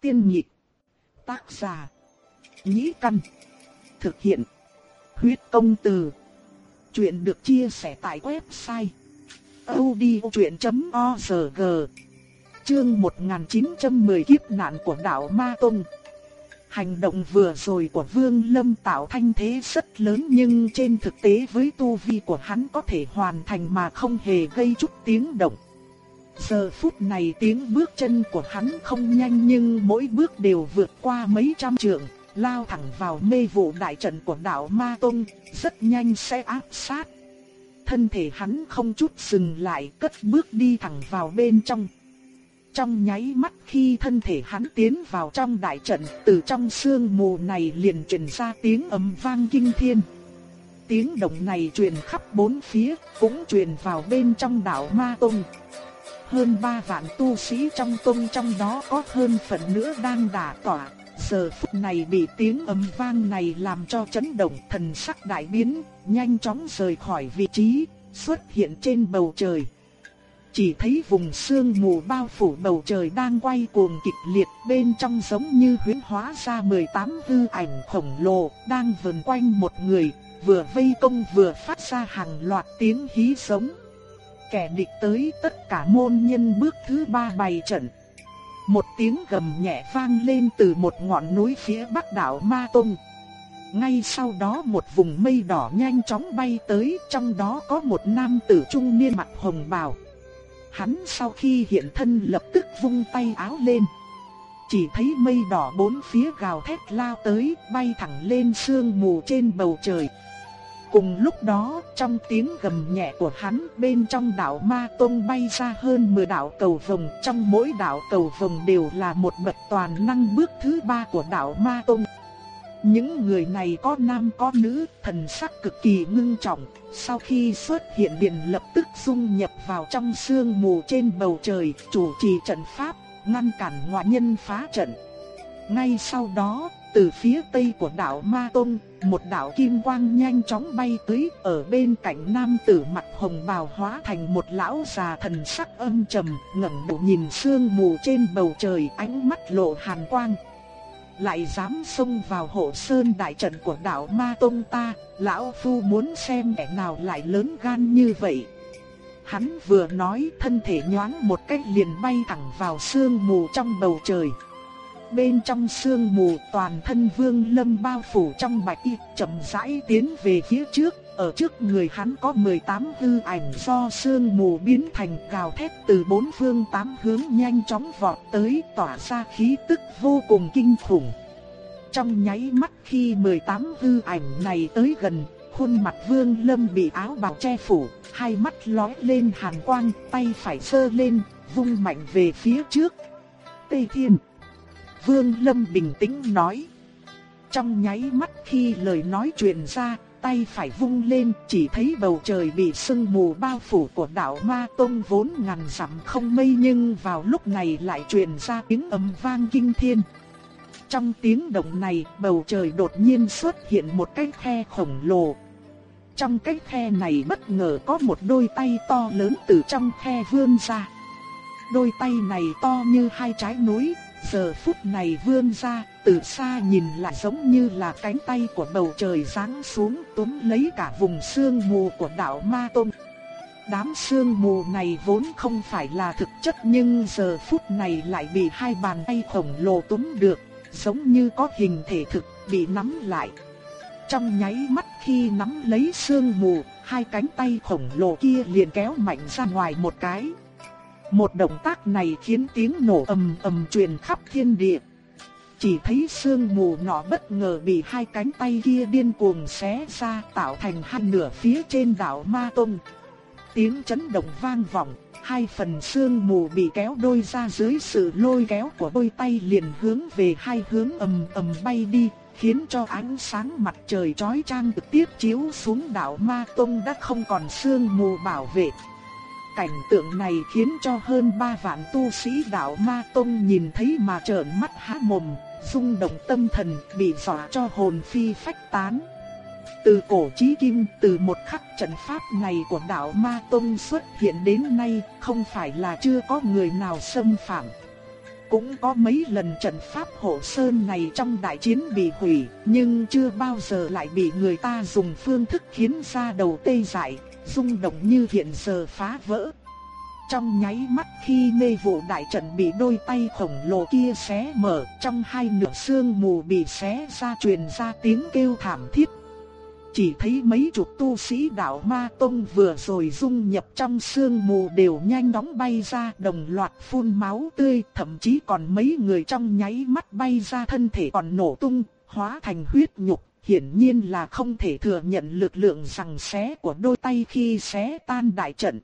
Tiên nhị Tác giả. Nhĩ căn. Thực hiện. Huyết công từ. Chuyện được chia sẻ tại website. odchuyện.org Chương 1910 kiếp nạn của đạo Ma Tông Hành động vừa rồi của Vương Lâm tạo thanh thế rất lớn nhưng trên thực tế với tu vi của hắn có thể hoàn thành mà không hề gây chút tiếng động. Giờ phút này tiếng bước chân của hắn không nhanh nhưng mỗi bước đều vượt qua mấy trăm trượng, lao thẳng vào mê vụ đại trận của đạo Ma Tông, rất nhanh sẽ áp sát. Thân thể hắn không chút dừng lại cất bước đi thẳng vào bên trong. Trong nháy mắt khi thân thể hắn tiến vào trong đại trận, từ trong sương mù này liền truyền ra tiếng ầm vang kinh thiên. Tiếng động này truyền khắp bốn phía, cũng truyền vào bên trong đạo Ma Tông. Hơn ba vạn tu sĩ trong tông trong đó có hơn phần nữa đang đả tỏa, giờ phút này bị tiếng ầm vang này làm cho chấn động thần sắc đại biến, nhanh chóng rời khỏi vị trí, xuất hiện trên bầu trời. Chỉ thấy vùng sương mù bao phủ bầu trời đang quay cuồng kịch liệt bên trong giống như huyễn hóa ra 18 hư ảnh khổng lồ đang vần quanh một người, vừa vây công vừa phát ra hàng loạt tiếng hí sống. Kẻ địch tới tất cả môn nhân bước thứ ba bày trận. Một tiếng gầm nhẹ vang lên từ một ngọn núi phía bắc đảo Ma Tông. Ngay sau đó một vùng mây đỏ nhanh chóng bay tới, trong đó có một nam tử trung niên mặt hồng bào. Hắn sau khi hiện thân lập tức vung tay áo lên. Chỉ thấy mây đỏ bốn phía gào thét lao tới, bay thẳng lên sương mù trên bầu trời. Cùng lúc đó, trong tiếng gầm nhẹ của hắn, bên trong đảo Ma Tông bay ra hơn 10 đảo cầu vồng, trong mỗi đảo cầu vồng đều là một bậc toàn năng bước thứ ba của đảo Ma Tông. Những người này có nam có nữ, thần sắc cực kỳ ngưng trọng, sau khi xuất hiện liền lập tức dung nhập vào trong sương mù trên bầu trời, chủ trì trận pháp, ngăn cản ngoại nhân phá trận. Ngay sau đó, từ phía tây của đảo Ma Tông, một đạo kim quang nhanh chóng bay tới, ở bên cạnh nam tử mặt hồng bào hóa thành một lão già thần sắc âm trầm, ngẩng đầu nhìn sương mù trên bầu trời, ánh mắt lộ hàn quang. Lại dám xông vào hộ sơn đại trận của đảo Ma Tông ta, lão phu muốn xem kẻ nào lại lớn gan như vậy. Hắn vừa nói thân thể nhoáng một cách liền bay thẳng vào sương mù trong bầu trời. Bên trong sương mù toàn thân vương lâm bao phủ trong bạch y chậm rãi tiến về phía trước. Ở trước người hắn có 18 hư ảnh do sương mù biến thành gào thét từ bốn phương tám hướng nhanh chóng vọt tới tỏa ra khí tức vô cùng kinh khủng. Trong nháy mắt khi 18 hư ảnh này tới gần, khuôn mặt vương lâm bị áo bào che phủ, hai mắt lóe lên hàn quang, tay phải sơ lên, vung mạnh về phía trước. Tây Thiên Vương Lâm bình tĩnh nói. Trong nháy mắt khi lời nói truyền ra, tay phải vung lên chỉ thấy bầu trời bị sương mù bao phủ của đảo Ma Tông vốn ngàn dặm không mây nhưng vào lúc này lại truyền ra tiếng ầm vang kinh thiên. Trong tiếng động này bầu trời đột nhiên xuất hiện một cái khe khổng lồ. Trong cái khe này bất ngờ có một đôi tay to lớn từ trong khe vươn ra. Đôi tay này to như hai trái núi, giờ phút này vươn ra, từ xa nhìn lại giống như là cánh tay của bầu trời giáng xuống túm lấy cả vùng sương mù của đảo Ma Tôn. Đám sương mù này vốn không phải là thực chất nhưng giờ phút này lại bị hai bàn tay khổng lồ túm được, giống như có hình thể thực bị nắm lại. Trong nháy mắt khi nắm lấy sương mù, hai cánh tay khổng lồ kia liền kéo mạnh ra ngoài một cái. Một động tác này khiến tiếng nổ ầm ầm truyền khắp thiên địa. Chỉ thấy sương mù nọ bất ngờ bị hai cánh tay kia điên cuồng xé ra tạo thành hai nửa phía trên đảo Ma Tông. Tiếng chấn động vang vọng, hai phần sương mù bị kéo đôi ra dưới sự lôi kéo của đôi tay liền hướng về hai hướng ầm ầm bay đi, khiến cho ánh sáng mặt trời chói chang trực tiếp chiếu xuống đảo Ma Tông đã không còn sương mù bảo vệ. Cảnh tượng này khiến cho hơn 3 vạn tu sĩ đạo Ma Tông nhìn thấy mà trợn mắt há mồm, rung động tâm thần, bị dọa cho hồn phi phách tán. Từ cổ chí kim, từ một khắc trận pháp này của đạo Ma Tông xuất hiện đến nay, không phải là chưa có người nào xâm phạm. cũng có mấy lần trận pháp hộ sơn này trong đại chiến bị hủy, nhưng chưa bao giờ lại bị người ta dùng phương thức khiến ra đầu tê dại, rung động như hiện giờ phá vỡ. Trong nháy mắt khi mê vụ đại trận bị đôi tay khổng lồ kia xé mở, trong hai nửa xương mù bị xé ra truyền ra tiếng kêu thảm thiết. Chỉ thấy mấy chục tu sĩ đạo ma tông vừa rồi dung nhập trong xương mù đều nhanh chóng bay ra đồng loạt phun máu tươi, thậm chí còn mấy người trong nháy mắt bay ra thân thể còn nổ tung, hóa thành huyết nhục. Hiển nhiên là không thể thừa nhận lực lượng rằng xé của đôi tay khi xé tan đại trận.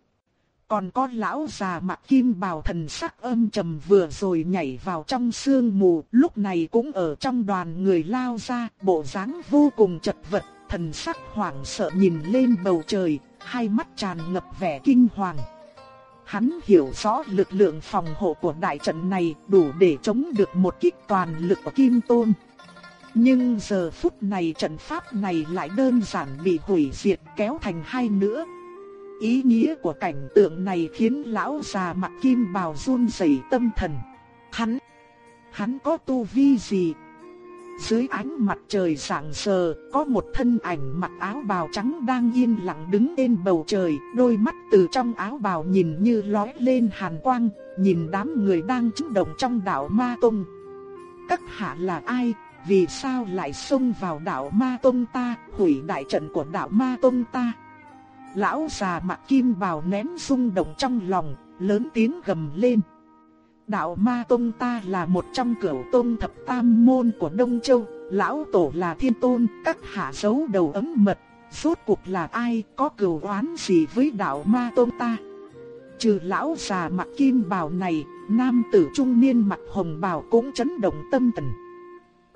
Còn có lão già mặc kim bào thần sắc âm trầm vừa rồi nhảy vào trong sương mù, lúc này cũng ở trong đoàn người lao ra, bộ dáng vô cùng chật vật, thần sắc hoảng sợ nhìn lên bầu trời, hai mắt tràn ngập vẻ kinh hoàng. Hắn hiểu rõ lực lượng phòng hộ của đại trận này đủ để chống được một kích toàn lực của Kim Tôn. Nhưng giờ phút này trận pháp này lại đơn giản bị hủy diệt kéo thành hai nữa. Ý nghĩa của cảnh tượng này khiến lão già mặt kim bào run rẩy tâm thần. Hắn, hắn có tu vi gì? Dưới ánh mặt trời rạng sờ có một thân ảnh mặc áo bào trắng đang yên lặng đứng trên bầu trời, đôi mắt từ trong áo bào nhìn như lóe lên hàn quang, nhìn đám người đang chấn động trong đạo Ma Tông. Các hạ là ai, vì sao lại xông vào đạo Ma Tông ta, hủy đại trận của đạo Ma Tông ta? Lão già mặt kim bào nén rung động trong lòng, lớn tiếng gầm lên. Đạo Ma Tông ta là một trong cửu tôn thập tam môn của Đông Châu, lão tổ là thiên tôn, các hạ giấu đầu ấm mật, rốt cuộc là ai, có cửu oán gì với đạo Ma Tông ta. Trừ lão già mặt kim bào này, nam tử trung niên mặt hồng bào cũng chấn động tâm tình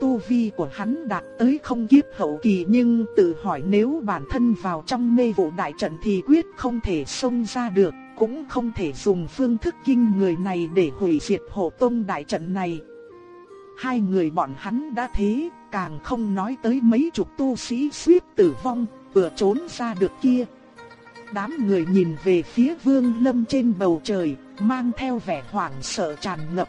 Tu vi của hắn đạt tới không kiếp hậu kỳ nhưng tự hỏi nếu bản thân vào trong mê vụ đại trận thì quyết không thể xông ra được, cũng không thể dùng phương thức kinh người này để hủy diệt hộ tông đại trận này. Hai người bọn hắn đã thế, càng không nói tới mấy chục tu sĩ suýt tử vong, vừa trốn ra được kia. Đám người nhìn về phía vương lâm trên bầu trời, mang theo vẻ hoảng sợ tràn ngập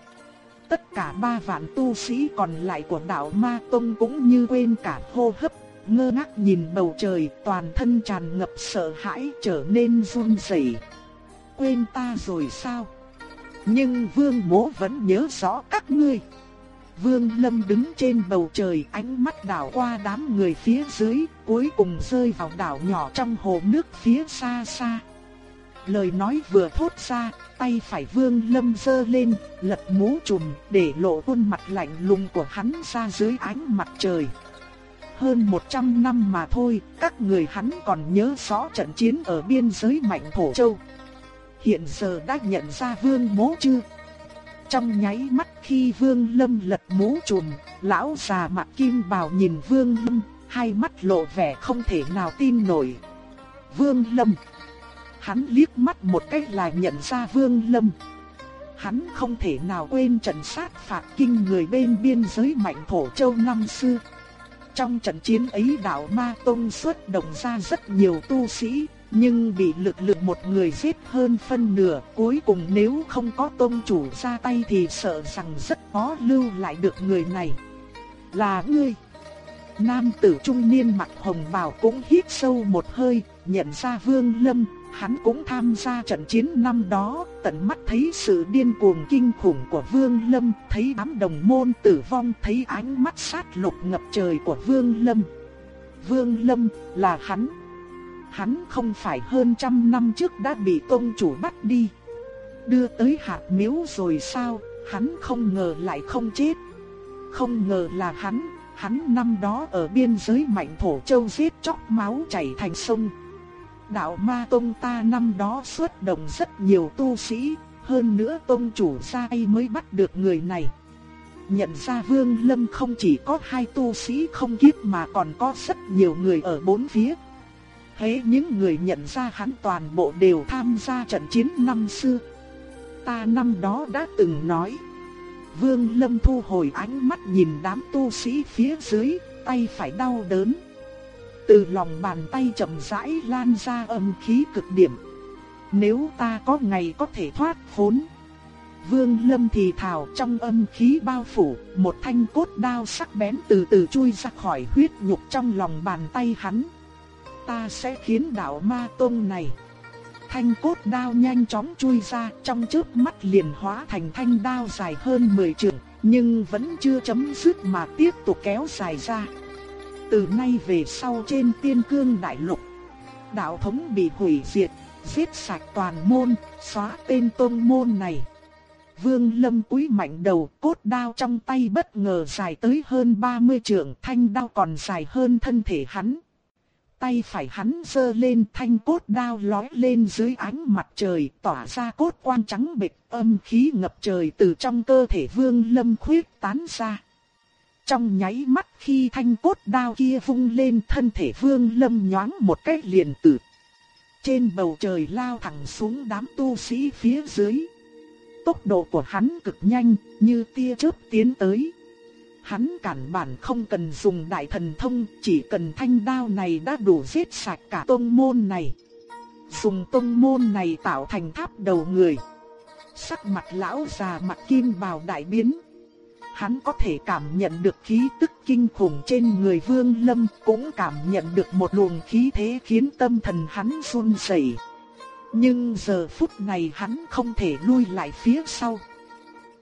tất cả ba vạn tu sĩ còn lại của đạo Ma Tông cũng như quên cả hô hấp, ngơ ngác nhìn bầu trời, toàn thân tràn ngập sợ hãi trở nên run rẩy. Quên ta rồi sao? Nhưng Vương Mỗ vẫn nhớ rõ các ngươi. Vương Lâm đứng trên bầu trời, ánh mắt đảo qua đám người phía dưới, cuối cùng rơi vào đảo nhỏ trong hồ nước phía xa xa. Lời nói vừa thốt ra, tay phải Vương Lâm dơ lên, lật mũ trùm để lộ khuôn mặt lạnh lùng của hắn ra dưới ánh mặt trời. Hơn 100 năm mà thôi, các người hắn còn nhớ rõ trận chiến ở biên giới Mạnh Thổ Châu. Hiện giờ đã nhận ra Vương mố chưa? Trong nháy mắt khi Vương Lâm lật mũ trùm, lão già mặt kim bào nhìn Vương Lâm, hai mắt lộ vẻ không thể nào tin nổi. Vương Lâm Hắn liếc mắt một cái là nhận ra Vương Lâm. Hắn không thể nào quên trận sát phạt kinh người bên biên giới mạnh thổ châu năm xưa. Trong trận chiến ấy đạo Ma Tông xuất động ra rất nhiều tu sĩ, nhưng bị lực lượng một người giết hơn phân nửa. Cuối cùng nếu không có tôn chủ ra tay thì sợ rằng rất khó lưu lại được người này. Là ngươi. Nam tử trung niên mặt hồng bào cũng hít sâu một hơi, nhận ra Vương Lâm, Hắn cũng tham gia trận chiến năm đó, tận mắt thấy sự điên cuồng kinh khủng của Vương Lâm, thấy đám đồng môn tử vong, thấy ánh mắt sát lục ngập trời của Vương Lâm. Vương Lâm là hắn. Hắn không phải hơn trăm năm trước đã bị tôn chủ bắt đi. Đưa tới hạt miếu rồi sao, hắn không ngờ lại không chết. Không ngờ là hắn, hắn năm đó ở biên giới mạnh thổ châu giết chóc máu chảy thành sông đạo ma tông ta năm đó xuất động rất nhiều tu sĩ, hơn nữa tông chủ sai mới bắt được người này. Nhận ra Vương Lâm không chỉ có hai tu sĩ không kiếp mà còn có rất nhiều người ở bốn phía. Thế những người nhận ra hắn toàn bộ đều tham gia trận chiến năm xưa. Ta năm đó đã từng nói. Vương Lâm thu hồi ánh mắt nhìn đám tu sĩ phía dưới, tay phải đau đớn. Từ lòng bàn tay chậm rãi lan ra âm khí cực điểm. Nếu ta có ngày có thể thoát khốn, Vương Lâm thì thào trong âm khí bao phủ, một thanh cốt đao sắc bén từ từ chui ra khỏi huyết nhục trong lòng bàn tay hắn. Ta sẽ khiến đạo ma tông này. Thanh cốt đao nhanh chóng chui ra, trong chớp mắt liền hóa thành thanh đao dài hơn 10 trượng, nhưng vẫn chưa chấm dứt mà tiếp tục kéo dài ra. Từ nay về sau trên tiên cương đại lục, đạo thống bị hủy diệt, giết sạch toàn môn, xóa tên tôn môn này. Vương Lâm cúi mạnh đầu, cốt đao trong tay bất ngờ dài tới hơn 30 trượng, thanh đao còn dài hơn thân thể hắn. Tay phải hắn giơ lên thanh cốt đao lói lên dưới ánh mặt trời, tỏa ra cốt quang trắng bệch, âm khí ngập trời từ trong cơ thể Vương Lâm khuyết tán ra. Trong nháy mắt khi thanh cốt đao kia vung lên thân thể Vương Lâm nhoáng một cái liền tử. Trên bầu trời lao thẳng xuống đám tu sĩ phía dưới. Tốc độ của hắn cực nhanh, như tia chớp tiến tới. Hắn cản bản không cần dùng đại thần thông, chỉ cần thanh đao này đã đủ giết sạch cả tông môn này. Dùng tông môn này tạo thành tháp đầu người. Sắc mặt lão già mặt kim bào đại biến. Hắn có thể cảm nhận được khí tức kinh khủng trên người Vương Lâm, cũng cảm nhận được một luồng khí thế khiến tâm thần hắn run rẩy. Nhưng giờ phút này hắn không thể lui lại phía sau.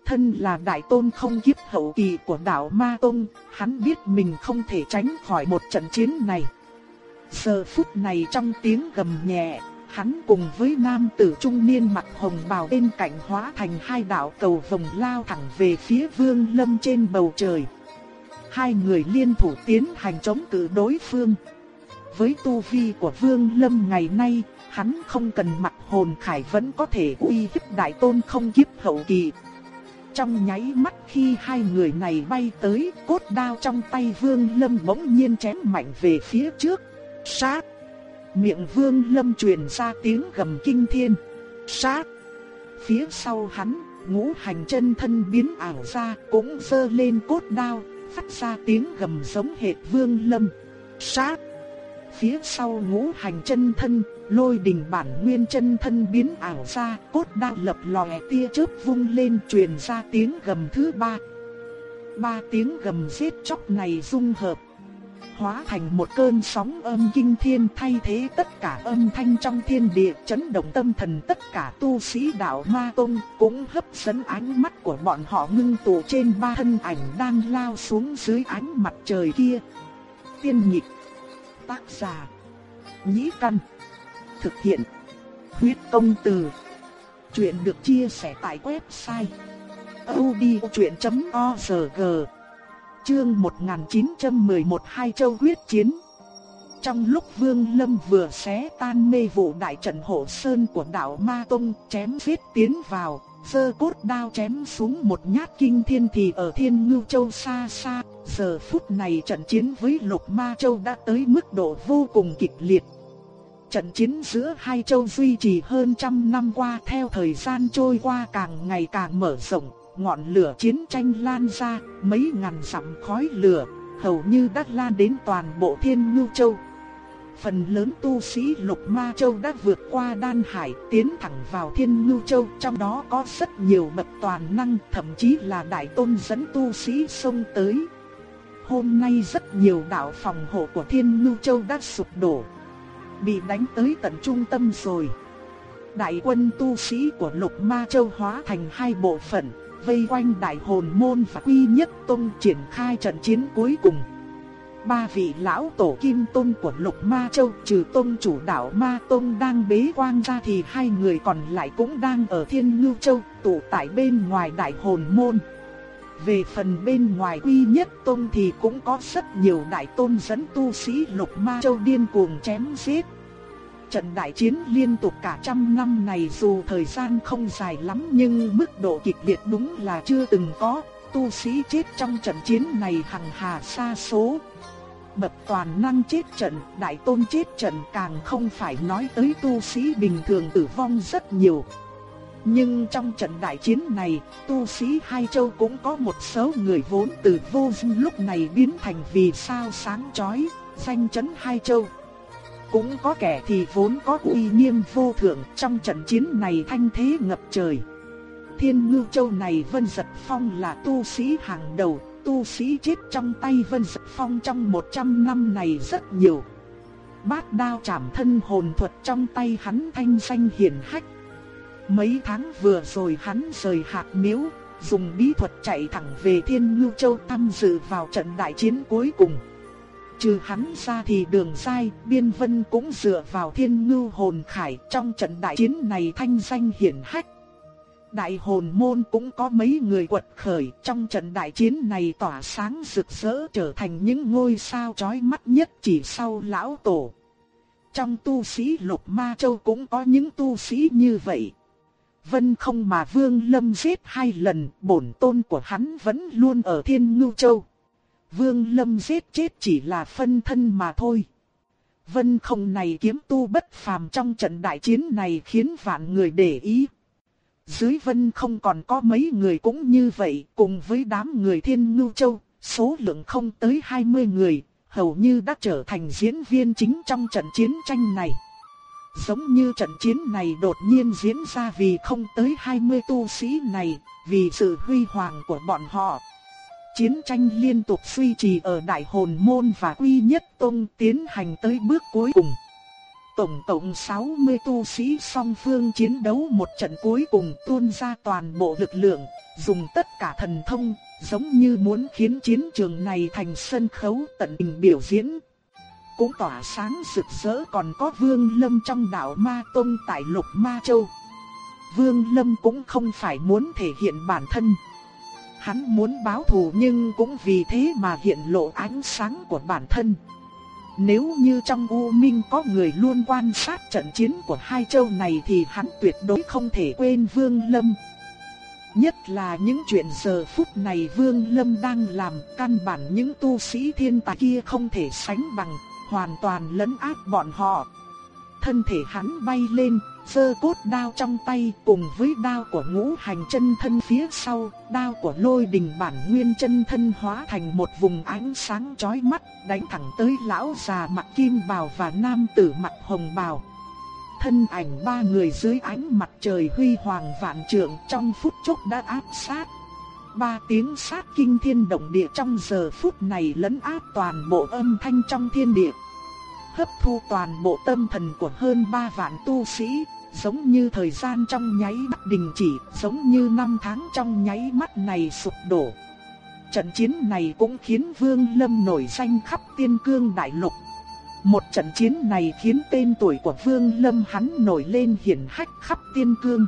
Thân là đại tôn không kiếp hậu kỳ của đạo Ma Tông, hắn biết mình không thể tránh khỏi một trận chiến này. Giờ phút này trong tiếng gầm nhẹ, hắn cùng với nam tử trung niên mặt hồng bào bên cạnh hóa thành hai đạo cầu vồng lao thẳng về phía vương lâm trên bầu trời. Hai người liên thủ tiến hành chống cự đối phương. Với tu vi của vương lâm ngày nay, hắn không cần mặt hồn khải vẫn có thể uy hiếp đại tôn không kiếp hậu kỳ. Trong nháy mắt khi hai người này bay tới, cốt đao trong tay vương lâm bỗng nhiên chém mạnh về phía trước. Sát! Miệng vương lâm truyền ra tiếng gầm kinh thiên. Sát! Phía sau hắn, ngũ hành chân thân biến ảo ra cũng dơ lên cốt đao, phát ra tiếng gầm giống hệt vương lâm. Sát! Phía sau ngũ hành chân thân, lôi đình bản nguyên chân thân biến ảo ra, cốt đao lập lòe tia chớp vung lên truyền ra tiếng gầm thứ ba. Ba tiếng gầm giết chóc này dung hợp, hóa thành một cơn sóng âm kinh thiên thay thế tất cả âm thanh trong thiên địa, chấn động tâm thần tất cả tu sĩ đạo Ma Tông cũng hấp dẫn ánh mắt của bọn họ ngưng tụ trên ba thân ảnh đang lao xuống dưới ánh mặt trời kia. Tiên nhịp Tác giả, Nhĩ Căn, Thực hiện, Huyết công từ Chuyện được chia sẻ tại website odchuyện.org Chương 1911 Hai Châu quyết chiến Trong lúc Vương Lâm vừa xé tan mê vụ đại trận hộ sơn của đạo Ma Tông chém giết tiến vào, sơ cốt đao chém xuống một nhát kinh thiên thì ở Thiên Ngưu Châu xa xa, giờ phút này trận chiến với Lục Ma Châu đã tới mức độ vô cùng kịch liệt. Trận chiến giữa hai châu duy trì hơn trăm năm qua theo thời gian trôi qua càng ngày càng mở rộng, ngọn lửa chiến tranh lan ra, mấy ngàn dặm khói lửa, hầu như đã lan đến toàn bộ Thiên Ngưu Châu. Phần lớn tu sĩ Lục Ma Châu đã vượt qua Đan Hải, tiến thẳng vào Thiên Ngưu Châu, trong đó có rất nhiều bậc toàn năng, thậm chí là đại tôn dẫn tu sĩ xông tới. Hôm nay rất nhiều đạo phòng hộ của Thiên Ngưu Châu đã sụp đổ, bị đánh tới tận trung tâm rồi. Đại quân tu sĩ của Lục Ma Châu hóa thành hai bộ phận, vây quanh đại hồn môn và quy nhất tông triển khai trận chiến cuối cùng. Ba vị lão tổ kim tôn của lục ma châu trừ tôn chủ đạo ma tôn đang bế quan ra thì hai người còn lại cũng đang ở thiên ngưu châu tụ tại bên ngoài đại hồn môn. Về phần bên ngoài quy nhất tôn thì cũng có rất nhiều đại tôn dẫn tu sĩ lục ma châu điên cuồng chém giết. Trận đại chiến liên tục cả trăm năm này dù thời gian không dài lắm nhưng mức độ kịch liệt đúng là chưa từng có, tu sĩ chết trong trận chiến này hằng hà xa số. Bậc toàn năng chết trận, đại tôn chết trận càng không phải nói tới tu sĩ bình thường tử vong rất nhiều. Nhưng trong trận đại chiến này, tu sĩ hai châu cũng có một số người vốn từ vô dung lúc này biến thành vì sao sáng chói, danh chấn hai châu. Cũng có kẻ thì vốn có uy nghiêm vô thượng trong trận chiến này thanh thế ngập trời. thiên ngưu châu này Vân Giật Phong là tu sĩ hàng đầu, tu sĩ chết trong tay Vân Giật Phong trong 100 năm này rất nhiều. Bát đao chạm thân hồn thuật trong tay hắn thanh danh hiển hách. Mấy tháng vừa rồi hắn rời hạt miếu, dùng bí thuật chạy thẳng về Thiên Ngưu Châu tham dự vào trận đại chiến cuối cùng. Trừ hắn ra thì đường sai, biên vân cũng dựa vào thiên ngưu hồn khải trong trận đại chiến này thanh danh hiển hách. Đại hồn môn cũng có mấy người quật khởi trong trận đại chiến này tỏa sáng rực rỡ trở thành những ngôi sao chói mắt nhất chỉ sau lão tổ. Trong tu sĩ lục ma châu cũng có những tu sĩ như vậy. Vân không mà vương lâm giết hai lần, bổn tôn của hắn vẫn luôn ở thiên ngưu châu. Vương lâm giết chết chỉ là phân thân mà thôi. Vân không này kiếm tu bất phàm trong trận đại chiến này khiến vạn người để ý. Dưới vân không còn có mấy người cũng như vậy, cùng với đám người thiên ngưu châu, số lượng không tới 20 người, hầu như đã trở thành diễn viên chính trong trận chiến tranh này. Giống như trận chiến này đột nhiên diễn ra vì không tới 20 tu sĩ này, vì sự huy hoàng của bọn họ. Chiến tranh liên tục suy trì ở Đại Hồn Môn và Quy Nhất Tông tiến hành tới bước cuối cùng. Tổng cộng 60 tu sĩ song phương chiến đấu một trận cuối cùng tuôn ra toàn bộ lực lượng, dùng tất cả thần thông, giống như muốn khiến chiến trường này thành sân khấu tận tình biểu diễn. Cũng tỏa sáng rực rỡ còn có Vương Lâm trong đạo Ma Tông tại Lục Ma Châu. Vương Lâm cũng không phải muốn thể hiện bản thân. Hắn muốn báo thù nhưng cũng vì thế mà hiện lộ ánh sáng của bản thân. Nếu như trong U Minh có người luôn quan sát trận chiến của hai châu này thì hắn tuyệt đối không thể quên Vương Lâm. Nhất là những chuyện giờ phút này Vương Lâm đang làm căn bản những tu sĩ thiên tài kia không thể sánh bằng, hoàn toàn lấn át bọn họ. Thân thể hắn bay lên, giơ cốt đao trong tay cùng với đao của ngũ hành chân thân phía sau, đao của lôi đình bản nguyên chân thân hóa thành một vùng ánh sáng chói mắt, đánh thẳng tới lão già mặc kim bào và nam tử mặc hồng bào. Thân ảnh ba người dưới ánh mặt trời huy hoàng vạn trượng trong phút chốc đã áp sát. Ba tiếng sát kinh thiên động địa trong giờ phút này lấn áp toàn bộ âm thanh trong thiên địa hấp thu toàn bộ tâm thần của hơn ba vạn tu sĩ, giống như thời gian trong nháy mắt đình chỉ, giống như năm tháng trong nháy mắt này sụp đổ. Trận chiến này cũng khiến Vương Lâm nổi danh khắp tiên cương đại lục. Một trận chiến này khiến tên tuổi của Vương Lâm hắn nổi lên hiển hách khắp tiên cương.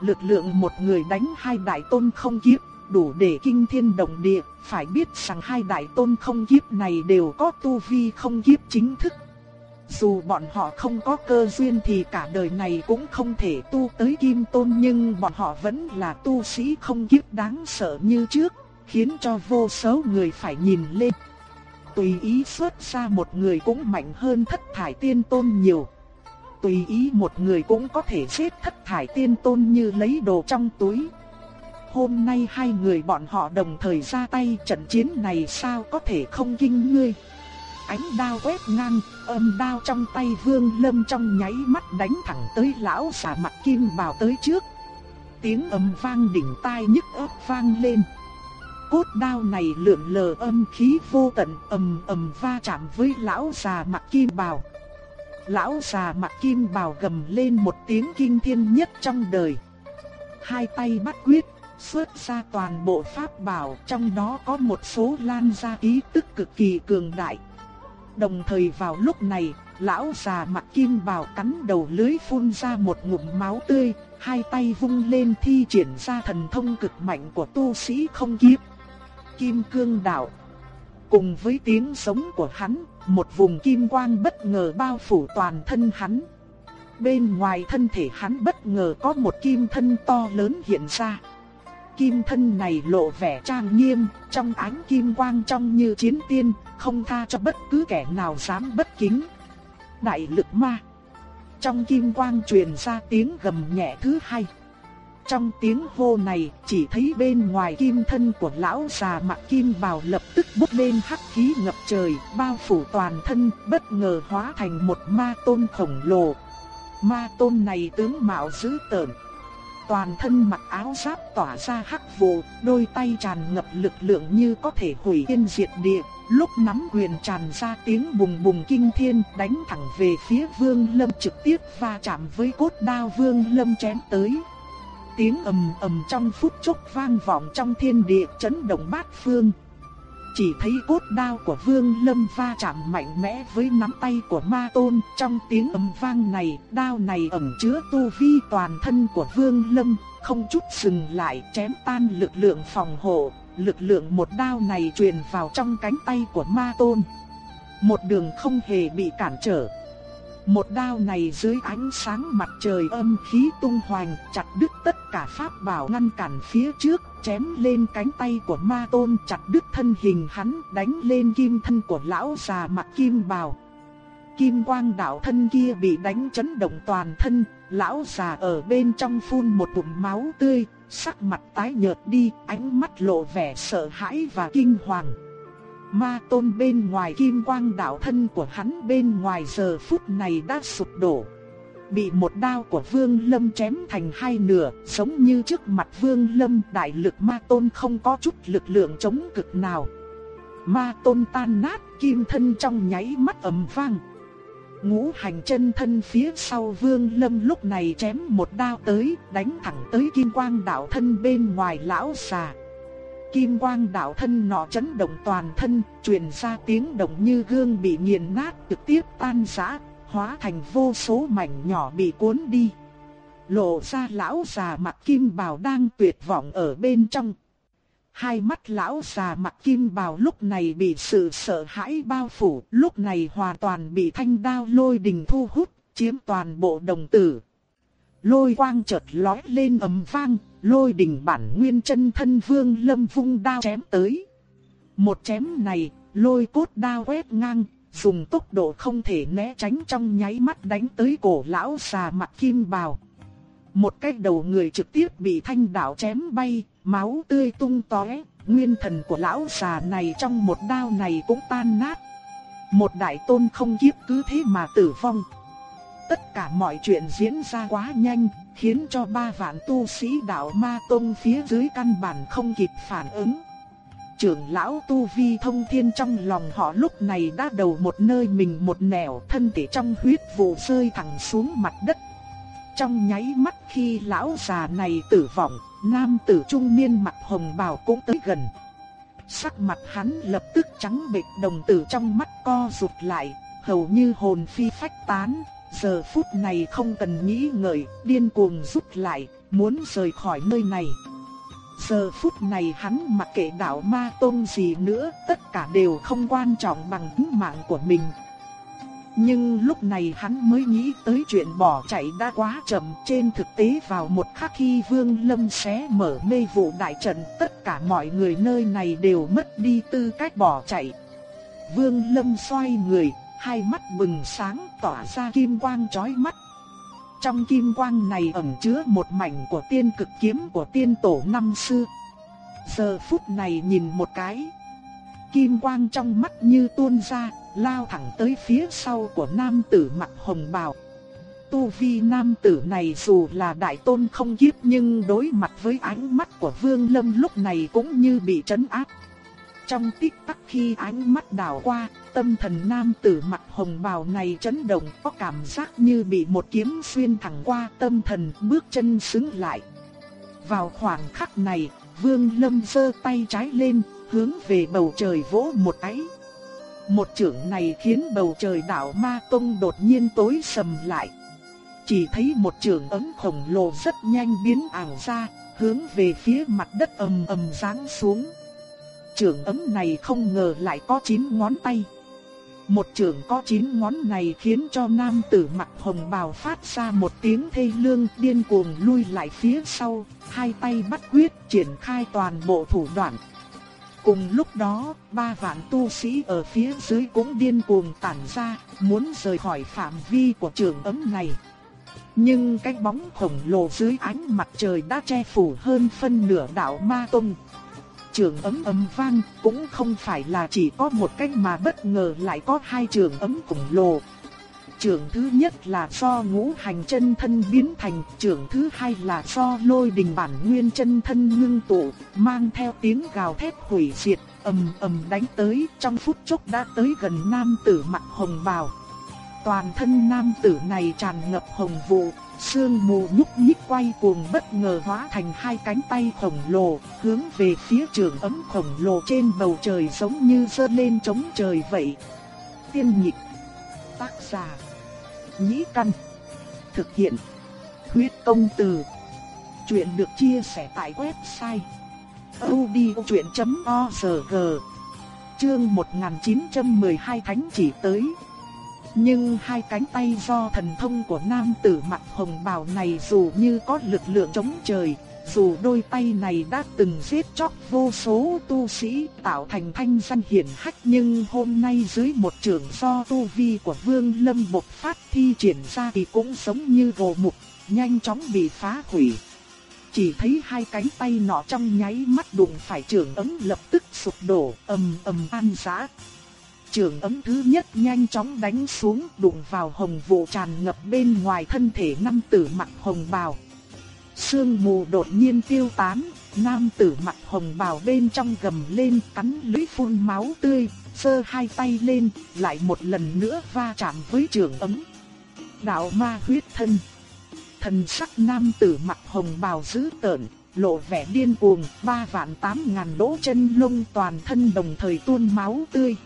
Lực lượng một người đánh hai đại tôn không kiếp, đủ để kinh thiên động địa, phải biết rằng hai đại tôn không kiếp này đều có tu vi không kiếp chính thức. Dù bọn họ không có cơ duyên thì cả đời này cũng không thể tu tới kim tôn nhưng bọn họ vẫn là tu sĩ không kiếp đáng sợ như trước, khiến cho vô số người phải nhìn lên. Tùy ý xuất ra một người cũng mạnh hơn thất thải tiên tôn nhiều. Tùy ý một người cũng có thể giết thất thải tiên tôn như lấy đồ trong túi. Hôm nay hai người bọn họ đồng thời ra tay trận chiến này sao có thể không kinh ngươi ánh đao quét ngang, âm đao trong tay Vương Lâm trong nháy mắt đánh thẳng tới lão xà mặt kim bào tới trước. Tiếng ầm vang đỉnh tai nhức óc vang lên. Cốt đao này lượn lờ âm khí vô tận ầm ầm va chạm với lão già mặt kim bào. Lão già mặt kim bào gầm lên một tiếng kinh thiên nhất trong đời. Hai tay bắt quyết, xuất ra toàn bộ pháp bảo, trong đó có một số lan ra ý tức cực kỳ cường đại. Đồng thời vào lúc này, lão già mặt kim bào cắn đầu lưới phun ra một ngụm máu tươi, hai tay vung lên thi triển ra thần thông cực mạnh của tu sĩ không kiếp. Kim cương đạo. Cùng với tiếng sống của hắn, một vùng kim quang bất ngờ bao phủ toàn thân hắn. Bên ngoài thân thể hắn bất ngờ có một kim thân to lớn hiện ra kim thân này lộ vẻ trang nghiêm, trong ánh kim quang trong như chiến tiên, không tha cho bất cứ kẻ nào dám bất kính. Đại lực ma. Trong kim quang truyền ra tiếng gầm nhẹ thứ hai. Trong tiếng hô này, chỉ thấy bên ngoài kim thân của lão già mặc kim bào lập tức bốc lên hắc khí ngập trời, bao phủ toàn thân, bất ngờ hóa thành một ma tôn khổng lồ. Ma tôn này tướng mạo dữ tợn, toàn thân mặc áo giáp tỏa ra hắc vụ, đôi tay tràn ngập lực lượng như có thể hủy thiên diệt địa, lúc nắm quyền tràn ra tiếng bùng bùng kinh thiên đánh thẳng về phía Vương Lâm trực tiếp va chạm với cốt đao Vương Lâm chém tới. Tiếng ầm ầm trong phút chốc vang vọng trong thiên địa chấn động bát phương. Chỉ thấy cốt đao của Vương Lâm va chạm mạnh mẽ với nắm tay của Ma Tôn, trong tiếng ầm vang này, đao này ẩn chứa tu vi toàn thân của Vương Lâm, không chút dừng lại chém tan lực lượng phòng hộ, lực lượng một đao này truyền vào trong cánh tay của Ma Tôn. Một đường không hề bị cản trở. Một đao này dưới ánh sáng mặt trời âm khí tung hoành, chặt đứt tất cả pháp bảo ngăn cản phía trước, chém lên cánh tay của Ma Tôn, chặt đứt thân hình hắn, đánh lên kim thân của lão già mặc kim bào. Kim quang đạo thân kia bị đánh chấn động toàn thân, lão già ở bên trong phun một bụng máu tươi, sắc mặt tái nhợt đi, ánh mắt lộ vẻ sợ hãi và kinh hoàng. Ma tôn bên ngoài kim quang đạo thân của hắn bên ngoài giờ phút này đã sụp đổ. Bị một đao của Vương Lâm chém thành hai nửa, giống như trước mặt Vương Lâm đại lực ma tôn không có chút lực lượng chống cực nào. Ma tôn tan nát, kim thân trong nháy mắt ầm vang. Ngũ hành chân thân phía sau Vương Lâm lúc này chém một đao tới, đánh thẳng tới kim quang đạo thân bên ngoài lão già. Kim quang đạo thân nọ chấn động toàn thân, truyền ra tiếng động như gương bị nghiền nát trực tiếp tan rã, hóa thành vô số mảnh nhỏ bị cuốn đi. Lộ ra lão già mặt kim bào đang tuyệt vọng ở bên trong. Hai mắt lão già mặt kim bào lúc này bị sự sợ hãi bao phủ, lúc này hoàn toàn bị thanh đao lôi đình thu hút, chiếm toàn bộ đồng tử. Lôi quang chợt lói lên ầm vang, lôi đỉnh bản nguyên chân thân vương lâm vung đao chém tới. Một chém này, lôi cốt đao quét ngang, dùng tốc độ không thể né tránh trong nháy mắt đánh tới cổ lão xà mặt kim bào. Một cái đầu người trực tiếp bị thanh đạo chém bay, máu tươi tung tóe, nguyên thần của lão xà này trong một đao này cũng tan nát. Một đại tôn không kiếp cứ thế mà tử vong. Tất cả mọi chuyện diễn ra quá nhanh, khiến cho ba vạn tu sĩ đạo ma tông phía dưới căn bản không kịp phản ứng. Trưởng lão tu vi thông thiên trong lòng họ lúc này đã đầu một nơi mình một nẻo thân thể trong huyết vụ rơi thẳng xuống mặt đất. Trong nháy mắt khi lão già này tử vong, nam tử trung niên mặt hồng bào cũng tới gần. Sắc mặt hắn lập tức trắng bệch đồng tử trong mắt co rụt lại, hầu như hồn phi phách tán, giờ phút này không cần nghĩ ngợi, điên cuồng rút lại, muốn rời khỏi nơi này. Giờ phút này hắn mặc kệ đạo ma tôn gì nữa, tất cả đều không quan trọng bằng tính mạng của mình. Nhưng lúc này hắn mới nghĩ tới chuyện bỏ chạy đã quá chậm trên thực tế vào một khắc khi Vương Lâm xé mở mê vụ đại trận tất cả mọi người nơi này đều mất đi tư cách bỏ chạy. Vương Lâm xoay người, hai mắt bừng sáng tỏa ra kim quang chói mắt. Trong kim quang này ẩn chứa một mảnh của tiên cực kiếm của tiên tổ năm xưa. Giờ phút này nhìn một cái, kim quang trong mắt như tuôn ra, lao thẳng tới phía sau của nam tử mặc hồng bào. Tu vi nam tử này dù là đại tôn không kiếp nhưng đối mặt với ánh mắt của Vương Lâm lúc này cũng như bị trấn áp. Trong tích tắc khi ánh mắt đảo qua, tâm thần nam tử mặt hồng bào này chấn động có cảm giác như bị một kiếm xuyên thẳng qua tâm thần bước chân xứng lại. Vào khoảng khắc này, Vương Lâm giơ tay trái lên, hướng về bầu trời vỗ một cái. Một trưởng này khiến bầu trời đảo Ma Tông đột nhiên tối sầm lại. Chỉ thấy một trường ấm khổng lồ rất nhanh biến ảo ra, hướng về phía mặt đất ầm ầm giáng xuống trưởng ấm này không ngờ lại có 9 ngón tay. Một trưởng có 9 ngón này khiến cho nam tử mặt hồng bào phát ra một tiếng thê lương điên cuồng lui lại phía sau, hai tay bắt quyết triển khai toàn bộ thủ đoạn. Cùng lúc đó, ba vạn tu sĩ ở phía dưới cũng điên cuồng tản ra, muốn rời khỏi phạm vi của trường ấm này. Nhưng cái bóng khổng lồ dưới ánh mặt trời đã che phủ hơn phân nửa đảo ma tông trường ấm ấm vang, cũng không phải là chỉ có một cách mà bất ngờ lại có hai trường ấm khổng lồ. trường thứ nhất là do ngũ hành chân thân biến thành, trường thứ hai là do lôi đình bản nguyên chân thân ngưng tụ, mang theo tiếng gào thét hủy diệt, ầm ầm đánh tới, trong phút chốc đã tới gần nam tử mặt hồng bào. Toàn thân nam tử này tràn ngập hồng vụ, sương mù nhúc nhích quay cuồng bất ngờ hóa thành hai cánh tay khổng lồ, hướng về phía trường ấm khổng lồ trên bầu trời giống như dơ lên chống trời vậy. Tiên nhịp, tác giả, nhĩ căn, thực hiện, huyết công từ. Chuyện được chia sẻ tại website odchuyện.org Chương 1912 Thánh chỉ tới nhưng hai cánh tay do thần thông của nam tử mặt hồng bào này dù như có lực lượng chống trời, dù đôi tay này đã từng giết chóc vô số tu sĩ tạo thành thanh danh hiển hách nhưng hôm nay dưới một trường do tu vi của Vương Lâm bộc phát thi triển ra thì cũng giống như gồ mục, nhanh chóng bị phá hủy. Chỉ thấy hai cánh tay nọ trong nháy mắt đụng phải trường ấm lập tức sụp đổ, ầm ầm an giã trường ấm thứ nhất nhanh chóng đánh xuống đụng vào hồng vụ tràn ngập bên ngoài thân thể nam tử mặt hồng bào. Sương mù đột nhiên tiêu tán, nam tử mặt hồng bào bên trong gầm lên cắn lưỡi phun máu tươi, sơ hai tay lên, lại một lần nữa va chạm với trường ấm. Đạo ma huyết thân. Thần sắc nam tử mặt hồng bào dữ tợn, lộ vẻ điên cuồng, ba vạn tám ngàn đỗ chân lông toàn thân đồng thời tuôn máu tươi.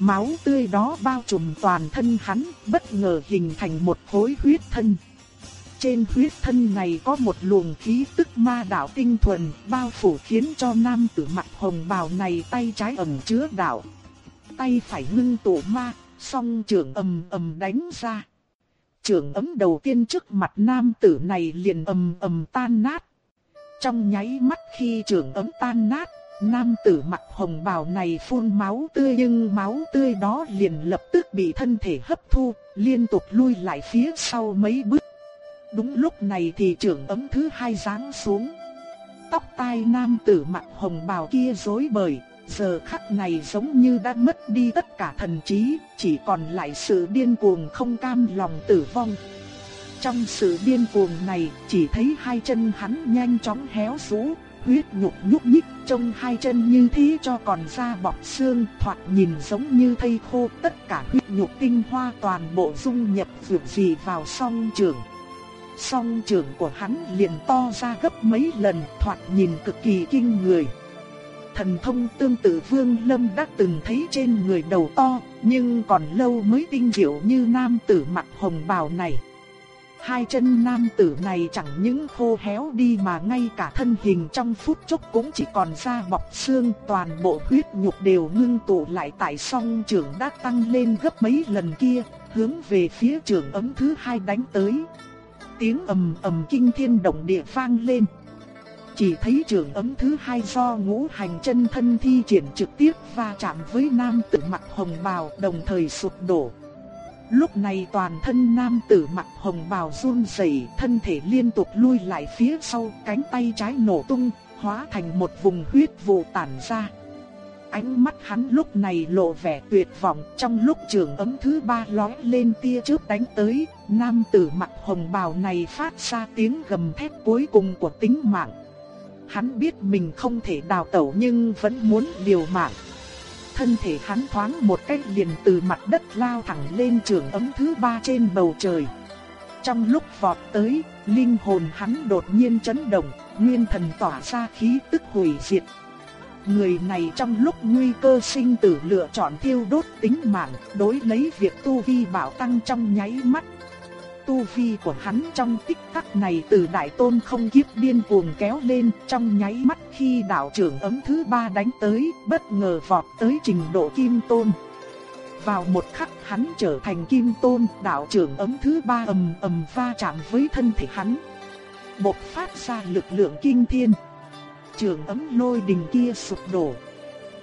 Máu tươi đó bao trùm toàn thân hắn, bất ngờ hình thành một khối huyết thân. Trên huyết thân này có một luồng khí tức ma đạo tinh thuần, bao phủ khiến cho nam tử mặt hồng bào này tay trái ẩm chứa đạo. Tay phải ngưng tụ ma, song trường ầm ầm đánh ra. Trường ấm đầu tiên trước mặt nam tử này liền ầm ầm tan nát. Trong nháy mắt khi trường ấm tan nát, Nam tử mặc hồng bào này phun máu tươi nhưng máu tươi đó liền lập tức bị thân thể hấp thu, liên tục lui lại phía sau mấy bước. Đúng lúc này thì trưởng ấm thứ hai giáng xuống. Tóc tai nam tử mặc hồng bào kia rối bời, giờ khắc này giống như đã mất đi tất cả thần trí, chỉ còn lại sự điên cuồng không cam lòng tử vong. Trong sự điên cuồng này, chỉ thấy hai chân hắn nhanh chóng héo rũ, huyết nhục nhúc nhích, trông hai chân như thế cho còn da bọc xương, thoạt nhìn giống như thây khô, tất cả huyết nhục tinh hoa toàn bộ dung nhập dược gì vào song trường. Song trường của hắn liền to ra gấp mấy lần, thoạt nhìn cực kỳ kinh người. Thần thông tương tự Vương Lâm đã từng thấy trên người đầu to, nhưng còn lâu mới tinh diệu như nam tử mặt hồng bào này. Hai chân nam tử này chẳng những khô héo đi mà ngay cả thân hình trong phút chốc cũng chỉ còn da bọc xương toàn bộ huyết nhục đều ngưng tụ lại tại song trưởng đã tăng lên gấp mấy lần kia, hướng về phía trưởng ấm thứ hai đánh tới. Tiếng ầm ầm kinh thiên động địa vang lên. Chỉ thấy trưởng ấm thứ hai do ngũ hành chân thân thi triển trực tiếp va chạm với nam tử mặt hồng bào đồng thời sụp đổ. Lúc này toàn thân nam tử mặc hồng bào run rẩy, thân thể liên tục lui lại phía sau, cánh tay trái nổ tung, hóa thành một vùng huyết vụ tản ra. Ánh mắt hắn lúc này lộ vẻ tuyệt vọng, trong lúc trường ấm thứ ba lóe lên tia chớp đánh tới, nam tử mặc hồng bào này phát ra tiếng gầm thét cuối cùng của tính mạng. Hắn biết mình không thể đào tẩu nhưng vẫn muốn liều mạng thân thể hắn thoáng một cách liền từ mặt đất lao thẳng lên trường ấm thứ ba trên bầu trời. Trong lúc vọt tới, linh hồn hắn đột nhiên chấn động, nguyên thần tỏa ra khí tức hủy diệt. Người này trong lúc nguy cơ sinh tử lựa chọn thiêu đốt tính mạng, đối lấy việc tu vi bảo tăng trong nháy mắt, tu vi của hắn trong tích tắc này từ đại tôn không kiếp điên cuồng kéo lên trong nháy mắt khi đạo trưởng ấm thứ ba đánh tới, bất ngờ vọt tới trình độ kim tôn. Vào một khắc hắn trở thành kim tôn, đạo trưởng ấm thứ ba ầm ầm va chạm với thân thể hắn. Bộc phát ra lực lượng kinh thiên. Trường ấm lôi đình kia sụp đổ.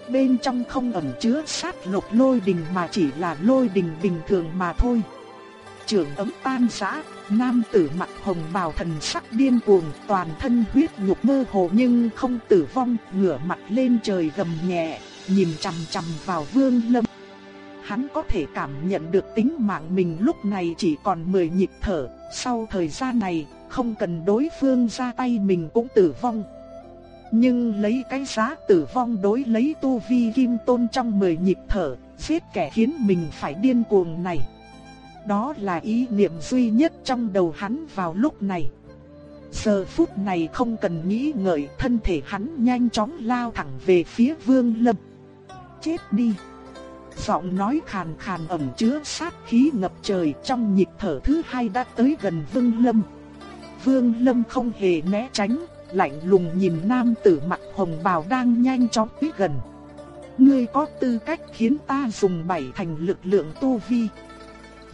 Bên trong không ẩn chứa sát lục lôi đình mà chỉ là lôi đình bình thường mà thôi trường ấm tan rã, nam tử mặt hồng bào thần sắc điên cuồng, toàn thân huyết nhục mơ hồ nhưng không tử vong, ngửa mặt lên trời gầm nhẹ, nhìn chằm chằm vào Vương Lâm. hắn có thể cảm nhận được tính mạng mình lúc này chỉ còn 10 nhịp thở, sau thời gian này, không cần đối phương ra tay mình cũng tử vong. Nhưng lấy cái giá tử vong đối lấy tu vi kim tôn trong 10 nhịp thở, giết kẻ khiến mình phải điên cuồng này. Đó là ý niệm duy nhất trong đầu hắn vào lúc này. Giờ phút này không cần nghĩ ngợi thân thể hắn nhanh chóng lao thẳng về phía vương lâm. Chết đi! Giọng nói khàn khàn ẩm chứa sát khí ngập trời trong nhịp thở thứ hai đã tới gần vương lâm. Vương lâm không hề né tránh, lạnh lùng nhìn nam tử mặt hồng bào đang nhanh chóng tới gần. Ngươi có tư cách khiến ta dùng bảy thành lực lượng tu vi.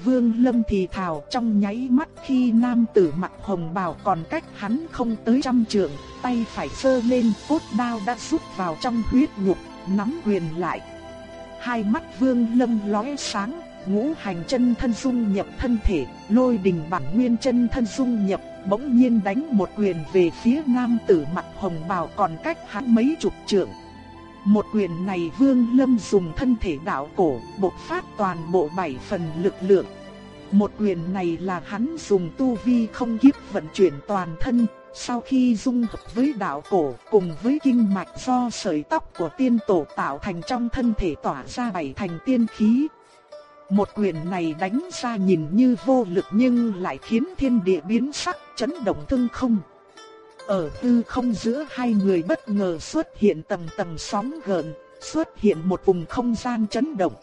Vương Lâm thì thào trong nháy mắt khi nam tử mặt hồng bào còn cách hắn không tới trăm trượng, tay phải sơ lên cốt đao đã rút vào trong huyết nhục, nắm quyền lại. Hai mắt Vương Lâm lóe sáng, ngũ hành chân thân dung nhập thân thể, lôi đình bản nguyên chân thân dung nhập, bỗng nhiên đánh một quyền về phía nam tử mặt hồng bào còn cách hắn mấy chục trượng. Một quyền này Vương Lâm dùng thân thể đạo cổ, bộc phát toàn bộ bảy phần lực lượng. Một quyền này là hắn dùng tu vi không kiếp vận chuyển toàn thân, sau khi dung hợp với đạo cổ cùng với kinh mạch do sợi tóc của tiên tổ tạo thành trong thân thể tỏa ra bảy thành tiên khí. Một quyền này đánh ra nhìn như vô lực nhưng lại khiến thiên địa biến sắc chấn động thương không. Ở tư không giữa hai người bất ngờ xuất hiện tầng tầng sóng gợn, xuất hiện một vùng không gian chấn động.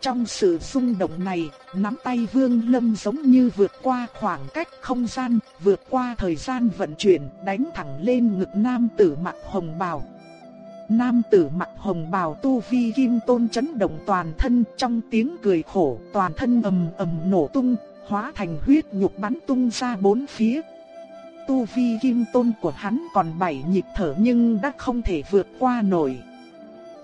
Trong sự xung động này, nắm tay Vương Lâm giống như vượt qua khoảng cách không gian, vượt qua thời gian vận chuyển, đánh thẳng lên ngực nam tử mặt hồng bào. Nam tử mặt hồng bào tu vi kim tôn chấn động toàn thân trong tiếng cười khổ, toàn thân ầm ầm nổ tung, hóa thành huyết nhục bắn tung ra bốn phía. Tu vi kim tôn của hắn còn bảy nhịp thở nhưng đã không thể vượt qua nổi.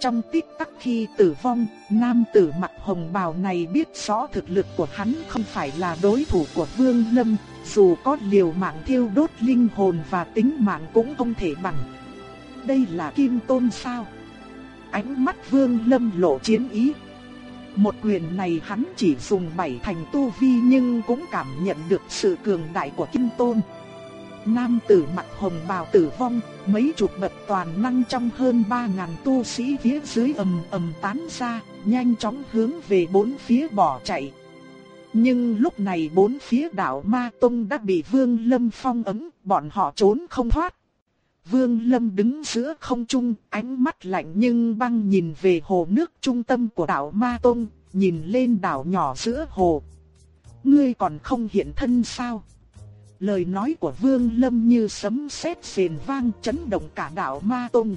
Trong tích tắc khi tử vong, nam tử mặt hồng bào này biết rõ thực lực của hắn không phải là đối thủ của Vương Lâm, dù có liều mạng thiêu đốt linh hồn và tính mạng cũng không thể bằng. Đây là kim tôn sao? Ánh mắt Vương Lâm lộ chiến ý. Một quyền này hắn chỉ dùng bảy thành tu vi nhưng cũng cảm nhận được sự cường đại của kim tôn. Nam tử mặt hồng bào tử vong, mấy chục bậc toàn năng trong hơn 3.000 tu sĩ phía dưới ầm ầm tán ra, nhanh chóng hướng về bốn phía bỏ chạy. Nhưng lúc này bốn phía đảo Ma Tông đã bị Vương Lâm phong ấm, bọn họ trốn không thoát. Vương Lâm đứng giữa không trung, ánh mắt lạnh nhưng băng nhìn về hồ nước trung tâm của đảo Ma Tông, nhìn lên đảo nhỏ giữa hồ. Ngươi còn không hiện thân sao? Lời nói của Vương Lâm như sấm sét rền vang chấn động cả đảo Ma Tông.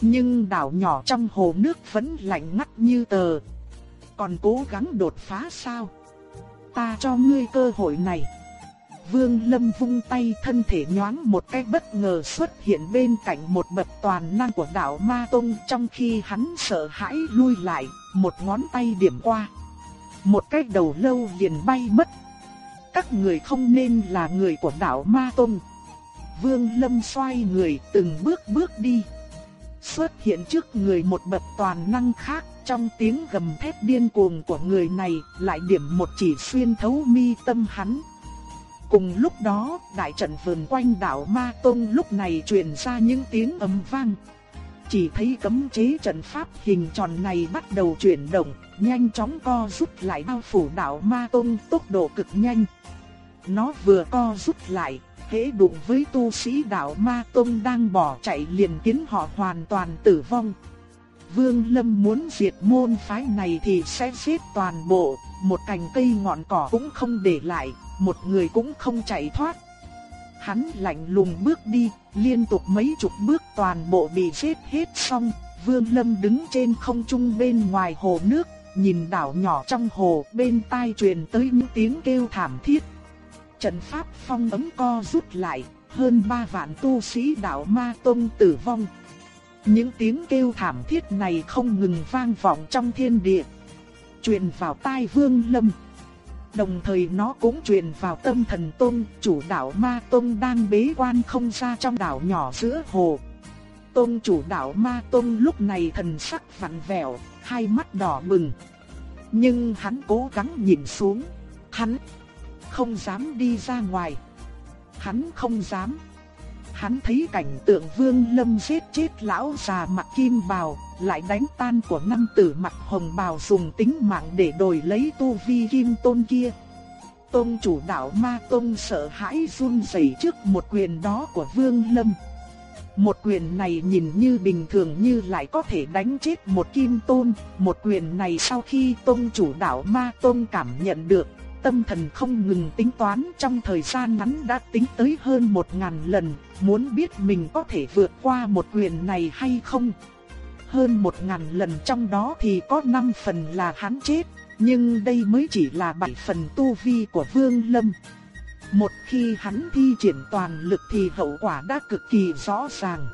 Nhưng đảo nhỏ trong hồ nước vẫn lạnh ngắt như tờ. Còn cố gắng đột phá sao? Ta cho ngươi cơ hội này. Vương Lâm vung tay thân thể nhoáng một cái bất ngờ xuất hiện bên cạnh một bậc toàn năng của đảo Ma Tông trong khi hắn sợ hãi lui lại, một ngón tay điểm qua. Một cái đầu lâu liền bay mất các người không nên là người của đạo Ma tôn Vương Lâm xoay người từng bước bước đi. Xuất hiện trước người một bậc toàn năng khác, trong tiếng gầm thét điên cuồng của người này lại điểm một chỉ xuyên thấu mi tâm hắn. Cùng lúc đó, đại trận vườn quanh đảo Ma Tông lúc này truyền ra những tiếng ầm vang. Chỉ thấy cấm chế trận pháp hình tròn này bắt đầu chuyển động, nhanh chóng co rút lại bao phủ đảo Ma Tông tốc độ cực nhanh. Nó vừa co rút lại, hễ đụng với tu sĩ đạo Ma Tông đang bỏ chạy liền khiến họ hoàn toàn tử vong. Vương Lâm muốn diệt môn phái này thì sẽ giết toàn bộ, một cành cây ngọn cỏ cũng không để lại, một người cũng không chạy thoát. Hắn lạnh lùng bước đi, liên tục mấy chục bước toàn bộ bị giết hết xong, Vương Lâm đứng trên không trung bên ngoài hồ nước, nhìn đảo nhỏ trong hồ, bên tai truyền tới những tiếng kêu thảm thiết. Trận pháp phong ấm co rút lại, hơn ba vạn tu sĩ đạo Ma Tông tử vong. Những tiếng kêu thảm thiết này không ngừng vang vọng trong thiên địa, truyền vào tai Vương Lâm. Đồng thời nó cũng truyền vào tâm thần Tôn, chủ đạo Ma Tôn đang bế quan không ra trong đảo nhỏ giữa hồ. Tôn chủ đạo Ma Tôn lúc này thần sắc vặn vẹo, hai mắt đỏ bừng. Nhưng hắn cố gắng nhìn xuống. Hắn không dám đi ra ngoài. Hắn không dám. Hắn thấy cảnh tượng Vương Lâm giết chết lão già mặt kim bào, lại đánh tan của năm tử mặc hồng bào dùng tính mạng để đổi lấy tu vi kim tôn kia. Tôn chủ đạo ma tôn sợ hãi run rẩy trước một quyền đó của Vương Lâm. Một quyền này nhìn như bình thường như lại có thể đánh chết một kim tôn, một quyền này sau khi tôn chủ đạo ma tôn cảm nhận được, tâm thần không ngừng tính toán trong thời gian ngắn đã tính tới hơn một ngàn lần, muốn biết mình có thể vượt qua một quyền này hay không. Hơn một ngàn lần trong đó thì có năm phần là hắn chết, nhưng đây mới chỉ là bảy phần tu vi của Vương Lâm. Một khi hắn thi triển toàn lực thì hậu quả đã cực kỳ rõ ràng.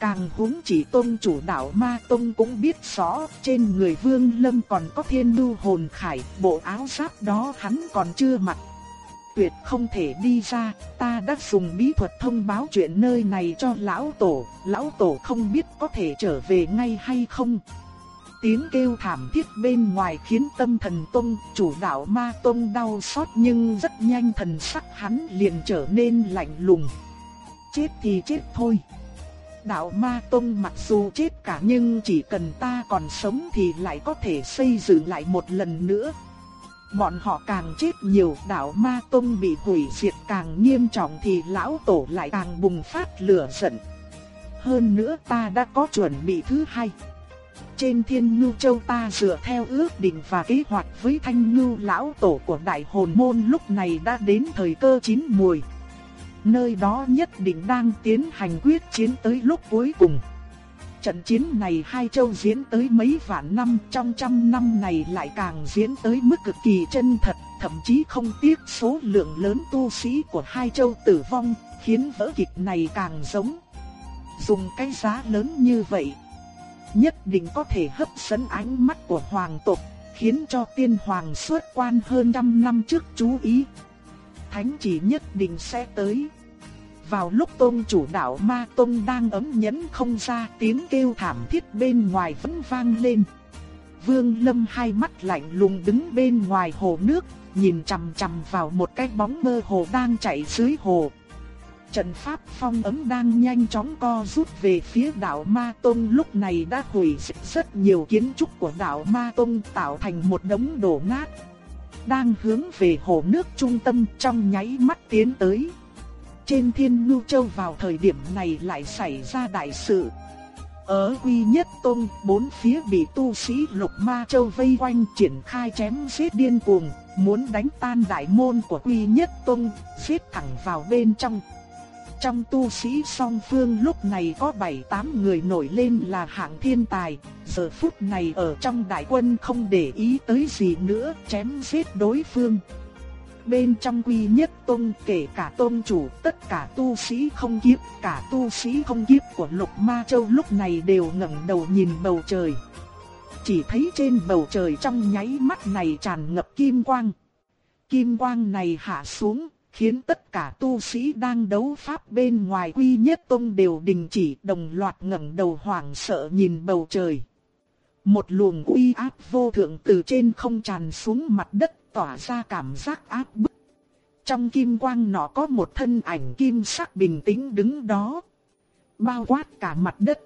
Càng huống chỉ tôn chủ đạo ma tôn cũng biết rõ trên người vương lâm còn có thiên lưu hồn khải, bộ áo giáp đó hắn còn chưa mặc. Tuyệt không thể đi ra, ta đã dùng bí thuật thông báo chuyện nơi này cho lão tổ, lão tổ không biết có thể trở về ngay hay không. Tiếng kêu thảm thiết bên ngoài khiến tâm thần Tông, chủ đạo ma Tông đau xót nhưng rất nhanh thần sắc hắn liền trở nên lạnh lùng. Chết thì chết thôi. Đạo ma Tông mặc dù chết cả nhưng chỉ cần ta còn sống thì lại có thể xây dựng lại một lần nữa. Bọn họ càng chết nhiều, đạo ma Tông bị hủy diệt càng nghiêm trọng thì lão tổ lại càng bùng phát lửa giận. Hơn nữa ta đã có chuẩn bị thứ hai. Trên thiên ngưu châu ta dựa theo ước định và kế hoạch với thanh ngưu lão tổ của đại hồn môn lúc này đã đến thời cơ chín mùi. Nơi đó nhất định đang tiến hành quyết chiến tới lúc cuối cùng. Trận chiến này hai châu diễn tới mấy vạn năm trong trăm năm này lại càng diễn tới mức cực kỳ chân thật, thậm chí không tiếc số lượng lớn tu sĩ của hai châu tử vong, khiến vỡ kịch này càng giống. Dùng cái giá lớn như vậy, nhất định có thể hấp dẫn ánh mắt của hoàng tộc, khiến cho tiên hoàng xuất quan hơn trăm năm trước chú ý. Thánh chỉ nhất định sẽ tới. Vào lúc tôn chủ đạo ma tôn đang ấm nhẫn không ra tiếng kêu thảm thiết bên ngoài vẫn vang lên. Vương Lâm hai mắt lạnh lùng đứng bên ngoài hồ nước, nhìn chằm chằm vào một cái bóng mơ hồ đang chạy dưới hồ. Trận pháp phong ấm đang nhanh chóng co rút về phía đảo Ma Tông lúc này đã hủy diệt rất nhiều kiến trúc của đảo Ma Tông tạo thành một đống đổ nát. Đang hướng về hồ nước trung tâm trong nháy mắt tiến tới. Trên thiên ngưu châu vào thời điểm này lại xảy ra đại sự. Ở Quy Nhất Tông, bốn phía bị tu sĩ Lục Ma Châu vây quanh triển khai chém giết điên cuồng, muốn đánh tan đại môn của Quy Nhất Tông, giết thẳng vào bên trong. Trong tu sĩ song phương lúc này có 7-8 người nổi lên là hạng thiên tài, giờ phút này ở trong đại quân không để ý tới gì nữa, chém giết đối phương. Bên trong quy nhất tôn kể cả tôn chủ tất cả tu sĩ không kiếp, cả tu sĩ không kiếp của lục ma châu lúc này đều ngẩng đầu nhìn bầu trời. Chỉ thấy trên bầu trời trong nháy mắt này tràn ngập kim quang. Kim quang này hạ xuống, khiến tất cả tu sĩ đang đấu pháp bên ngoài quy nhất tông đều đình chỉ đồng loạt ngẩng đầu hoảng sợ nhìn bầu trời. Một luồng uy áp vô thượng từ trên không tràn xuống mặt đất tỏa ra cảm giác áp bức. Trong kim quang nó có một thân ảnh kim sắc bình tĩnh đứng đó. Bao quát cả mặt đất.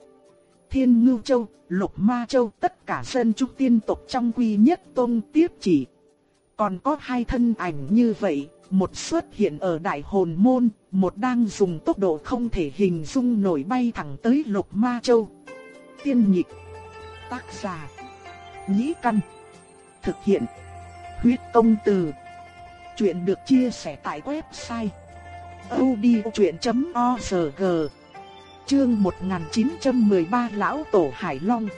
Thiên Ngưu Châu, Lục Ma Châu tất cả dân trúc tiên tộc trong quy nhất tôn tiếp chỉ. Còn có hai thân ảnh như vậy, một xuất hiện ở đại hồn môn, một đang dùng tốc độ không thể hình dung nổi bay thẳng tới Lục Ma Châu. Tiên nhịp, tác giả, nhĩ căn, thực hiện, huyết công từ. Chuyện được chia sẻ tại website odchuyện.org Chương 1913 Lão Tổ Hải Long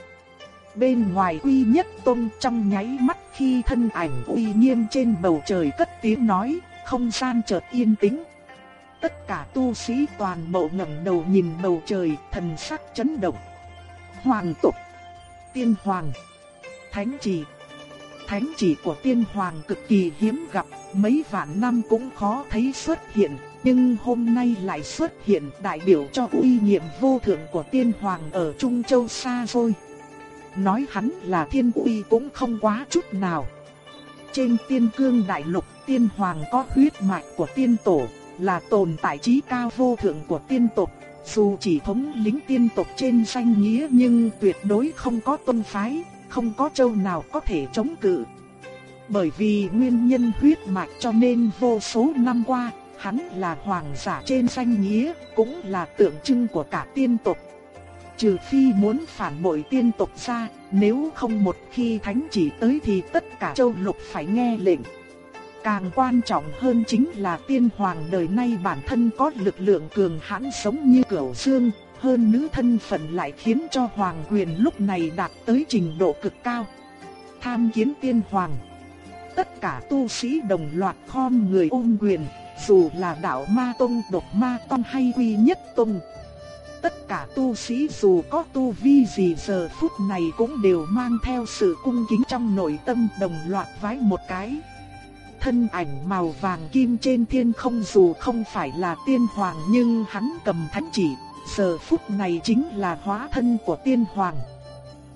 Bên ngoài uy nhất tôn trong nháy mắt khi thân ảnh uy nghiêm trên bầu trời cất tiếng nói, không gian chợt yên tĩnh. Tất cả tu sĩ toàn bộ ngẩng đầu nhìn bầu trời, thần sắc chấn động. Hoàng tục, tiên hoàng, thánh trì Thánh chỉ của tiên hoàng cực kỳ hiếm gặp, mấy vạn năm cũng khó thấy xuất hiện, nhưng hôm nay lại xuất hiện đại biểu cho uy nhiệm vô thượng của tiên hoàng ở Trung Châu xa xôi. nói hắn là thiên uy cũng không quá chút nào. Trên tiên cương đại lục, tiên hoàng có huyết mạch của tiên tổ, là tồn tại trí cao vô thượng của tiên tộc. Dù chỉ thống lĩnh tiên tộc trên danh nghĩa nhưng tuyệt đối không có tôn phái, không có châu nào có thể chống cự. Bởi vì nguyên nhân huyết mạch cho nên vô số năm qua, hắn là hoàng giả trên danh nghĩa, cũng là tượng trưng của cả tiên tộc. Trừ phi muốn phản bội tiên tộc ra, nếu không một khi thánh chỉ tới thì tất cả châu lục phải nghe lệnh. Càng quan trọng hơn chính là tiên hoàng đời nay bản thân có lực lượng cường hãn sống như cửu dương, hơn nữ thân phận lại khiến cho hoàng quyền lúc này đạt tới trình độ cực cao. Tham kiến tiên hoàng. Tất cả tu sĩ đồng loạt khom người ôm quyền, dù là đạo ma tông độc ma tông hay quy nhất tông. Tất cả tu sĩ dù có tu vi gì giờ phút này cũng đều mang theo sự cung kính trong nội tâm đồng loạt vái một cái. Thân ảnh màu vàng kim trên thiên không dù không phải là tiên hoàng nhưng hắn cầm thánh chỉ, giờ phút này chính là hóa thân của tiên hoàng.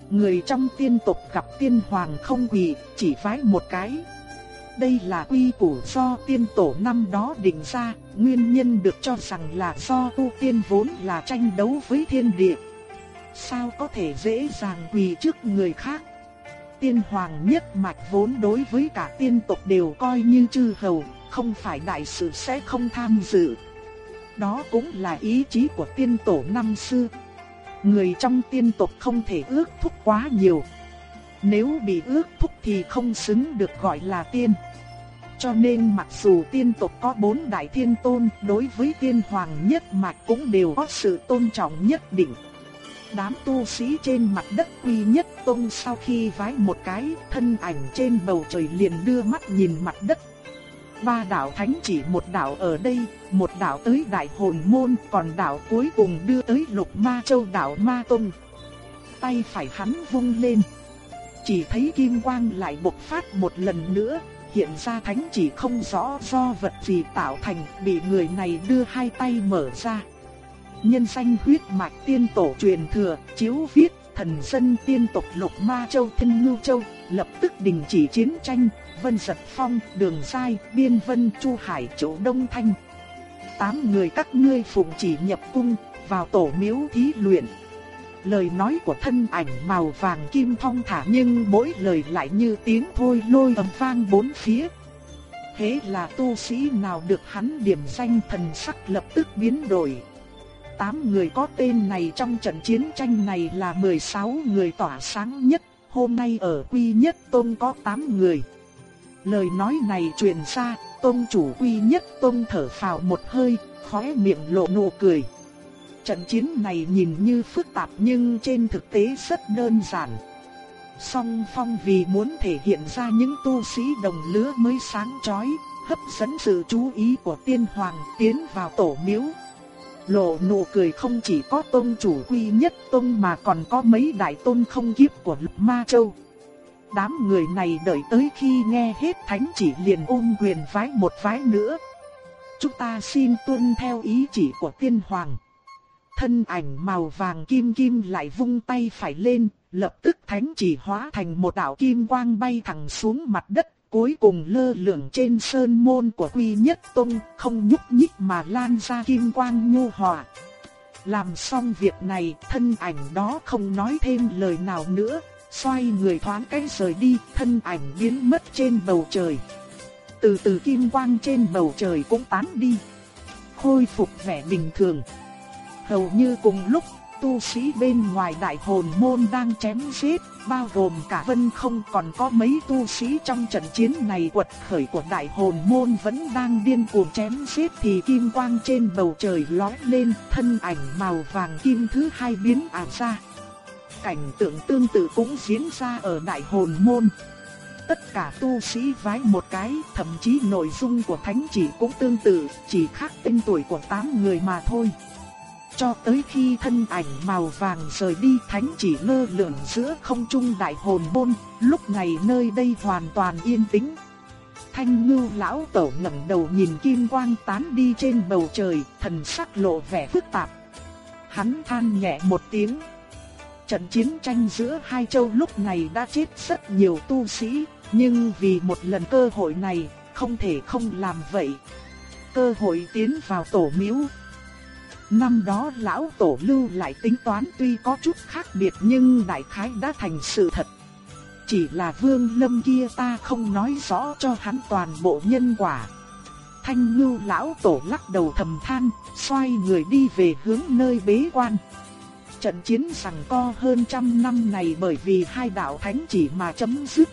Người trong tiên tộc gặp tiên hoàng không quỳ, chỉ vái một cái. Đây là quy củ do tiên tổ năm đó định ra, nguyên nhân được cho rằng là do tu tiên vốn là tranh đấu với thiên địa. Sao có thể dễ dàng quỳ trước người khác? Tiên hoàng nhất mạch vốn đối với cả tiên tộc đều coi như chư hầu, không phải đại sự sẽ không tham dự. Đó cũng là ý chí của tiên tổ năm xưa. Người trong tiên tộc không thể ước thúc quá nhiều. Nếu bị ước thúc thì không xứng được gọi là tiên. Cho nên mặc dù tiên tộc có bốn đại thiên tôn, đối với tiên hoàng nhất mạch cũng đều có sự tôn trọng nhất định. Đám tu sĩ trên mặt đất quy nhất tôn sau khi vái một cái, thân ảnh trên bầu trời liền đưa mắt nhìn mặt đất. Ba đạo thánh chỉ một đạo ở đây, một đạo tới đại hồn môn, còn đạo cuối cùng đưa tới lục ma châu đạo ma tông. Tay phải hắn vung lên. Chỉ thấy kim quang lại bộc phát một lần nữa, hiện ra thánh chỉ không rõ do vật gì tạo thành, bị người này đưa hai tay mở ra. Nhân danh huyết mạch tiên tổ truyền thừa, chiếu viết, thần dân tiên tộc Lục Ma Châu Thiên Ngưu Châu, lập tức đình chỉ chiến tranh, Vân Giật Phong, Đường Sai, Biên Vân, Chu Hải, Chỗ Đông Thanh. Tám người các ngươi phụng chỉ nhập cung, vào tổ miếu thí luyện. Lời nói của thân ảnh màu vàng kim thong thả nhưng mỗi lời lại như tiếng thôi lôi ầm vang bốn phía. Thế là tu sĩ nào được hắn điểm danh thần sắc lập tức biến đổi. Tám người có tên này trong trận chiến tranh này là 16 người tỏa sáng nhất, hôm nay ở Quy Nhất Tôn có 8 người. Lời nói này truyền ra, Tôn chủ Quy Nhất Tôn thở phào một hơi, khóe miệng lộ nụ cười. Trận chiến này nhìn như phức tạp nhưng trên thực tế rất đơn giản. Song Phong vì muốn thể hiện ra những tu sĩ đồng lứa mới sáng chói, hấp dẫn sự chú ý của tiên hoàng tiến vào tổ miếu. Lộ nụ cười không chỉ có tôn chủ quy nhất tôn mà còn có mấy đại tôn không kiếp của lục ma châu. Đám người này đợi tới khi nghe hết thánh chỉ liền ôm quyền vái một vái nữa. Chúng ta xin tuân theo ý chỉ của tiên hoàng. Thân ảnh màu vàng kim kim lại vung tay phải lên, lập tức thánh chỉ hóa thành một đạo kim quang bay thẳng xuống mặt đất, cuối cùng lơ lửng trên sơn môn của Quy Nhất Tông, không nhúc nhích mà lan ra kim quang nhu hòa. Làm xong việc này, thân ảnh đó không nói thêm lời nào nữa, xoay người thoáng cái rời đi, thân ảnh biến mất trên bầu trời. Từ từ kim quang trên bầu trời cũng tán đi, khôi phục vẻ bình thường. Hầu như cùng lúc, tu sĩ bên ngoài đại hồn môn đang chém giết, bao gồm cả vân không còn có mấy tu sĩ trong trận chiến này quật khởi của đại hồn môn vẫn đang điên cuồng chém giết thì kim quang trên bầu trời lóe lên, thân ảnh màu vàng kim thứ hai biến ảo ra. Cảnh tượng tương tự cũng diễn ra ở đại hồn môn. Tất cả tu sĩ vái một cái, thậm chí nội dung của thánh chỉ cũng tương tự, chỉ khác tên tuổi của tám người mà thôi. Cho tới khi thân ảnh màu vàng rời đi thánh chỉ lơ lửng giữa không trung đại hồn môn, lúc này nơi đây hoàn toàn yên tĩnh. Thanh ngưu lão tổ ngẩng đầu nhìn kim quang tán đi trên bầu trời, thần sắc lộ vẻ phức tạp. Hắn than nhẹ một tiếng. Trận chiến tranh giữa hai châu lúc này đã chết rất nhiều tu sĩ, nhưng vì một lần cơ hội này, không thể không làm vậy. Cơ hội tiến vào tổ miếu. Năm đó lão tổ lưu lại tính toán tuy có chút khác biệt nhưng đại khái đã thành sự thật. Chỉ là vương lâm kia ta không nói rõ cho hắn toàn bộ nhân quả. Thanh ngưu lão tổ lắc đầu thầm than, xoay người đi về hướng nơi bế quan. Trận chiến sằng co hơn trăm năm này bởi vì hai đạo thánh chỉ mà chấm dứt.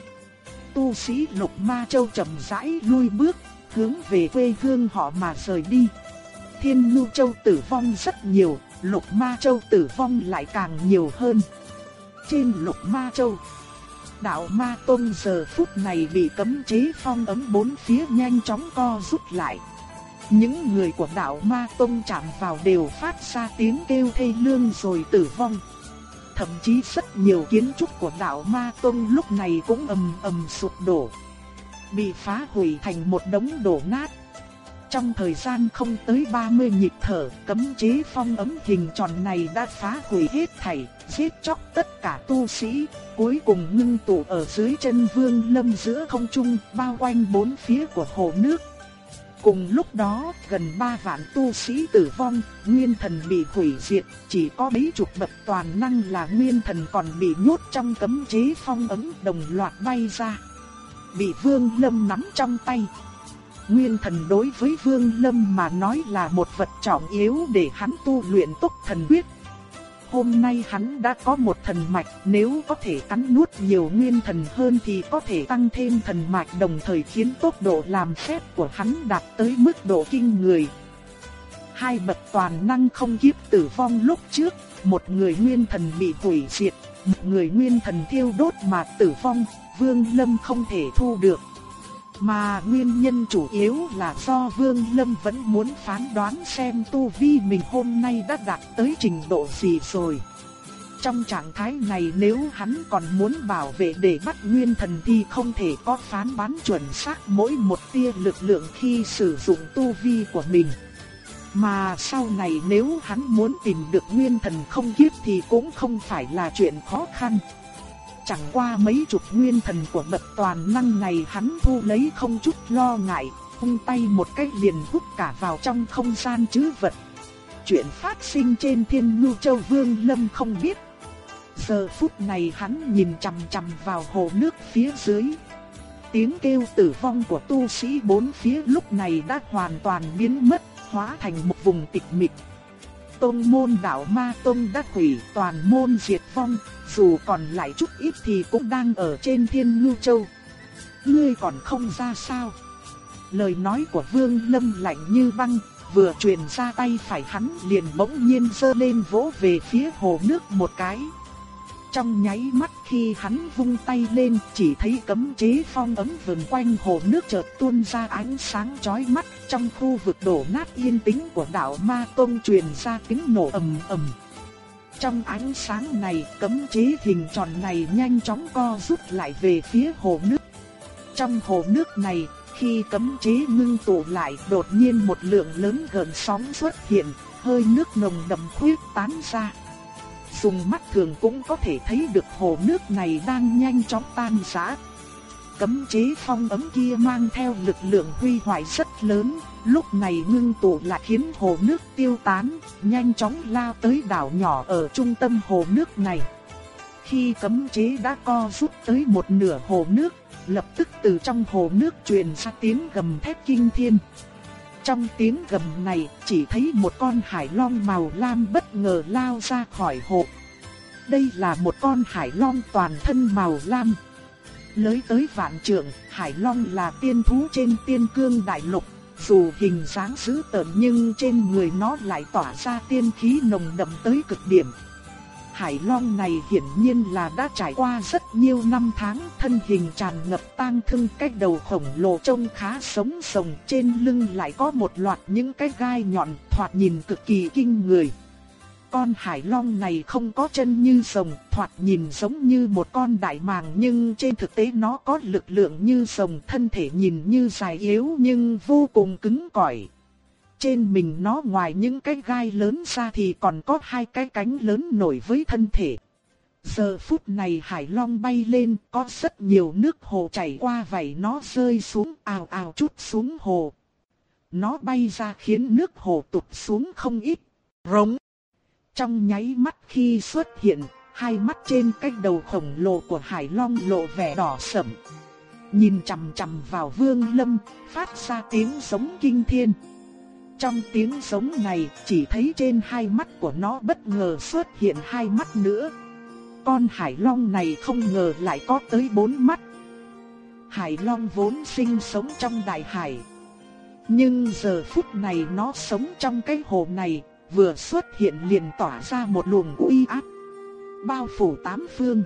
Tu sĩ lục ma châu chậm rãi lui bước, hướng về quê hương họ mà rời đi. Thiên Lưu châu tử vong rất nhiều, lục ma châu tử vong lại càng nhiều hơn. Trên lục ma châu đạo ma tông giờ phút này bị cấm chế phong ấm bốn phía nhanh chóng co rút lại. Những người của đạo ma tông chạm vào đều phát ra tiếng kêu thê lương rồi tử vong. Thậm chí rất nhiều kiến trúc của đạo ma tông lúc này cũng ầm ầm sụp đổ. Bị phá hủy thành một đống đổ nát. Trong thời gian không tới 30 nhịp thở, cấm chế phong ấm hình tròn này đã phá hủy hết thảy, giết chóc tất cả tu sĩ, cuối cùng ngưng tụ ở dưới chân vương lâm giữa không trung, bao quanh bốn phía của hồ nước. Cùng lúc đó, gần 3 vạn tu sĩ tử vong, nguyên thần bị hủy diệt, chỉ có mấy chục bậc toàn năng là nguyên thần còn bị nhốt trong cấm chế phong ấn đồng loạt bay ra. Bị vương lâm nắm trong tay. Nguyên thần đối với Vương Lâm mà nói là một vật trọng yếu để hắn tu luyện tốc thần quyết. Hôm nay hắn đã có một thần mạch, nếu có thể cắn nuốt nhiều nguyên thần hơn thì có thể tăng thêm thần mạch đồng thời khiến tốc độ làm phép của hắn đạt tới mức độ kinh người. Hai bậc toàn năng không kiếp tử vong lúc trước, một người nguyên thần bị hủy diệt, một người nguyên thần thiêu đốt mà tử vong, Vương Lâm không thể thu được. Mà nguyên nhân chủ yếu là do Vương Lâm vẫn muốn phán đoán xem tu vi mình hôm nay đã đạt tới trình độ gì rồi. Trong trạng thái này nếu hắn còn muốn bảo vệ để bắt nguyên thần thì không thể có phán đoán chuẩn xác mỗi một tia lực lượng khi sử dụng tu vi của mình. Mà sau này nếu hắn muốn tìm được nguyên thần không kiếp thì cũng không phải là chuyện khó khăn. Chẳng qua mấy chục nguyên thần của bậc toàn năng này hắn thu lấy không chút lo ngại, hung tay một cách liền hút cả vào trong không gian chứ vật. Chuyện phát sinh trên thiên ngưu châu vương lâm không biết. Giờ phút này hắn nhìn chằm chằm vào hồ nước phía dưới. Tiếng kêu tử vong của tu sĩ bốn phía lúc này đã hoàn toàn biến mất, hóa thành một vùng tịch mịch tôn môn đạo ma tôn đã hủy toàn môn diệt vong, dù còn lại chút ít thì cũng đang ở trên thiên ngưu châu. Ngươi còn không ra sao? Lời nói của vương lâm lạnh như băng, vừa truyền ra tay phải hắn liền bỗng nhiên giơ lên vỗ về phía hồ nước một cái. Trong nháy mắt khi hắn vung tay lên chỉ thấy cấm chế phong ấm vần quanh hồ nước chợt tuôn ra ánh sáng chói mắt trong khu vực đổ nát yên tĩnh của đảo Ma Tông truyền ra tiếng nổ ầm ầm. Trong ánh sáng này cấm chế hình tròn này nhanh chóng co rút lại về phía hồ nước. Trong hồ nước này khi cấm chế ngưng tụ lại đột nhiên một lượng lớn gần sóng xuất hiện, hơi nước nồng đậm khuyết tán ra dùng mắt thường cũng có thể thấy được hồ nước này đang nhanh chóng tan rã. Cấm chế phong ấm kia mang theo lực lượng huy hoại rất lớn, lúc này ngưng tụ lại khiến hồ nước tiêu tán, nhanh chóng lao tới đảo nhỏ ở trung tâm hồ nước này. Khi cấm chế đã co rút tới một nửa hồ nước, lập tức từ trong hồ nước truyền ra tiếng gầm thét kinh thiên. Trong tiếng gầm này chỉ thấy một con hải long màu lam bất ngờ lao ra khỏi hồ. Đây là một con hải long toàn thân màu lam. Lới tới vạn trượng, hải long là tiên thú trên tiên cương đại lục. Dù hình dáng dữ tợn nhưng trên người nó lại tỏa ra tiên khí nồng đậm tới cực điểm. Hải Long này hiển nhiên là đã trải qua rất nhiều năm tháng, thân hình tràn ngập tang thương, cái đầu khổng lồ trông khá sống sồng, trên lưng lại có một loạt những cái gai nhọn, thoạt nhìn cực kỳ kinh người. Con hải long này không có chân như rồng, thoạt nhìn giống như một con đại màng nhưng trên thực tế nó có lực lượng như rồng, thân thể nhìn như dài yếu nhưng vô cùng cứng cỏi. Trên mình nó ngoài những cái gai lớn ra thì còn có hai cái cánh lớn nổi với thân thể. Giờ phút này hải long bay lên, có rất nhiều nước hồ chảy qua vậy nó rơi xuống ào ào chút xuống hồ. Nó bay ra khiến nước hồ tụt xuống không ít. Rống. Trong nháy mắt khi xuất hiện, hai mắt trên cái đầu khổng lồ của hải long lộ vẻ đỏ sẫm. Nhìn chằm chằm vào vương lâm, phát ra tiếng giống kinh thiên. Trong tiếng giống này, chỉ thấy trên hai mắt của nó bất ngờ xuất hiện hai mắt nữa. Con hải long này không ngờ lại có tới bốn mắt. Hải long vốn sinh sống trong đại hải. Nhưng giờ phút này nó sống trong cái hồ này, vừa xuất hiện liền tỏa ra một luồng uy áp, bao phủ tám phương.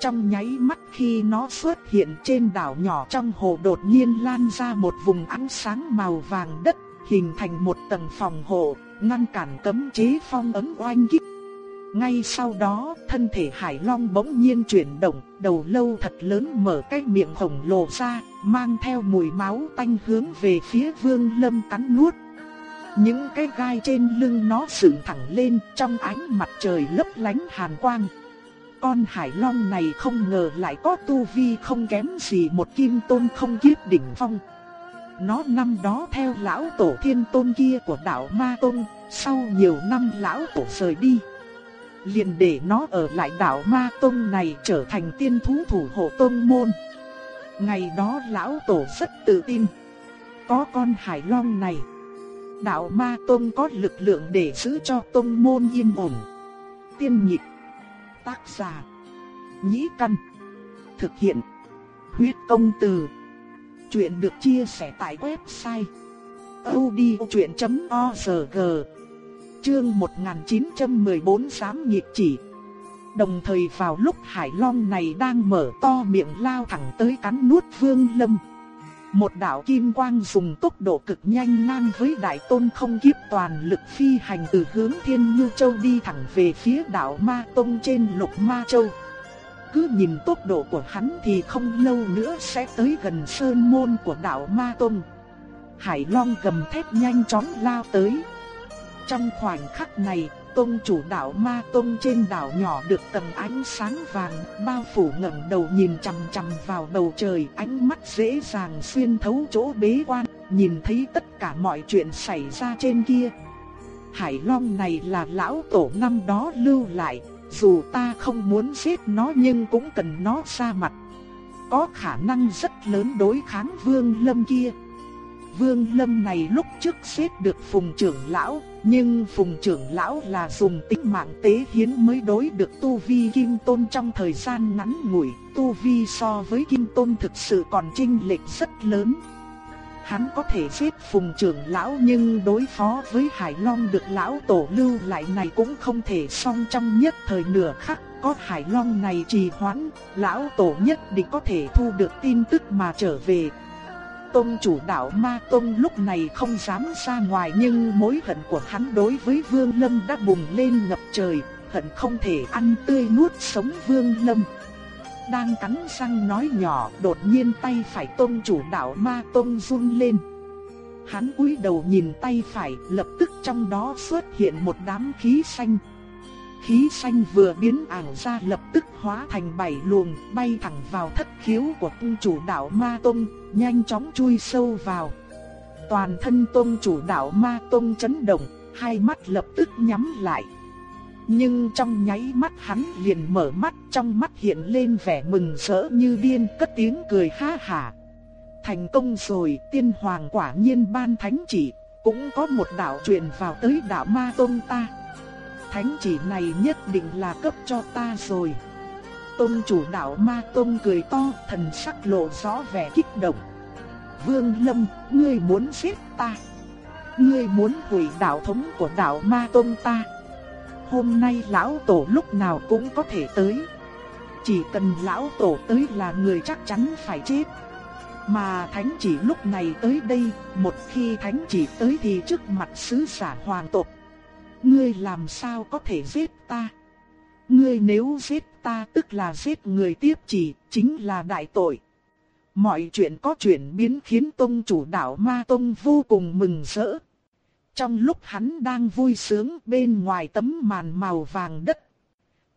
Trong nháy mắt khi nó xuất hiện trên đảo nhỏ trong hồ đột nhiên lan ra một vùng ánh sáng màu vàng đất, hình thành một tầng phòng hộ, ngăn cản cấm chế phong ấn oanh kích. Ngay sau đó, thân thể Hải Long bỗng nhiên chuyển động, đầu lâu thật lớn mở cái miệng khổng lồ ra, mang theo mùi máu tanh hướng về phía Vương Lâm cắn nuốt. Những cái gai trên lưng nó dựng thẳng lên trong ánh mặt trời lấp lánh hàn quang. Con Hải Long này không ngờ lại có tu vi không kém gì một kim tôn không kiếp đỉnh phong. Nó năm đó theo lão tổ thiên tôn kia của đạo Ma Tôn, sau nhiều năm lão tổ rời đi liền để nó ở lại đạo Ma tôn này trở thành tiên thú thủ hộ tôn môn. Ngày đó lão tổ rất tự tin. Có con hải long này, đạo Ma Tông có lực lượng để giữ cho tông môn yên ổn. Tiên nhịp, tác giả, nhĩ căn, thực hiện, huyết công từ. Chuyện được chia sẻ tại website odchuyện.org Chương 1914 giám nhịp chỉ. Đồng thời vào lúc Hải Long này đang mở to miệng lao thẳng tới cắn nuốt Vương Lâm. Một đạo kim quang dùng tốc độ cực nhanh ngang với đại tôn không kiếp toàn lực phi hành từ hướng Thiên Nhu Châu đi thẳng về phía đảo Ma Tông trên lục Ma Châu. Cứ nhìn tốc độ của hắn thì không lâu nữa sẽ tới gần sơn môn của đảo Ma Tông. Hải Long gầm thét nhanh chóng lao tới. Trong khoảnh khắc này, tông chủ đạo ma tông trên đảo nhỏ được tầng ánh sáng vàng bao phủ ngẩng đầu nhìn chằm chằm vào bầu trời, ánh mắt dễ dàng xuyên thấu chỗ bế quan, nhìn thấy tất cả mọi chuyện xảy ra trên kia. Hải Long này là lão tổ năm đó lưu lại, dù ta không muốn giết nó nhưng cũng cần nó ra mặt. Có khả năng rất lớn đối kháng Vương Lâm kia. Vương Lâm này lúc trước xếp được Phùng trưởng lão, nhưng Phùng trưởng lão là dùng tính mạng tế hiến mới đối được Tu Vi Kim Tôn trong thời gian ngắn ngủi, Tu Vi so với Kim Tôn thực sự còn chênh lệch rất lớn. Hắn có thể giết Phùng trưởng lão nhưng đối phó với Hải Long được lão tổ lưu lại này cũng không thể xong trong nhất thời nửa khắc. Có Hải Long này trì hoãn, lão tổ nhất định có thể thu được tin tức mà trở về, tôn chủ đạo Ma tôn lúc này không dám ra ngoài nhưng mối hận của hắn đối với Vương Lâm đã bùng lên ngập trời, hận không thể ăn tươi nuốt sống Vương Lâm. Đang cắn răng nói nhỏ, đột nhiên tay phải tôn chủ đạo Ma tôn run lên. Hắn cúi đầu nhìn tay phải, lập tức trong đó xuất hiện một đám khí xanh, khí xanh vừa biến ảo ra lập tức hóa thành bảy luồng bay thẳng vào thất khiếu của cung chủ đạo Ma Tông, nhanh chóng chui sâu vào. Toàn thân tôn chủ đạo Ma Tông chấn động, hai mắt lập tức nhắm lại. Nhưng trong nháy mắt hắn liền mở mắt trong mắt hiện lên vẻ mừng rỡ như điên cất tiếng cười ha hà. Thành công rồi tiên hoàng quả nhiên ban thánh chỉ, cũng có một đạo truyền vào tới đạo Ma Tông ta thánh chỉ này nhất định là cấp cho ta rồi. Tông chủ đạo ma tông cười to, thần sắc lộ rõ vẻ kích động. Vương Lâm, ngươi muốn giết ta. Ngươi muốn hủy đạo thống của đạo ma tông ta. Hôm nay lão tổ lúc nào cũng có thể tới. Chỉ cần lão tổ tới là người chắc chắn phải chết. Mà thánh chỉ lúc này tới đây, một khi thánh chỉ tới thì trước mặt sứ giả hoàng tộc ngươi làm sao có thể giết ta? Ngươi nếu giết ta tức là giết người tiếp chỉ, chính là đại tội. Mọi chuyện có chuyển biến khiến tông chủ đạo ma tông vô cùng mừng rỡ. Trong lúc hắn đang vui sướng bên ngoài tấm màn màu vàng đất,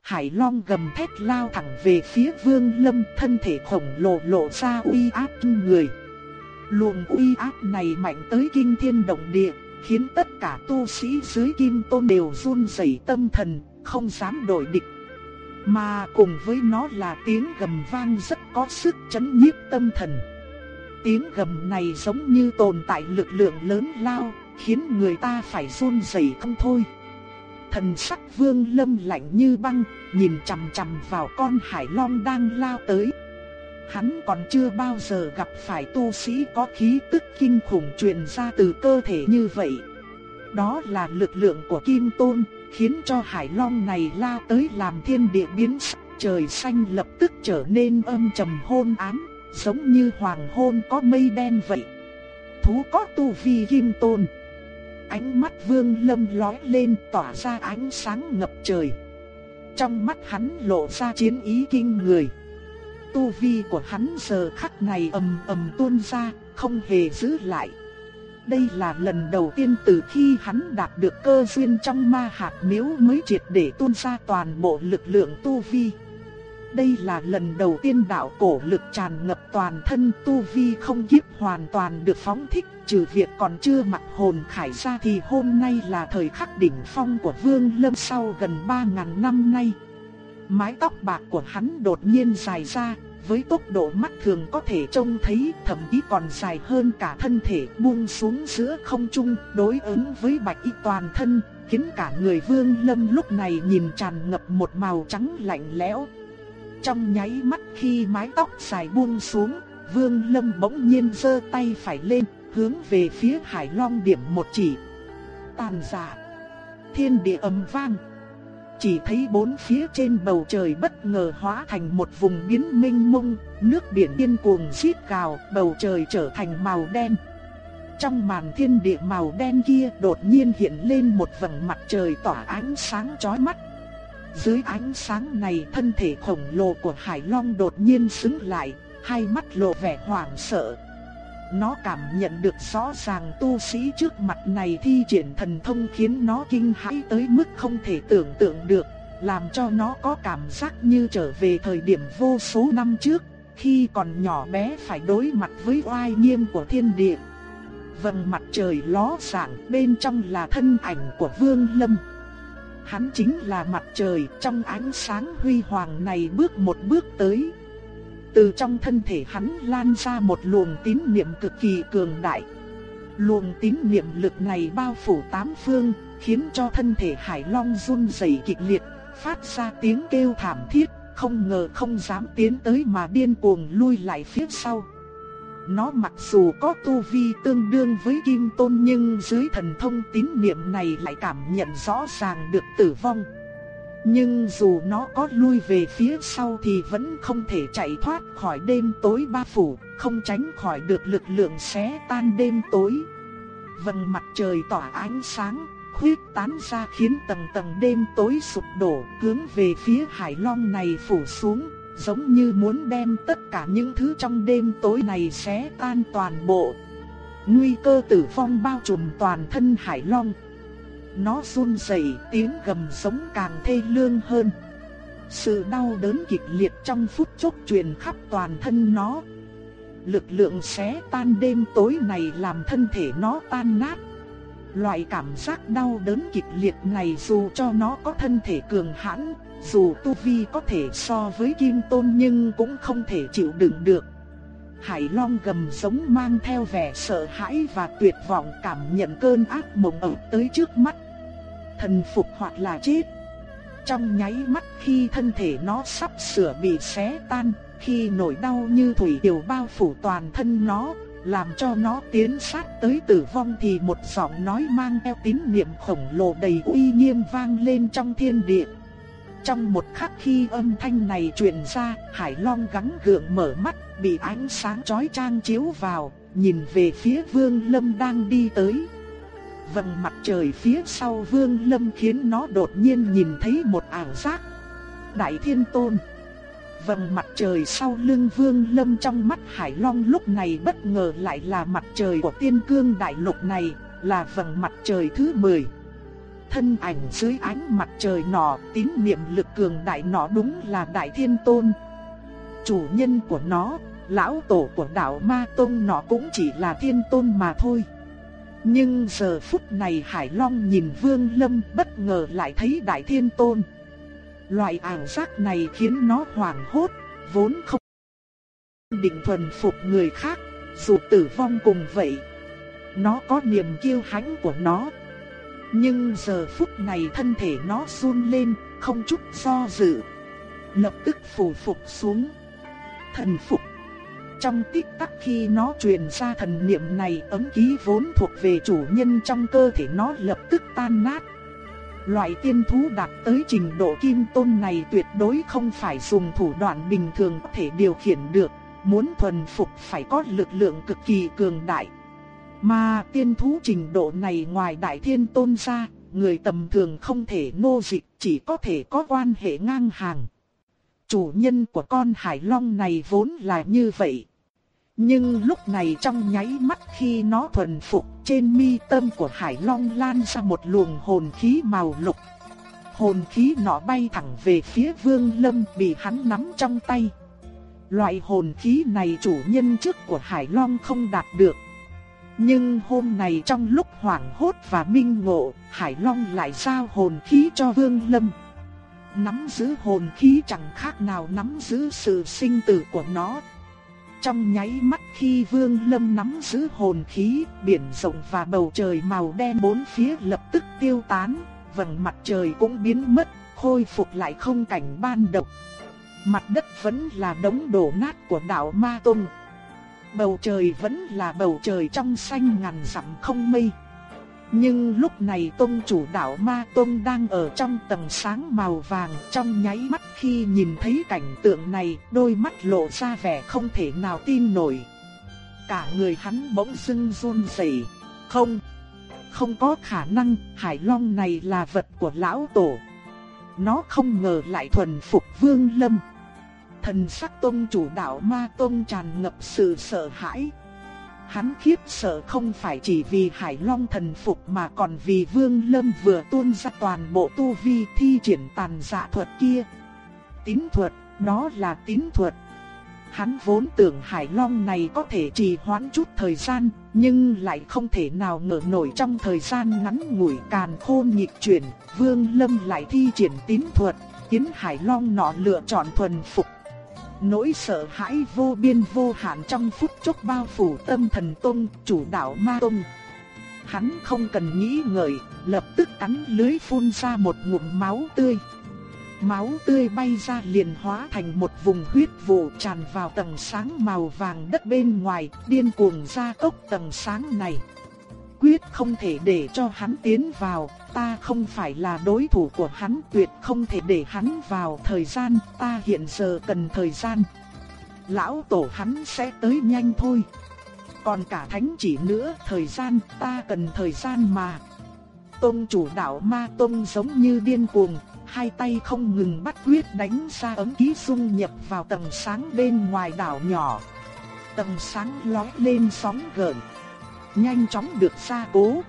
Hải Long gầm thét lao thẳng về phía Vương Lâm, thân thể khổng lồ lộ ra uy áp người. Luồng uy áp này mạnh tới kinh thiên động địa, khiến tất cả tu sĩ dưới kim tôn đều run rẩy tâm thần, không dám đổi địch. Mà cùng với nó là tiếng gầm vang rất có sức chấn nhiếp tâm thần. Tiếng gầm này giống như tồn tại lực lượng lớn lao, khiến người ta phải run rẩy không thôi. Thần sắc Vương Lâm lạnh như băng, nhìn chằm chằm vào con hải long đang lao tới. Hắn còn chưa bao giờ gặp phải tu sĩ có khí tức kinh khủng truyền ra từ cơ thể như vậy. Đó là lực lượng của Kim Tôn, khiến cho hải long này la tới làm thiên địa biến sắc, trời xanh lập tức trở nên âm trầm hôn ám, giống như hoàng hôn có mây đen vậy. Thú có tu vi Kim Tôn. Ánh mắt Vương Lâm lóe lên tỏa ra ánh sáng ngập trời. Trong mắt hắn lộ ra chiến ý kinh người. Tu vi của hắn giờ khắc này ầm ầm tuôn ra, không hề giữ lại. Đây là lần đầu tiên từ khi hắn đạt được cơ duyên trong ma hạt miếu mới triệt để tuôn ra toàn bộ lực lượng tu vi. Đây là lần đầu tiên đạo cổ lực tràn ngập toàn thân tu vi không kiếp hoàn toàn được phóng thích, trừ việc còn chưa mặc hồn khải ra thì hôm nay là thời khắc đỉnh phong của Vương Lâm sau gần 3.000 năm nay. Mái tóc bạc của hắn đột nhiên dài ra, với tốc độ mắt thường có thể trông thấy thậm chí còn dài hơn cả thân thể buông xuống giữa không trung đối ứng với bạch y toàn thân, khiến cả người Vương Lâm lúc này nhìn tràn ngập một màu trắng lạnh lẽo. Trong nháy mắt khi mái tóc dài buông xuống, Vương Lâm bỗng nhiên giơ tay phải lên, hướng về phía Hải Long điểm một chỉ. Tàn giả. Thiên địa ầm vang. Chỉ thấy bốn phía trên bầu trời bất ngờ hóa thành một vùng biến minh mông, nước biển điên cuồng xiết gào, bầu trời trở thành màu đen. Trong màn thiên địa màu đen kia đột nhiên hiện lên một vầng mặt trời tỏa ánh sáng chói mắt, dưới ánh sáng này thân thể khổng lồ của Hải Long đột nhiên sững lại, hai mắt lộ vẻ hoảng sợ. Nó cảm nhận được rõ ràng tu sĩ trước mặt này thi triển thần thông khiến nó kinh hãi tới mức không thể tưởng tượng được, làm cho nó có cảm giác như trở về thời điểm vô số năm trước, khi còn nhỏ bé phải đối mặt với oai nghiêm của thiên địa. Vầng mặt trời ló dạng bên trong là thân ảnh của Vương Lâm. Hắn chính là mặt trời trong ánh sáng huy hoàng này bước một bước tới. Từ trong thân thể hắn lan ra một luồng tín niệm cực kỳ cường đại. Luồng tín niệm lực này bao phủ tám phương, khiến cho thân thể Hải Long run rẩy kịch liệt, phát ra tiếng kêu thảm thiết, không ngờ không dám tiến tới mà điên cuồng lui lại phía sau. Nó mặc dù có tu vi tương đương với kim tôn nhưng dưới thần thông tín niệm này lại cảm nhận rõ ràng được tử vong. Nhưng dù nó có lui về phía sau thì vẫn không thể chạy thoát khỏi đêm tối ba phủ, không tránh khỏi được lực lượng xé tan đêm tối. Vầng mặt trời tỏa ánh sáng, khuyết tán ra khiến tầng tầng đêm tối sụp đổ, hướng về phía hải long này phủ xuống, giống như muốn đem tất cả những thứ trong đêm tối này xé tan toàn bộ. Nguy cơ tử vong bao trùm toàn thân Hải Long. Nó run rẩy, tiếng gầm sống càng thê lương hơn. Sự đau đớn kịch liệt trong phút chốc truyền khắp toàn thân nó. Lực lượng xé tan đêm tối này làm thân thể nó tan nát. Loại cảm giác đau đớn kịch liệt này dù cho nó có thân thể cường hãn, dù tu vi có thể so với kim tôn nhưng cũng không thể chịu đựng được. Hải Long gầm sống mang theo vẻ sợ hãi và tuyệt vọng cảm nhận cơn ác mộng ập tới trước mắt. Thần phục hoặc là chết. Trong nháy mắt khi thân thể nó sắp sửa bị xé tan, khi nỗi đau như thủy triều bao phủ toàn thân nó, làm cho nó tiến sát tới tử vong thì một giọng nói mang theo tín niệm khổng lồ đầy uy nghiêm vang lên trong thiên địa. Trong một khắc khi âm thanh này truyền ra, Hải Long gắng gượng mở mắt, bị ánh sáng chói chang chiếu vào, nhìn về phía Vương Lâm đang đi tới. Vầng mặt trời phía sau Vương Lâm khiến nó đột nhiên nhìn thấy một ảo giác. Đại Thiên Tôn Vầng mặt trời sau lưng Vương Lâm trong mắt Hải Long lúc này bất ngờ lại là mặt trời của tiên cương đại lục này, là vầng mặt trời thứ 10 thân ảnh dưới ánh mặt trời nọ, tín niệm lực cường đại nọ đúng là Đại Thiên Tôn. Chủ nhân của nó, lão tổ của đạo Ma Tông nọ cũng chỉ là Thiên Tôn mà thôi. Nhưng giờ phút này Hải Long nhìn Vương Lâm bất ngờ lại thấy Đại Thiên Tôn. Loại ảo giác này khiến nó hoảng hốt, vốn không định thuần phục người khác, dù tử vong cùng vậy. Nó có niềm kiêu hãnh của nó. Nhưng giờ phút này thân thể nó run lên, không chút do dự. Lập tức phủ phục xuống. Thần phục. Trong tích tắc khi nó truyền ra thần niệm này, ấm ký vốn thuộc về chủ nhân trong cơ thể nó lập tức tan nát. Loại tiên thú đạt tới trình độ kim tôn này tuyệt đối không phải dùng thủ đoạn bình thường có thể điều khiển được, muốn thuần phục phải có lực lượng cực kỳ cường đại. Mà tiên thú trình độ này ngoài đại thiên tôn ra, người tầm thường không thể nô dịch, chỉ có thể có quan hệ ngang hàng. Chủ nhân của con hải long này vốn là như vậy. Nhưng lúc này trong nháy mắt khi nó thuần phục, trên mi tâm của hải long lan ra một luồng hồn khí màu lục. Hồn khí nọ bay thẳng về phía vương lâm bị hắn nắm trong tay. Loại hồn khí này chủ nhân trước của hải long không đạt được. Nhưng hôm nay trong lúc hoảng hốt và minh ngộ, Hải Long lại giao hồn khí cho Vương Lâm. Nắm giữ hồn khí chẳng khác nào nắm giữ sự sinh tử của nó. Trong nháy mắt khi Vương Lâm nắm giữ hồn khí, biển rộng và bầu trời màu đen bốn phía lập tức tiêu tán, vầng mặt trời cũng biến mất, khôi phục lại không cảnh ban đầu. Mặt đất vẫn là đống đổ nát của đạo Ma Tông. Bầu trời vẫn là bầu trời trong xanh ngàn dặm không mây. Nhưng lúc này tôn chủ đạo Ma Tôn đang ở trong tầng sáng màu vàng trong nháy mắt khi nhìn thấy cảnh tượng này, đôi mắt lộ ra vẻ không thể nào tin nổi. Cả người hắn bỗng dưng run rẩy. Không, không có khả năng Hải Long này là vật của lão tổ. Nó không ngờ lại thuần phục Vương Lâm. Thần sắc tôn chủ đạo Ma Tôn tràn ngập sự sợ hãi. Hắn khiếp sợ không phải chỉ vì Hải Long thần phục mà còn vì Vương Lâm vừa tuôn ra toàn bộ tu vi thi triển tàn dạ thuật kia. Tín thuật, đó là tín thuật. Hắn vốn tưởng Hải Long này có thể trì hoãn chút thời gian, nhưng lại không thể nào ngờ nổi trong thời gian ngắn ngủi càn khôn nhịp chuyển, Vương Lâm lại thi triển tín thuật, khiến Hải Long nọ lựa chọn thuần phục Nỗi sợ hãi vô biên vô hạn trong phút chốc bao phủ tâm thần Tông, chủ đạo Ma Tông. Hắn không cần nghĩ ngợi, lập tức cắn lưới phun ra một ngụm máu tươi. Máu tươi bay ra liền hóa thành một vùng huyết vụ tràn vào tầng sáng màu vàng đất bên ngoài, điên cuồng ra tốc tầng sáng này. Quyết không thể để cho hắn tiến vào, ta không phải là đối thủ của hắn tuyệt không thể để hắn vào thời gian, ta hiện giờ cần thời gian. Lão tổ hắn sẽ tới nhanh thôi. Còn cả thánh chỉ nữa, thời gian, ta cần thời gian mà. Tôn chủ đạo ma tôn giống như điên cuồng, hai tay không ngừng bắt quyết đánh ra ấm ký xung nhập vào tầng sáng bên ngoài đảo nhỏ. Tầng sáng lóe lên sóng gợn, nhanh chóng được gia cố,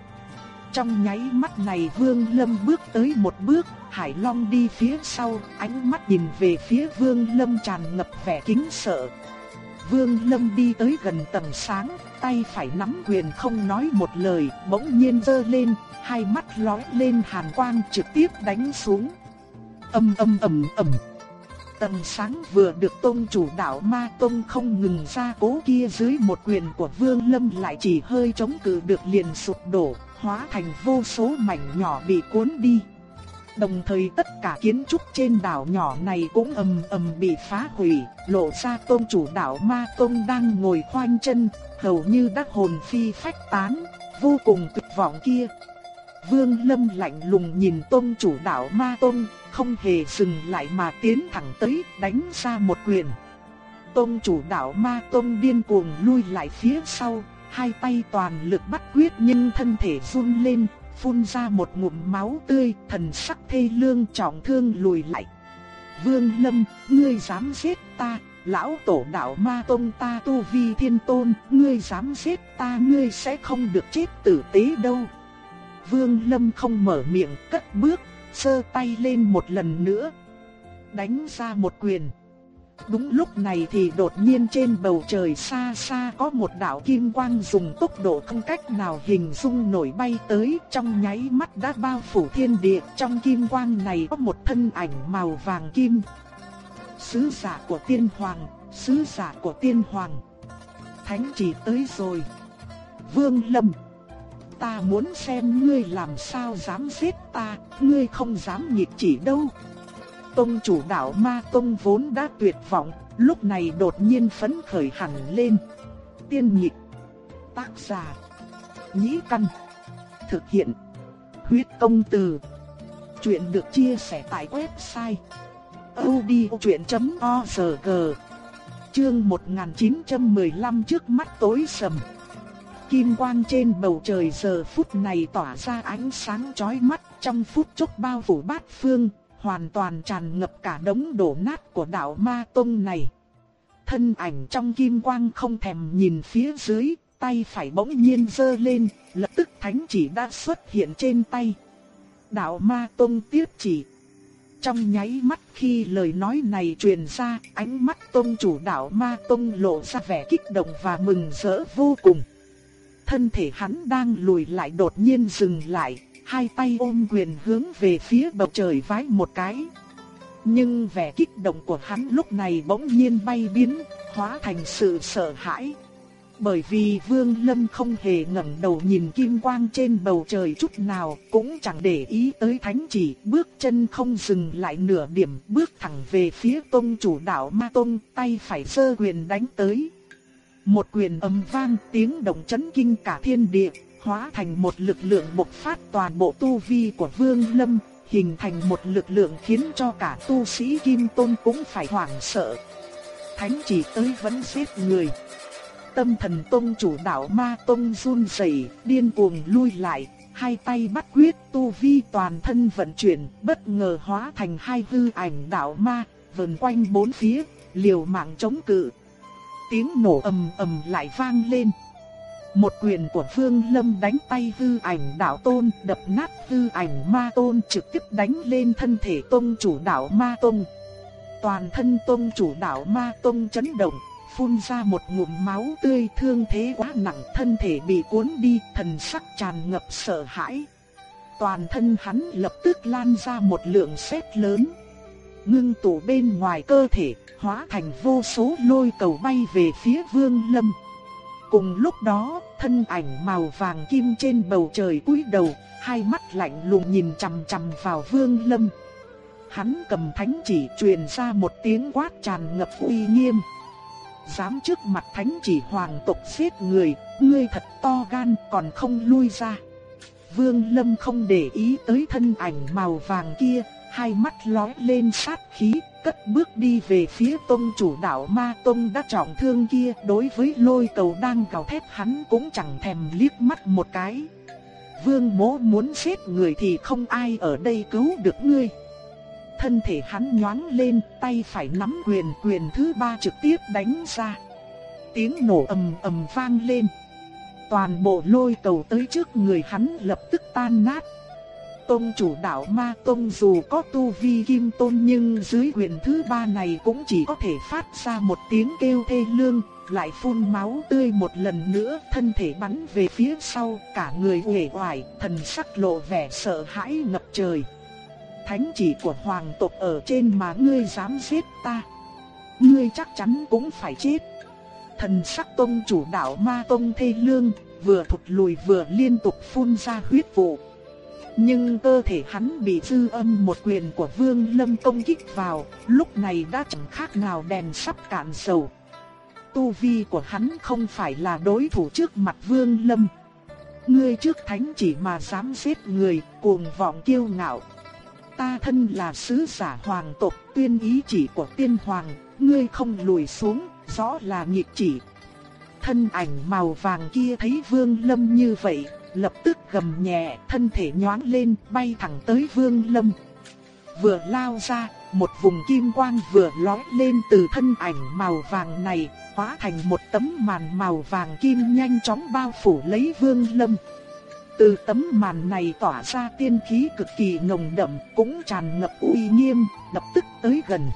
trong nháy mắt này Vương Lâm bước tới một bước, Hải Long đi phía sau, ánh mắt nhìn về phía Vương Lâm tràn ngập vẻ kính sợ. Vương Lâm đi tới gần tầng sáng, tay phải nắm quyền không nói một lời, bỗng nhiên giơ lên, hai mắt lóe lên hàn quang trực tiếp đánh xuống. Ầm ầm ầm ầm. Tầng sáng vừa được tôn chủ đạo ma tôn không ngừng ra cố kia dưới một quyền của Vương Lâm lại chỉ hơi chống cự được liền sụp đổ, hóa thành vô số mảnh nhỏ bị cuốn đi. Đồng thời tất cả kiến trúc trên đảo nhỏ này cũng ầm ầm bị phá hủy, lộ ra tôn chủ đảo Ma Tôn đang ngồi khoanh chân, hầu như đắc hồn phi phách tán, vô cùng tuyệt vọng kia. Vương Lâm lạnh lùng nhìn tôn chủ đảo Ma Tôn, không hề dừng lại mà tiến thẳng tới, đánh ra một quyền. Tôn chủ đạo Ma Tôn điên cuồng lui lại phía sau, hai tay toàn lực bắt quyết nhưng thân thể run lên, phun ra một ngụm máu tươi, thần sắc thê lương trọng thương lùi lại. Vương Lâm, ngươi dám giết ta, lão tổ đạo ma tông ta tu vi thiên tôn, ngươi dám giết ta ngươi sẽ không được chết tử tế đâu. Vương Lâm không mở miệng, cất bước, sơ tay lên một lần nữa. Đánh ra một quyền. Đúng lúc này thì đột nhiên trên bầu trời xa xa có một đạo kim quang dùng tốc độ không cách nào hình dung nổi bay tới trong nháy mắt đã bao phủ thiên địa. Trong kim quang này có một thân ảnh màu vàng kim. Sứ giả của tiên hoàng, sứ giả của tiên hoàng. Thánh chỉ tới rồi. Vương Lâm Ta muốn xem ngươi làm sao dám giết ta, ngươi không dám nhịp chỉ đâu. Tông chủ đạo ma tông vốn đã tuyệt vọng, lúc này đột nhiên phấn khởi hẳn lên. Tiên nhịp, tác giả, nhĩ căn, thực hiện, huyết công từ. Chuyện được chia sẻ tại website odchuyện.org Chương 1915 trước mắt tối sầm Kim quang trên bầu trời giờ phút này tỏa ra ánh sáng chói mắt trong phút chốc bao phủ bát phương, hoàn toàn tràn ngập cả đống đổ nát của đạo ma tông này. Thân ảnh trong kim quang không thèm nhìn phía dưới, tay phải bỗng nhiên giơ lên, lập tức thánh chỉ đã xuất hiện trên tay. Đạo ma tông tiếp chỉ. Trong nháy mắt khi lời nói này truyền ra, ánh mắt tông chủ đạo ma tông lộ ra vẻ kích động và mừng rỡ vô cùng. Thân thể hắn đang lùi lại đột nhiên dừng lại, hai tay ôm quyền hướng về phía bầu trời vái một cái. Nhưng vẻ kích động của hắn lúc này bỗng nhiên bay biến, hóa thành sự sợ hãi. Bởi vì Vương Lâm không hề ngẩng đầu nhìn kim quang trên bầu trời chút nào, cũng chẳng để ý tới thánh chỉ, bước chân không dừng lại nửa điểm, bước thẳng về phía tông chủ đạo Ma Tông, tay phải sơ quyền đánh tới. Một quyền âm vang tiếng động chấn kinh cả thiên địa, hóa thành một lực lượng bộc phát toàn bộ tu vi của Vương Lâm, hình thành một lực lượng khiến cho cả tu sĩ Kim Tôn cũng phải hoảng sợ. Thánh chỉ tới vẫn giết người. Tâm thần tông chủ đạo ma tông run rẩy, điên cuồng lui lại, hai tay bắt quyết tu vi toàn thân vận chuyển, bất ngờ hóa thành hai hư ảnh đạo ma, vần quanh bốn phía, liều mạng chống cự, tiếng nổ ầm ầm lại vang lên. Một quyền của Phương Lâm đánh tay hư ảnh đạo tôn, đập nát hư ảnh ma tôn trực tiếp đánh lên thân thể tôn chủ đạo ma tôn. Toàn thân tôn chủ đạo ma tôn chấn động, phun ra một ngụm máu tươi thương thế quá nặng, thân thể bị cuốn đi, thần sắc tràn ngập sợ hãi. Toàn thân hắn lập tức lan ra một lượng sét lớn. Ngưng tụ bên ngoài cơ thể, hóa thành vô số lôi cầu bay về phía Vương Lâm. Cùng lúc đó, thân ảnh màu vàng kim trên bầu trời cúi đầu, hai mắt lạnh lùng nhìn chằm chằm vào Vương Lâm. Hắn cầm thánh chỉ truyền ra một tiếng quát tràn ngập uy nghiêm. Dám trước mặt thánh chỉ hoàng tộc giết người, ngươi thật to gan còn không lui ra. Vương Lâm không để ý tới thân ảnh màu vàng kia, hai mắt lóe lên sát khí, cất bước đi về phía tông chủ đạo ma tông đã trọng thương kia. Đối với lôi cầu đang gào thét hắn cũng chẳng thèm liếc mắt một cái. Vương mố muốn giết người thì không ai ở đây cứu được ngươi. Thân thể hắn nhoáng lên, tay phải nắm quyền, quyền thứ ba trực tiếp đánh ra. Tiếng nổ ầm ầm vang lên. Toàn bộ lôi cầu tới trước người hắn lập tức tan nát, Tông chủ đạo ma tông dù có tu vi kim tôn nhưng dưới quyền thứ ba này cũng chỉ có thể phát ra một tiếng kêu thê lương, lại phun máu tươi một lần nữa, thân thể bắn về phía sau, cả người uể oải, thần sắc lộ vẻ sợ hãi ngập trời. Thánh chỉ của hoàng tộc ở trên mà ngươi dám giết ta, ngươi chắc chắn cũng phải chết. Thần sắc tông chủ đạo ma tông thê lương, vừa thụt lùi vừa liên tục phun ra huyết vụ. Nhưng cơ thể hắn bị dư âm một quyền của Vương Lâm công kích vào, lúc này đã chẳng khác nào đèn sắp cạn dầu. Tu vi của hắn không phải là đối thủ trước mặt Vương Lâm. Ngươi trước thánh chỉ mà dám giết người, cuồng vọng kiêu ngạo. Ta thân là sứ giả hoàng tộc, tuyên ý chỉ của tiên hoàng, ngươi không lùi xuống, rõ là nghịch chỉ. Thân ảnh màu vàng kia thấy Vương Lâm như vậy, lập tức gầm nhẹ, thân thể nhoáng lên, bay thẳng tới Vương Lâm. Vừa lao ra, một vùng kim quang vừa lóe lên từ thân ảnh màu vàng này, hóa thành một tấm màn màu vàng kim nhanh chóng bao phủ lấy Vương Lâm. Từ tấm màn này tỏa ra tiên khí cực kỳ nồng đậm, cũng tràn ngập uy nghiêm, lập tức tới gần.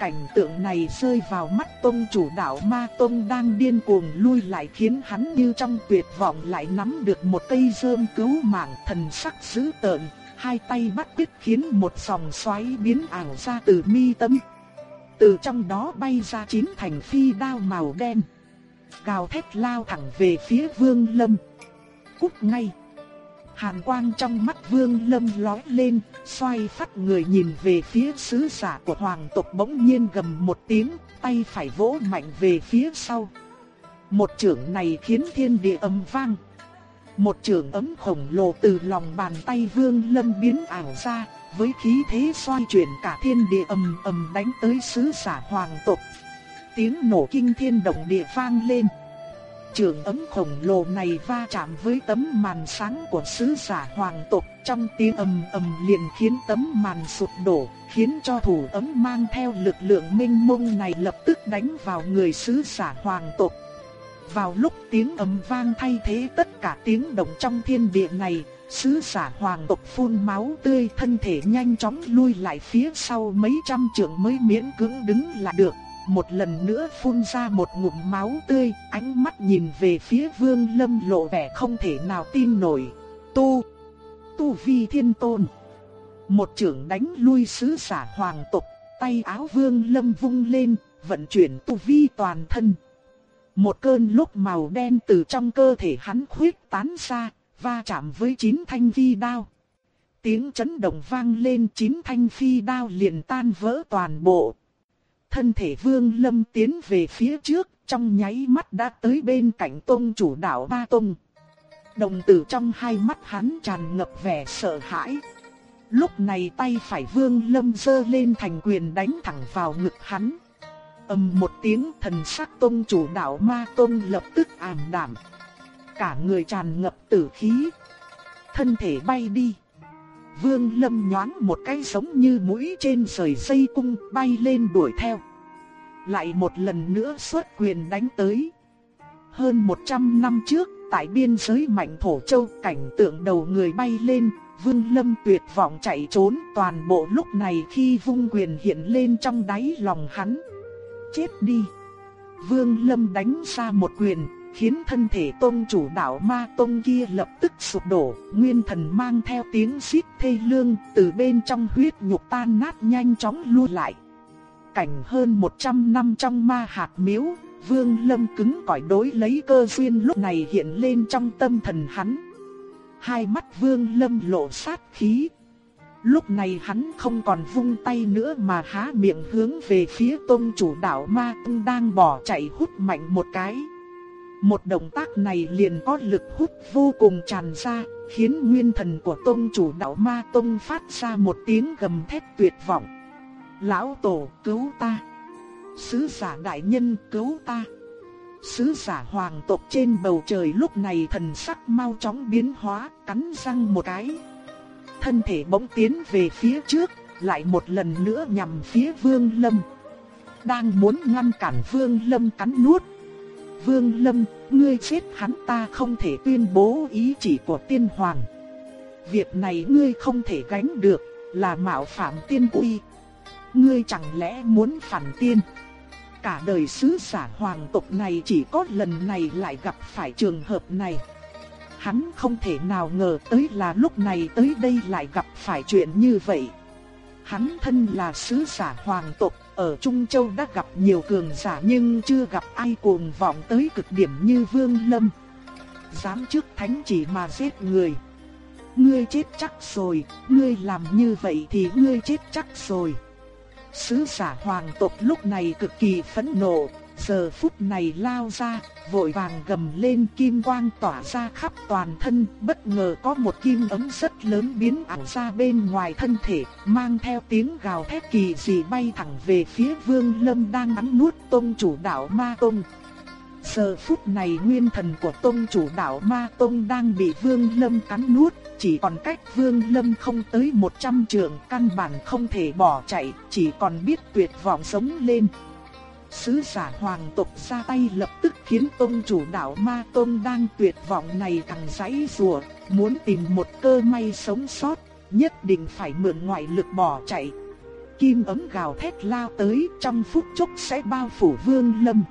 Cảnh tượng này rơi vào mắt tông chủ đạo ma tông đang điên cuồng lui lại khiến hắn như trong tuyệt vọng lại nắm được một cây rơm cứu mạng thần sắc dữ tợn, hai tay bắt quyết khiến một dòng xoáy biến ảo ra từ mi tâm. Từ trong đó bay ra chín thành phi đao màu đen. Gào thét lao thẳng về phía vương lâm. Cút ngay. Hàn quang trong mắt vương lâm lói lên, xoay phát người nhìn về phía sứ giả của hoàng tộc bỗng nhiên gầm một tiếng, tay phải vỗ mạnh về phía sau. Một trưởng này khiến thiên địa âm vang. Một trưởng ấm khổng lồ từ lòng bàn tay vương lâm biến ảo ra, với khí thế xoay chuyển cả thiên địa ầm ầm đánh tới sứ giả hoàng tộc. Tiếng nổ kinh thiên động địa vang lên. Trường ấm khổng lồ này va chạm với tấm màn sáng của sứ giả hoàng tộc trong tiếng ầm ầm liền khiến tấm màn sụp đổ, khiến cho thủ ấm mang theo lực lượng minh mông này lập tức đánh vào người sứ giả hoàng tộc. Vào lúc tiếng ầm vang thay thế tất cả tiếng động trong thiên địa này, sứ giả hoàng tộc phun máu tươi thân thể nhanh chóng lui lại phía sau mấy trăm trượng mới miễn cưỡng đứng là được. Một lần nữa phun ra một ngụm máu tươi, ánh mắt nhìn về phía vương lâm lộ vẻ không thể nào tin nổi. Tu, tu vi thiên tôn. Một trưởng đánh lui sứ giả hoàng tộc, tay áo vương lâm vung lên, vận chuyển tu vi toàn thân. Một cơn lốc màu đen từ trong cơ thể hắn khuyết tán ra, va chạm với chín thanh phi đao. Tiếng chấn động vang lên chín thanh phi đao liền tan vỡ toàn bộ. Thân thể vương lâm tiến về phía trước, trong nháy mắt đã tới bên cạnh tôn chủ đạo Ba Tông. Đồng tử trong hai mắt hắn tràn ngập vẻ sợ hãi. Lúc này tay phải vương lâm dơ lên thành quyền đánh thẳng vào ngực hắn ầm một tiếng thần sắc tôn chủ đạo ma tôn lập tức ảm đạm. Cả người tràn ngập tử khí. Thân thể bay đi. Vương lâm nhoáng một cái giống như mũi trên sợi dây cung bay lên đuổi theo. Lại một lần nữa xuất quyền đánh tới. Hơn 100 năm trước, tại biên giới mạnh thổ châu cảnh tượng đầu người bay lên, Vương Lâm tuyệt vọng chạy trốn toàn bộ lúc này khi vung quyền hiện lên trong đáy lòng hắn chết đi. Vương Lâm đánh ra một quyền, khiến thân thể tôn chủ đạo ma tôn kia lập tức sụp đổ, nguyên thần mang theo tiếng xít thê lương, từ bên trong huyết nhục tan nát nhanh chóng lui lại. Cảnh hơn 100 năm trong ma hạt miếu, Vương Lâm cứng cỏi đối lấy cơ duyên lúc này hiện lên trong tâm thần hắn. Hai mắt Vương Lâm lộ sát khí, Lúc này hắn không còn vung tay nữa mà há miệng hướng về phía tôn chủ đạo ma tung đang bỏ chạy hút mạnh một cái. Một động tác này liền có lực hút vô cùng tràn ra, khiến nguyên thần của tôn chủ đạo ma tông phát ra một tiếng gầm thét tuyệt vọng. Lão tổ cứu ta! Sứ giả đại nhân cứu ta! Sứ giả hoàng tộc trên bầu trời lúc này thần sắc mau chóng biến hóa, cắn răng một cái thân thể bỗng tiến về phía trước, lại một lần nữa nhằm phía Vương Lâm. Đang muốn ngăn cản Vương Lâm cắn nuốt. Vương Lâm, ngươi chết hắn ta không thể tuyên bố ý chỉ của tiên hoàng. Việc này ngươi không thể gánh được, là mạo phạm tiên quy. Ngươi chẳng lẽ muốn phản tiên? Cả đời sứ giả hoàng tộc này chỉ có lần này lại gặp phải trường hợp này. Hắn không thể nào ngờ tới là lúc này tới đây lại gặp phải chuyện như vậy. Hắn thân là sứ giả hoàng tộc, ở Trung Châu đã gặp nhiều cường giả nhưng chưa gặp ai cuồng vọng tới cực điểm như Vương Lâm. Dám trước thánh chỉ mà giết người. Ngươi chết chắc rồi, ngươi làm như vậy thì ngươi chết chắc rồi. Sứ giả hoàng tộc lúc này cực kỳ phẫn nộ, giờ phút này lao ra, vội vàng gầm lên kim quang tỏa ra khắp toàn thân, bất ngờ có một kim ấm rất lớn biến ảo ra bên ngoài thân thể, mang theo tiếng gào thét kỳ dị bay thẳng về phía Vương Lâm đang bắn nuốt tông chủ đạo Ma Tông. Giờ phút này nguyên thần của tông chủ đạo Ma Tông đang bị Vương Lâm cắn nuốt, chỉ còn cách Vương Lâm không tới 100 trượng căn bản không thể bỏ chạy, chỉ còn biết tuyệt vọng sống lên. Sứ giả hoàng tộc ra tay lập tức khiến tôn chủ đạo ma tôn đang tuyệt vọng này càng giãy rùa, muốn tìm một cơ may sống sót, nhất định phải mượn ngoại lực bỏ chạy. Kim ấm gào thét lao tới trong phút chốc sẽ bao phủ vương lâm.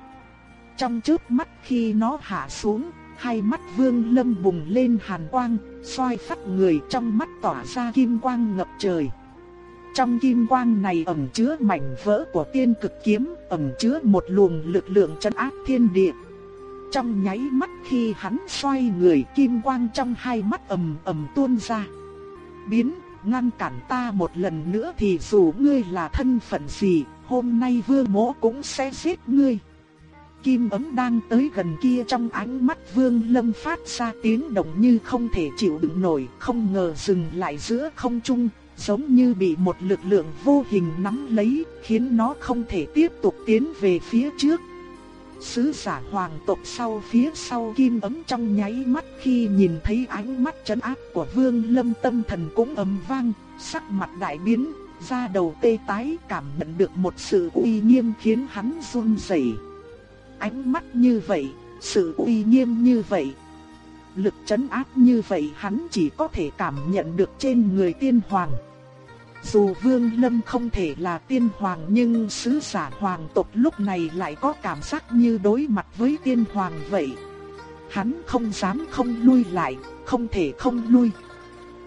Trong trước mắt khi nó hạ xuống, hai mắt vương lâm bùng lên hàn quang, xoay phát người trong mắt tỏa ra kim quang ngập trời. Trong kim quang này ẩn chứa mảnh vỡ của tiên cực kiếm, ẩn chứa một luồng lực lượng chân áp thiên địa. Trong nháy mắt khi hắn xoay người kim quang trong hai mắt ầm ầm tuôn ra. Biến, ngăn cản ta một lần nữa thì dù ngươi là thân phận gì, hôm nay vương mỗ cũng sẽ giết ngươi. Kim ấm đang tới gần kia trong ánh mắt vương lâm phát ra tiếng động như không thể chịu đựng nổi, không ngờ dừng lại giữa không trung, giống như bị một lực lượng vô hình nắm lấy, khiến nó không thể tiếp tục tiến về phía trước. Sứ giả hoàng tộc sau phía sau kim ấm trong nháy mắt khi nhìn thấy ánh mắt chấn áp của vương lâm tâm thần cũng ầm vang, sắc mặt đại biến, da đầu tê tái cảm nhận được một sự uy nghiêm khiến hắn run rẩy. Ánh mắt như vậy, sự uy nghiêm như vậy, lực chấn áp như vậy hắn chỉ có thể cảm nhận được trên người tiên hoàng. Dù Vương Lâm không thể là tiên hoàng nhưng sứ giả hoàng tộc lúc này lại có cảm giác như đối mặt với tiên hoàng vậy. Hắn không dám không lui lại, không thể không lui.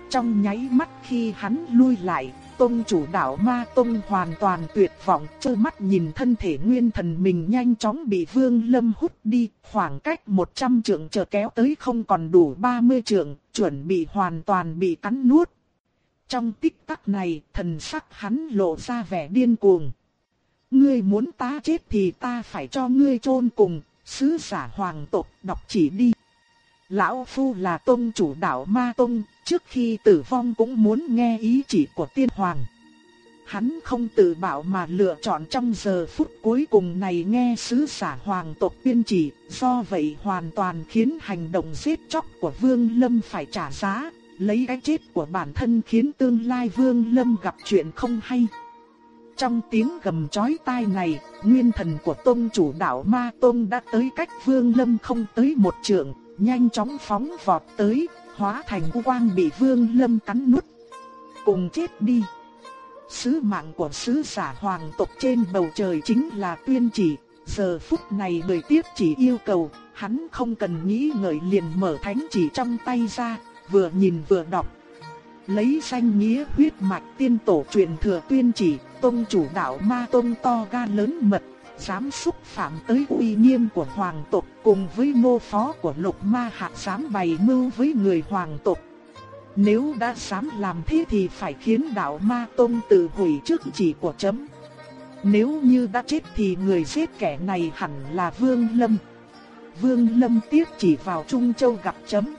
Trong nháy mắt khi hắn lui lại, Tông chủ đạo Ma Tông hoàn toàn tuyệt vọng, trơ mắt nhìn thân thể nguyên thần mình nhanh chóng bị Vương Lâm hút đi, khoảng cách 100 trượng chờ kéo tới không còn đủ 30 trượng, chuẩn bị hoàn toàn bị cắn nuốt. Trong tích tắc này, thần sắc hắn lộ ra vẻ điên cuồng. Ngươi muốn ta chết thì ta phải cho ngươi chôn cùng, sứ giả hoàng tộc đọc chỉ đi. Lão Phu là tôn chủ đạo Ma Tông, trước khi tử vong cũng muốn nghe ý chỉ của tiên hoàng. Hắn không tự bảo mà lựa chọn trong giờ phút cuối cùng này nghe sứ giả hoàng tộc tiên chỉ, do vậy hoàn toàn khiến hành động giết chóc của Vương Lâm phải trả giá, lấy cái chết của bản thân khiến tương lai Vương Lâm gặp chuyện không hay. Trong tiếng gầm chói tai này, nguyên thần của tôn chủ đạo Ma Tôn đã tới cách Vương Lâm không tới một trượng, nhanh chóng phóng vọt tới, hóa thành quang bị Vương Lâm cắn nuốt. Cùng chết đi. Sứ mạng của sứ giả hoàng tộc trên bầu trời chính là tuyên chỉ, giờ phút này người tiếp chỉ yêu cầu, hắn không cần nghĩ ngợi liền mở thánh chỉ trong tay ra, vừa nhìn vừa đọc. Lấy danh nghĩa huyết mạch tiên tổ truyền thừa tuyên chỉ, tôn chủ đạo ma tôn to gan lớn mật, dám xúc phạm tới uy nghiêm của hoàng tộc cùng với nô phó của lục ma hạ dám bày mưu với người hoàng tộc. Nếu đã dám làm thế thì phải khiến đạo ma tôn tự hủy trước chỉ của chấm. Nếu như đã chết thì người giết kẻ này hẳn là Vương Lâm. Vương Lâm tiếc chỉ vào Trung Châu gặp chấm.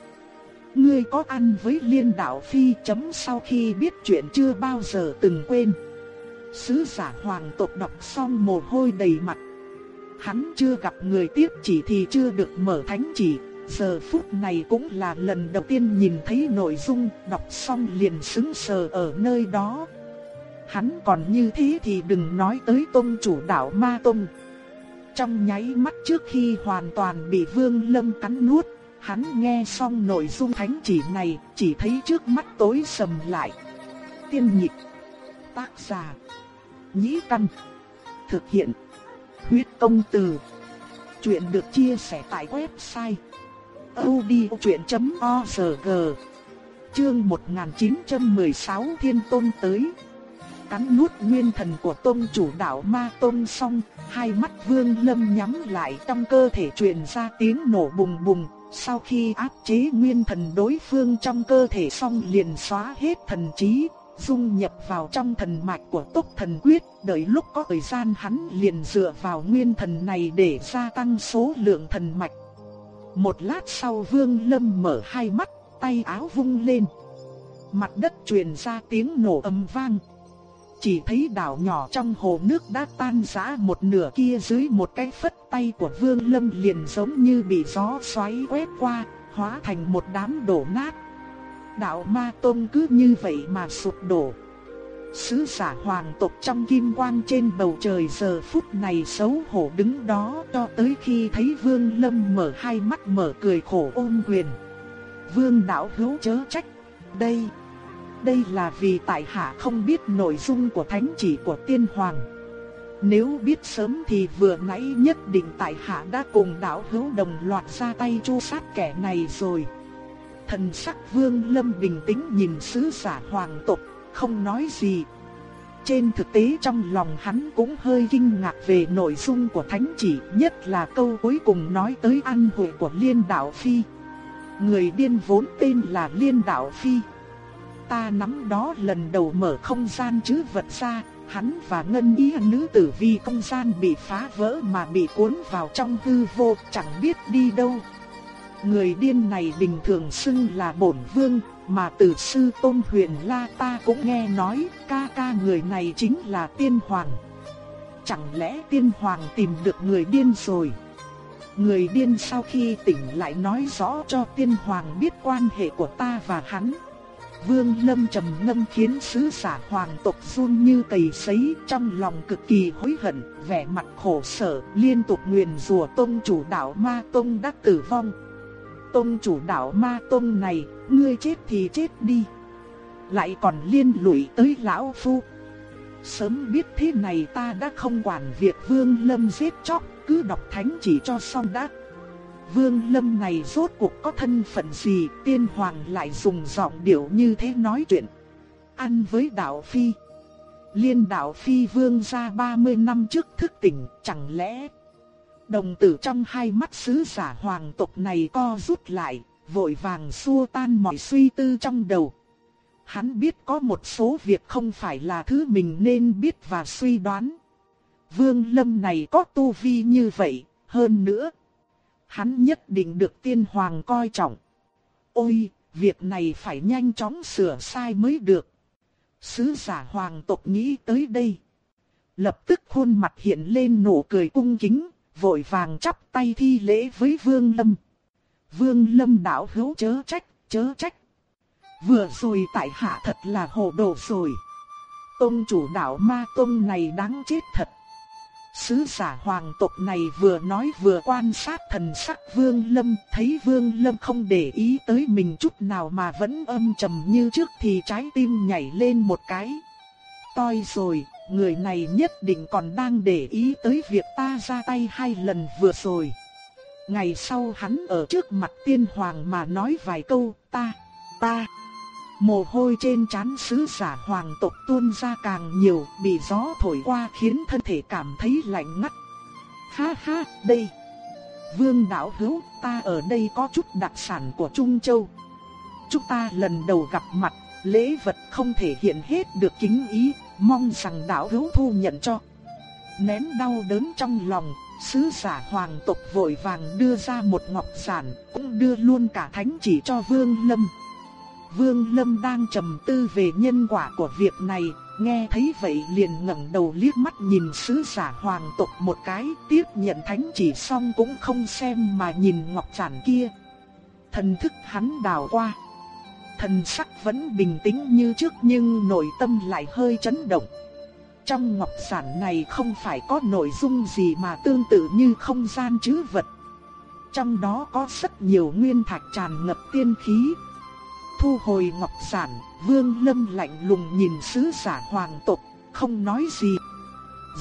Ngươi có ăn với liên đạo phi chấm sau khi biết chuyện chưa bao giờ từng quên. Sứ giả hoàng tộc đọc xong mồ hôi đầy mặt. Hắn chưa gặp người tiếp chỉ thì chưa được mở thánh chỉ, giờ phút này cũng là lần đầu tiên nhìn thấy nội dung, đọc xong liền sững sờ ở nơi đó. Hắn còn như thế thì đừng nói tới tôn chủ đạo ma tôn. Trong nháy mắt trước khi hoàn toàn bị vương lâm cắn nuốt, hắn nghe xong nội dung thánh chỉ này, chỉ thấy trước mắt tối sầm lại. Tiên nhịp, tác giả nhĩ căn. Thực hiện. Huyết công từ. Chuyện được chia sẻ tại website. odchuyện.org Chương 1916 Thiên Tôn tới. Cắn nuốt nguyên thần của tôn chủ đạo Ma Tôn xong, hai mắt vương lâm nhắm lại trong cơ thể truyền ra tiếng nổ bùng bùng. Sau khi áp chế nguyên thần đối phương trong cơ thể xong liền xóa hết thần trí, dung nhập vào trong thần mạch của túc thần quyết, đợi lúc có thời gian hắn liền dựa vào nguyên thần này để gia tăng số lượng thần mạch. Một lát sau Vương Lâm mở hai mắt, tay áo vung lên. Mặt đất truyền ra tiếng nổ ầm vang. Chỉ thấy đảo nhỏ trong hồ nước đã tan rã một nửa kia dưới một cái phất tay của Vương Lâm liền giống như bị gió xoáy quét qua, hóa thành một đám đổ nát đạo ma tôn cứ như vậy mà sụp đổ. Sứ giả hoàng tộc trong kim quang trên bầu trời giờ phút này xấu hổ đứng đó cho tới khi thấy Vương Lâm mở hai mắt mở cười khổ ôm quyền. Vương đạo hữu chớ trách, đây, đây là vì tại hạ không biết nội dung của thánh chỉ của tiên hoàng. Nếu biết sớm thì vừa nãy nhất định tại hạ đã cùng đạo hữu đồng loạt ra tay chu sát kẻ này rồi. Thần sắc vương lâm bình tĩnh nhìn sứ giả hoàng tộc, không nói gì. Trên thực tế trong lòng hắn cũng hơi kinh ngạc về nội dung của thánh chỉ, nhất là câu cuối cùng nói tới ăn hội của liên đạo phi. Người điên vốn tên là liên đạo phi. Ta nắm đó lần đầu mở không gian chứ vật ra, hắn và ngân ý nữ tử vì không gian bị phá vỡ mà bị cuốn vào trong hư vô, chẳng biết đi đâu. Người điên này bình thường xưng là bổn vương, mà từ sư tôn huyền la ta cũng nghe nói ca ca người này chính là tiên hoàng. Chẳng lẽ tiên hoàng tìm được người điên rồi? Người điên sau khi tỉnh lại nói rõ cho tiên hoàng biết quan hệ của ta và hắn. Vương Lâm trầm ngâm khiến sứ giả hoàng tộc run như cầy sấy trong lòng cực kỳ hối hận, vẻ mặt khổ sở, liên tục nguyền rủa tông chủ đạo ma tông đã tử vong. Tông chủ đạo ma tông này, ngươi chết thì chết đi. Lại còn liên lụy tới lão phu. Sớm biết thế này ta đã không quản việc Vương Lâm giết chóc, cứ đọc thánh chỉ cho xong đã. Vương Lâm này rốt cuộc có thân phận gì, tiên hoàng lại dùng giọng điệu như thế nói chuyện. Ăn với đạo phi. Liên đạo phi vương ra 30 năm trước thức tỉnh, chẳng lẽ... Đồng tử trong hai mắt sứ giả hoàng tộc này co rút lại, vội vàng xua tan mọi suy tư trong đầu. Hắn biết có một số việc không phải là thứ mình nên biết và suy đoán. Vương Lâm này có tu vi như vậy, hơn nữa hắn nhất định được tiên hoàng coi trọng. Ôi, việc này phải nhanh chóng sửa sai mới được. Sứ giả hoàng tộc nghĩ tới đây. Lập tức khuôn mặt hiện lên nụ cười cung kính, vội vàng chắp tay thi lễ với Vương Lâm. Vương Lâm đạo hữu chớ trách, chớ trách. Vừa rồi tại hạ thật là hồ đồ rồi. Tông chủ đạo ma tông này đáng chết thật. Sứ giả hoàng tộc này vừa nói vừa quan sát thần sắc Vương Lâm, thấy Vương Lâm không để ý tới mình chút nào mà vẫn âm trầm như trước thì trái tim nhảy lên một cái. Toi rồi, người này nhất định còn đang để ý tới việc ta ra tay hai lần vừa rồi. Ngày sau hắn ở trước mặt tiên hoàng mà nói vài câu, ta, ta. Mồ hôi trên trán sứ giả hoàng tộc tuôn ra càng nhiều, bị gió thổi qua khiến thân thể cảm thấy lạnh ngắt. Ha ha, đây. Vương đạo hữu, ta ở đây có chút đặc sản của Trung Châu. Chúng ta lần đầu gặp mặt, lễ vật không thể hiện hết được kính ý, mong rằng đạo hữu thu nhận cho. Nén đau đớn trong lòng, sứ giả hoàng tộc vội vàng đưa ra một ngọc giản, cũng đưa luôn cả thánh chỉ cho Vương Lâm. Vương Lâm đang trầm tư về nhân quả của việc này, nghe thấy vậy liền ngẩng đầu liếc mắt nhìn sứ giả hoàng tộc một cái, tiếp nhận thánh chỉ xong cũng không xem mà nhìn ngọc giản kia. Thần thức hắn đào qua. Thần sắc vẫn bình tĩnh như trước nhưng nội tâm lại hơi chấn động. Trong ngọc giản này không phải có nội dung gì mà tương tự như không gian chứ vật. Trong đó có rất nhiều nguyên thạch tràn ngập tiên khí, Thu hồi ngọc sản, vương lâm lạnh lùng nhìn sứ giả hoàng tộc, không nói gì.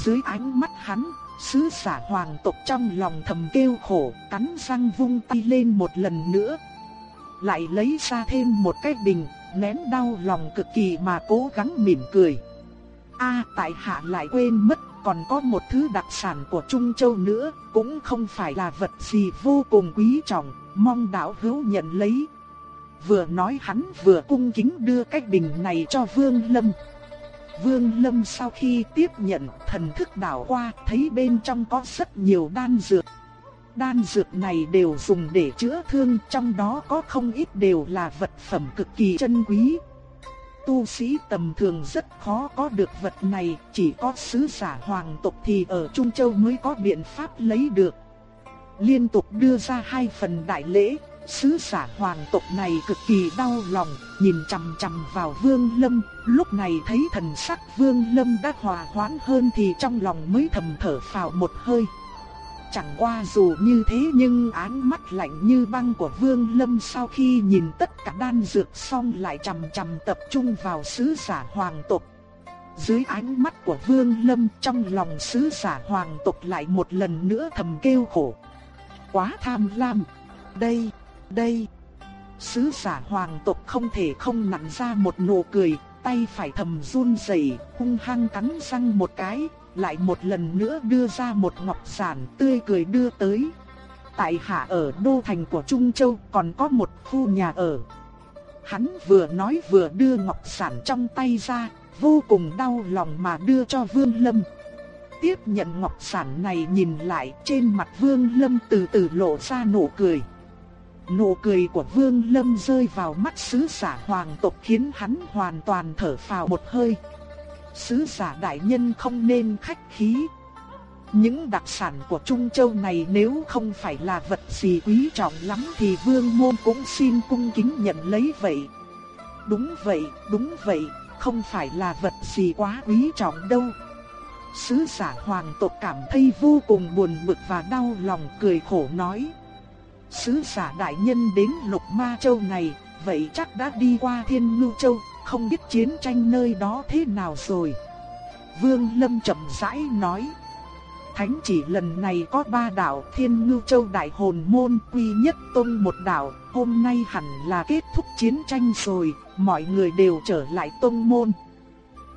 Dưới ánh mắt hắn, sứ giả hoàng tộc trong lòng thầm kêu khổ, cắn răng vung tay lên một lần nữa. Lại lấy ra thêm một cái bình, nén đau lòng cực kỳ mà cố gắng mỉm cười. A tại hạ lại quên mất còn có một thứ đặc sản của Trung Châu nữa, cũng không phải là vật gì vô cùng quý trọng, mong đạo hữu nhận lấy. Vừa nói hắn vừa cung kính đưa cái bình này cho Vương Lâm. Vương Lâm sau khi tiếp nhận thần thức đảo qua thấy bên trong có rất nhiều đan dược. Đan dược này đều dùng để chữa thương, trong đó có không ít đều là vật phẩm cực kỳ chân quý. Tu sĩ tầm thường rất khó có được vật này, chỉ có sứ giả hoàng tộc thì ở Trung Châu mới có biện pháp lấy được. Liên tục đưa ra hai phần đại lễ, Sứ giả hoàng tộc này cực kỳ đau lòng, nhìn chằm chằm vào Vương Lâm, lúc này thấy thần sắc Vương Lâm đã hòa hoãn hơn thì trong lòng mới thầm thở phào một hơi. Chẳng qua dù như thế nhưng ánh mắt lạnh như băng của Vương Lâm sau khi nhìn tất cả đan dược xong lại chằm chằm tập trung vào sứ giả hoàng tộc. Dưới ánh mắt của Vương Lâm trong lòng sứ giả hoàng tộc lại một lần nữa thầm kêu khổ. Quá tham lam. Đây, đây. Sứ giả hoàng tộc không thể không nặn ra một nụ cười, tay phải thầm run rẩy, hung hăng cắn răng một cái, lại một lần nữa đưa ra một ngọc giản tươi cười đưa tới. Tại hạ ở đô thành của Trung Châu còn có một khu nhà ở. Hắn vừa nói vừa đưa ngọc giản trong tay ra, vô cùng đau lòng mà đưa cho Vương Lâm. Tiếp nhận ngọc giản này nhìn lại trên mặt Vương Lâm từ từ lộ ra nụ cười. Nụ cười của Vương Lâm rơi vào mắt sứ giả hoàng tộc khiến hắn hoàn toàn thở phào một hơi. Sứ giả đại nhân không nên khách khí. Những đặc sản của Trung Châu này nếu không phải là vật gì quý trọng lắm thì vương môn cũng xin cung kính nhận lấy vậy. Đúng vậy, đúng vậy, không phải là vật gì quá quý trọng đâu. Sứ giả hoàng tộc cảm thấy vô cùng buồn bực và đau lòng cười khổ nói. Sứ giả đại nhân đến lục ma châu này, vậy chắc đã đi qua thiên ngưu châu, không biết chiến tranh nơi đó thế nào rồi. Vương Lâm chậm rãi nói. Thánh chỉ lần này có ba đạo Thiên Ngưu Châu Đại Hồn Môn Quy Nhất tôn một đạo, hôm nay hẳn là kết thúc chiến tranh rồi, mọi người đều trở lại tôn môn.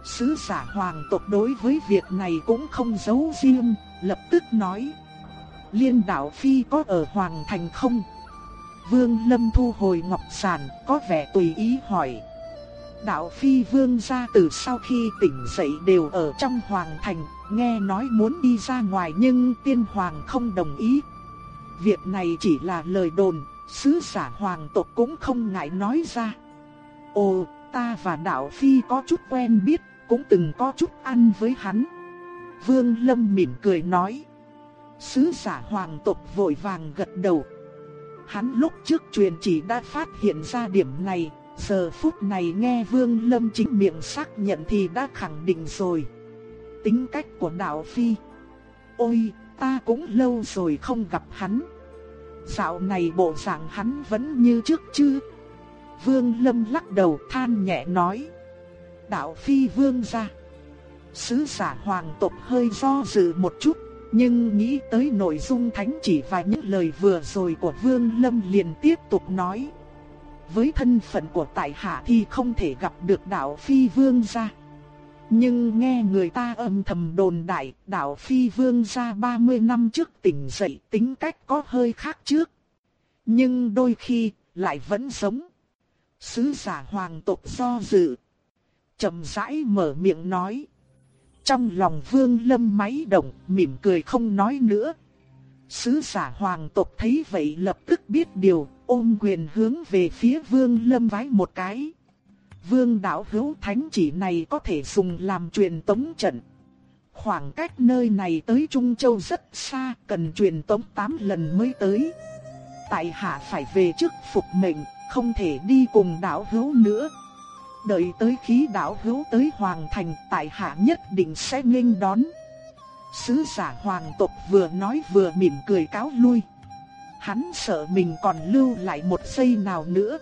Sứ giả hoàng tộc đối với việc này cũng không giấu riêng, lập tức nói. Liên đạo Phi có ở Hoàng Thành không? Vương Lâm thu hồi ngọc sản, có vẻ tùy ý hỏi. Đạo Phi Vương gia từ sau khi tỉnh dậy đều ở trong Hoàng Thành, nghe nói muốn đi ra ngoài nhưng tiên hoàng không đồng ý. Việc này chỉ là lời đồn, sứ giả hoàng tộc cũng không ngại nói ra. Ồ, ta và đạo phi có chút quen biết, cũng từng có chút ăn với hắn. Vương Lâm mỉm cười nói. Sứ giả hoàng tộc vội vàng gật đầu. Hắn lúc trước truyền chỉ đã phát hiện ra điểm này, giờ phút này nghe Vương Lâm chính miệng xác nhận thì đã khẳng định rồi tính cách của đạo phi. Ôi, ta cũng lâu rồi không gặp hắn. Dạo này bộ dạng hắn vẫn như trước chứ. Vương Lâm lắc đầu than nhẹ nói. Đạo phi vương gia, Sứ giả hoàng tộc hơi do dự một chút, nhưng nghĩ tới nội dung thánh chỉ và những lời vừa rồi của Vương Lâm liền tiếp tục nói. Với thân phận của tại hạ thì không thể gặp được đạo phi vương gia Nhưng nghe người ta âm thầm đồn đại, đạo Phi Vương gia 30 năm trước tỉnh dậy tính cách có hơi khác trước. Nhưng đôi khi, lại vẫn sống. Sứ giả hoàng tộc do dự. chậm rãi mở miệng nói. Trong lòng vương lâm máy động, mỉm cười không nói nữa. Sứ giả hoàng tộc thấy vậy lập tức biết điều, ôm quyền hướng về phía vương lâm vái một cái vương đạo hữu thánh chỉ này có thể dùng làm truyền tống trận. Khoảng cách nơi này tới Trung Châu rất xa, cần truyền tống 8 lần mới tới. Tại hạ phải về trước phục mệnh, không thể đi cùng đạo hữu nữa. Đợi tới khí đạo hữu tới Hoàng Thành, tại hạ nhất định sẽ nghênh đón. Sứ giả hoàng tộc vừa nói vừa mỉm cười cáo lui. Hắn sợ mình còn lưu lại một giây nào nữa,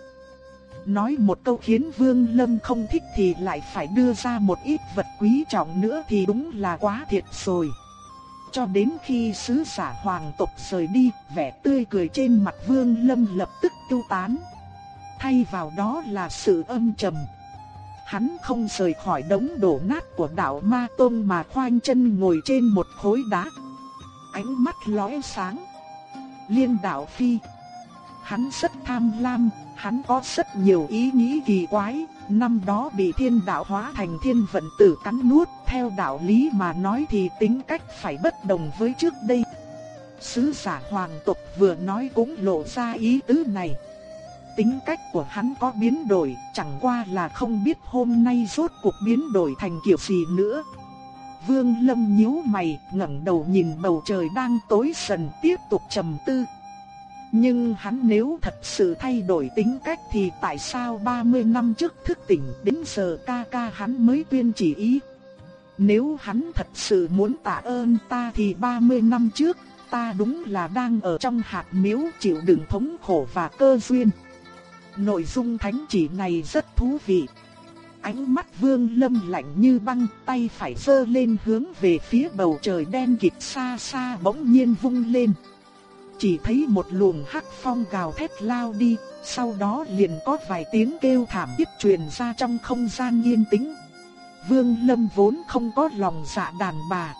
nói một câu khiến Vương Lâm không thích thì lại phải đưa ra một ít vật quý trọng nữa thì đúng là quá thiệt rồi. Cho đến khi sứ giả hoàng tộc rời đi, vẻ tươi cười trên mặt Vương Lâm lập tức tiêu tán. Thay vào đó là sự âm trầm. Hắn không rời khỏi đống đổ nát của đạo Ma Tôn mà khoanh chân ngồi trên một khối đá. Ánh mắt lóe sáng. Liên đạo phi. Hắn rất tham lam, hắn có rất nhiều ý nghĩ kỳ quái, năm đó bị thiên đạo hóa thành thiên vận tử cắn nuốt, theo đạo lý mà nói thì tính cách phải bất đồng với trước đây. Sứ giả hoàng tộc vừa nói cũng lộ ra ý tứ này. Tính cách của hắn có biến đổi, chẳng qua là không biết hôm nay rốt cuộc biến đổi thành kiểu gì nữa. Vương Lâm nhíu mày, ngẩng đầu nhìn bầu trời đang tối dần tiếp tục trầm tư. Nhưng hắn nếu thật sự thay đổi tính cách thì tại sao 30 năm trước thức tỉnh đến giờ ca ca hắn mới tuyên chỉ ý. Nếu hắn thật sự muốn tạ ơn ta thì 30 năm trước ta đúng là đang ở trong hạt miếu chịu đựng thống khổ và cơ duyên. Nội dung thánh chỉ này rất thú vị. Ánh mắt vương lâm lạnh như băng, tay phải sơ lên hướng về phía bầu trời đen kịt xa xa bỗng nhiên vung lên. Chỉ thấy một luồng hắc phong gào thét lao đi, sau đó liền có vài tiếng kêu thảm thiết truyền ra trong không gian yên tĩnh. Vương Lâm vốn không có lòng dạ đàn bà.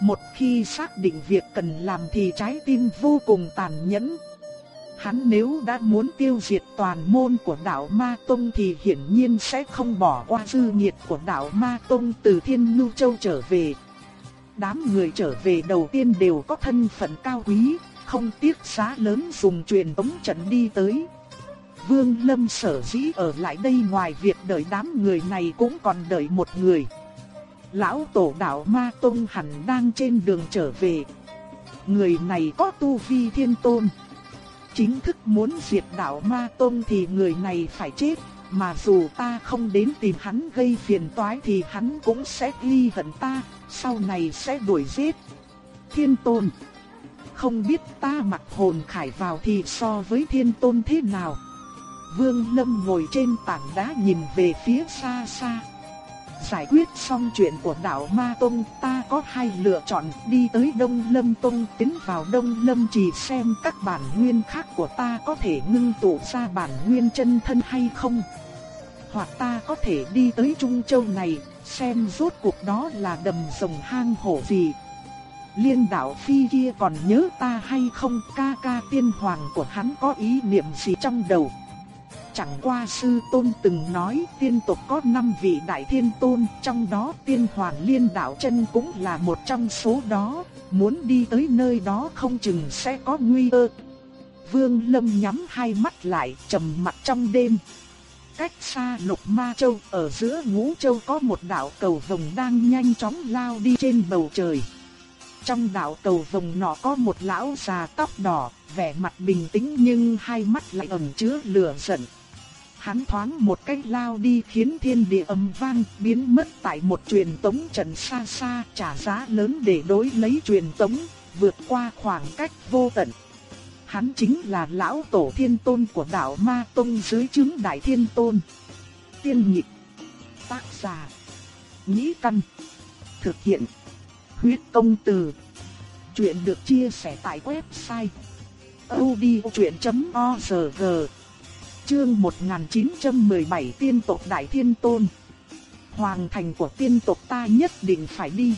Một khi xác định việc cần làm thì trái tim vô cùng tàn nhẫn. Hắn nếu đã muốn tiêu diệt toàn môn của đạo Ma Tông thì hiển nhiên sẽ không bỏ qua dư nghiệt của đạo Ma Tông từ Thiên lưu Châu trở về. Đám người trở về đầu tiên đều có thân phận cao quý, không tiếc giá lớn dùng truyền tống trận đi tới. Vương Lâm sở dĩ ở lại đây ngoài việc đợi đám người này cũng còn đợi một người. Lão tổ đạo Ma Tông hẳn đang trên đường trở về. Người này có tu vi thiên tôn. Chính thức muốn diệt đạo Ma Tông thì người này phải chết. Mà dù ta không đến tìm hắn gây phiền toái thì hắn cũng sẽ ly hận ta, sau này sẽ đuổi giết. Thiên tôn Không biết ta mặc hồn khải vào thì so với thiên tôn thế nào Vương Lâm ngồi trên tảng đá nhìn về phía xa xa Giải quyết xong chuyện của đạo Ma Tông, ta có hai lựa chọn, đi tới Đông Lâm Tông, tiến vào Đông Lâm chỉ xem các bản nguyên khác của ta có thể ngưng tụ ra bản nguyên chân thân hay không. Hoặc ta có thể đi tới Trung Châu này, xem rốt cuộc đó là đầm rồng hang hổ gì. Liên đạo phi kia còn nhớ ta hay không ca ca tiên hoàng của hắn có ý niệm gì trong đầu. Chẳng qua sư tôn từng nói tiên tộc có 5 vị đại thiên tôn, trong đó tiên hoàng liên đạo chân cũng là một trong số đó, muốn đi tới nơi đó không chừng sẽ có nguy cơ. Vương Lâm nhắm hai mắt lại, trầm mặt trong đêm. Cách xa lục ma châu, ở giữa ngũ châu có một đạo cầu vồng đang nhanh chóng lao đi trên bầu trời. Trong đạo cầu vồng nọ có một lão già tóc đỏ, vẻ mặt bình tĩnh nhưng hai mắt lại ẩn chứa lửa giận. Hắn thoáng một cách lao đi khiến thiên địa ầm vang, biến mất tại một truyền tống trận xa xa, trả giá lớn để đối lấy truyền tống, vượt qua khoảng cách vô tận. Hắn chính là lão tổ thiên tôn của đạo Ma Tông dưới chứng đại thiên tôn. Tiên nhịp, tác giả, nhĩ căn, thực hiện, huyết công từ. Chuyện được chia sẻ tại website odchuyện.org Chương 1917 Tiên tộc Đại Thiên Tôn Hoàng thành của tiên tộc ta nhất định phải đi.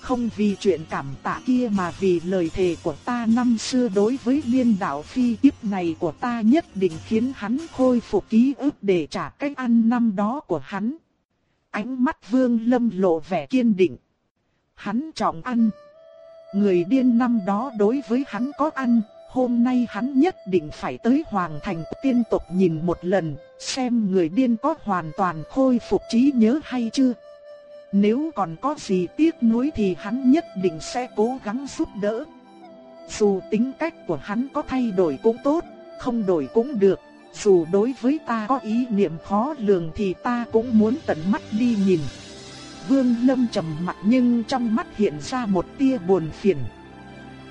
Không vì chuyện cảm tạ kia mà vì lời thề của ta năm xưa đối với liên đạo phi kiếp này của ta nhất định khiến hắn khôi phục ký ức để trả cách ăn năm đó của hắn. Ánh mắt vương lâm lộ vẻ kiên định. Hắn trọng ăn. Người điên năm đó đối với hắn có ăn, hôm nay hắn nhất định phải tới hoàng thành tiên tộc nhìn một lần, xem người điên có hoàn toàn khôi phục trí nhớ hay chưa. Nếu còn có gì tiếc nuối thì hắn nhất định sẽ cố gắng giúp đỡ. Dù tính cách của hắn có thay đổi cũng tốt, không đổi cũng được. Dù đối với ta có ý niệm khó lường thì ta cũng muốn tận mắt đi nhìn. Vương Lâm trầm mặt nhưng trong mắt hiện ra một tia buồn phiền.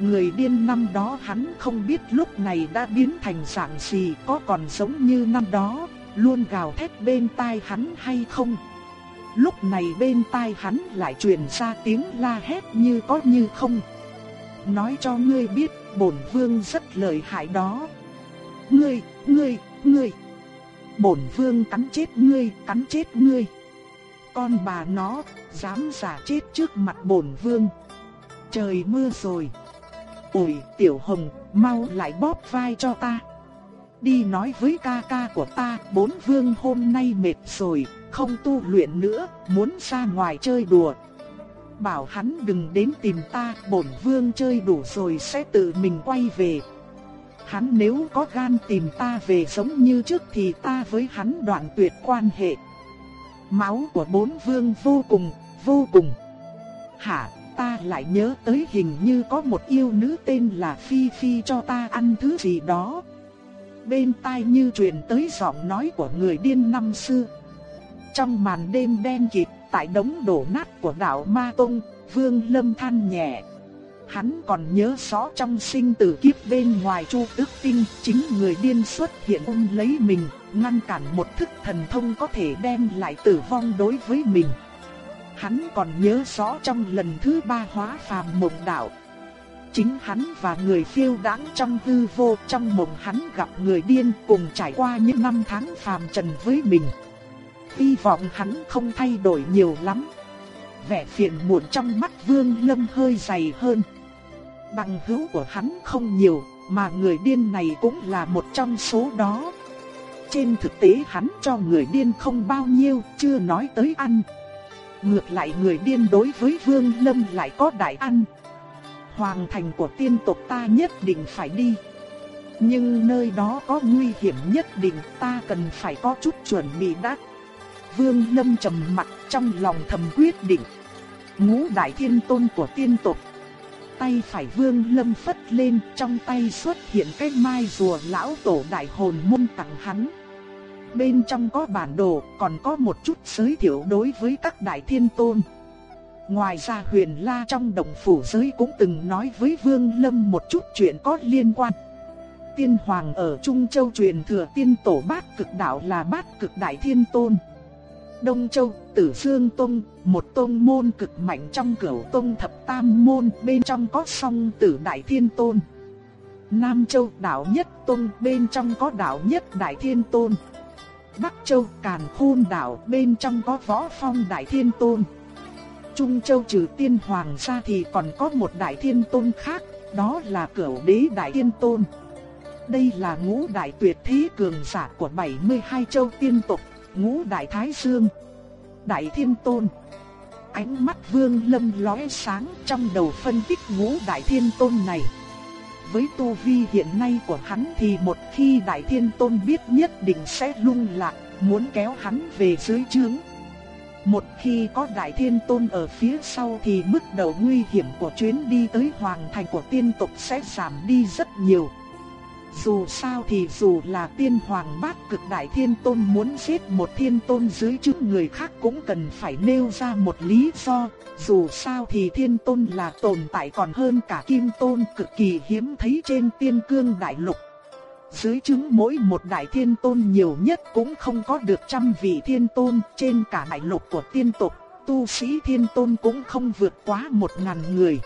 Người điên năm đó hắn không biết lúc này đã biến thành dạng gì có còn giống như năm đó, luôn gào thét bên tai hắn hay không. Lúc này bên tai hắn lại truyền ra tiếng la hét như có như không. Nói cho ngươi biết bổn vương rất lợi hại đó. Ngươi, ngươi, ngươi. Bổn vương cắn chết ngươi, cắn chết ngươi. Con bà nó, dám giả chết trước mặt bổn vương. Trời mưa rồi ủi tiểu hồng, mau lại bóp vai cho ta. Đi nói với ca ca của ta, bốn vương hôm nay mệt rồi, không tu luyện nữa, muốn ra ngoài chơi đùa. Bảo hắn đừng đến tìm ta, bổn vương chơi đủ rồi sẽ tự mình quay về. Hắn nếu có gan tìm ta về giống như trước thì ta với hắn đoạn tuyệt quan hệ. Máu của bốn vương vô cùng, vô cùng. Hả, ta lại nhớ tới hình như có một yêu nữ tên là Phi Phi cho ta ăn thứ gì đó. Bên tai như truyền tới giọng nói của người điên năm xưa. Trong màn đêm đen kịt, tại đống đổ nát của đạo Ma Tông, Vương Lâm than nhẹ. Hắn còn nhớ rõ trong sinh tử kiếp bên ngoài Chu Tước Tinh, chính người điên xuất hiện ôm lấy mình, ngăn cản một thức thần thông có thể đem lại tử vong đối với mình. Hắn còn nhớ rõ trong lần thứ ba hóa phàm mộng đạo. Chính hắn và người phiêu đáng trong hư vô trong mộng hắn gặp người điên cùng trải qua những năm tháng phàm trần với mình. Hy vọng hắn không thay đổi nhiều lắm. Vẻ phiền muộn trong mắt Vương Lâm hơi dày hơn. Bằng hữu của hắn không nhiều, mà người điên này cũng là một trong số đó. Trên thực tế hắn cho người điên không bao nhiêu, chưa nói tới ăn. Ngược lại người điên đối với Vương Lâm lại có đại ăn. Hoàng thành của tiên tộc ta nhất định phải đi. Nhưng nơi đó có nguy hiểm nhất định, ta cần phải có chút chuẩn bị đắt Vương Lâm trầm mặt trong lòng thầm quyết định. Ngũ đại thiên tôn của tiên tộc. Tay phải Vương Lâm phất lên, trong tay xuất hiện cái mai rùa lão tổ đại hồn môn tặng hắn. Bên trong có bản đồ, còn có một chút giới thiệu đối với các đại thiên tôn. Ngoài ra huyền la trong đồng phủ giới cũng từng nói với Vương Lâm một chút chuyện có liên quan. Tiên hoàng ở Trung Châu truyền thừa tiên tổ bát cực đạo là bát cực đại thiên tôn. Đông Châu, Tử Dương Tông, một tông môn cực mạnh trong cửu tông thập tam môn, bên trong có song tử đại thiên tôn. Nam Châu, đạo nhất tông, bên trong có đạo nhất đại thiên tôn. Bắc Châu Càn Khôn đảo bên trong có võ phong đại thiên tôn. Trung Châu trừ tiên hoàng ra thì còn có một đại thiên tôn khác, đó là cửu đế đại thiên tôn. Đây là ngũ đại tuyệt thế cường giả của 72 châu tiên tộc, ngũ đại thái dương. Đại thiên tôn. Ánh mắt vương lâm lóe sáng trong đầu phân tích ngũ đại thiên tôn này với tu vi hiện nay của hắn thì một khi Đại Thiên Tôn biết nhất định sẽ lung lạc, muốn kéo hắn về dưới trướng. Một khi có Đại Thiên Tôn ở phía sau thì mức độ nguy hiểm của chuyến đi tới Hoàng Thành của tiên tộc sẽ giảm đi rất nhiều. Dù sao thì dù là tiên hoàng bát cực đại thiên tôn muốn giết một thiên tôn dưới chức người khác cũng cần phải nêu ra một lý do. Dù sao thì thiên tôn là tồn tại còn hơn cả kim tôn cực kỳ hiếm thấy trên tiên cương đại lục. Dưới chứng mỗi một đại thiên tôn nhiều nhất cũng không có được trăm vị thiên tôn trên cả đại lục của tiên tộc. Tu sĩ thiên tôn cũng không vượt quá một ngàn người.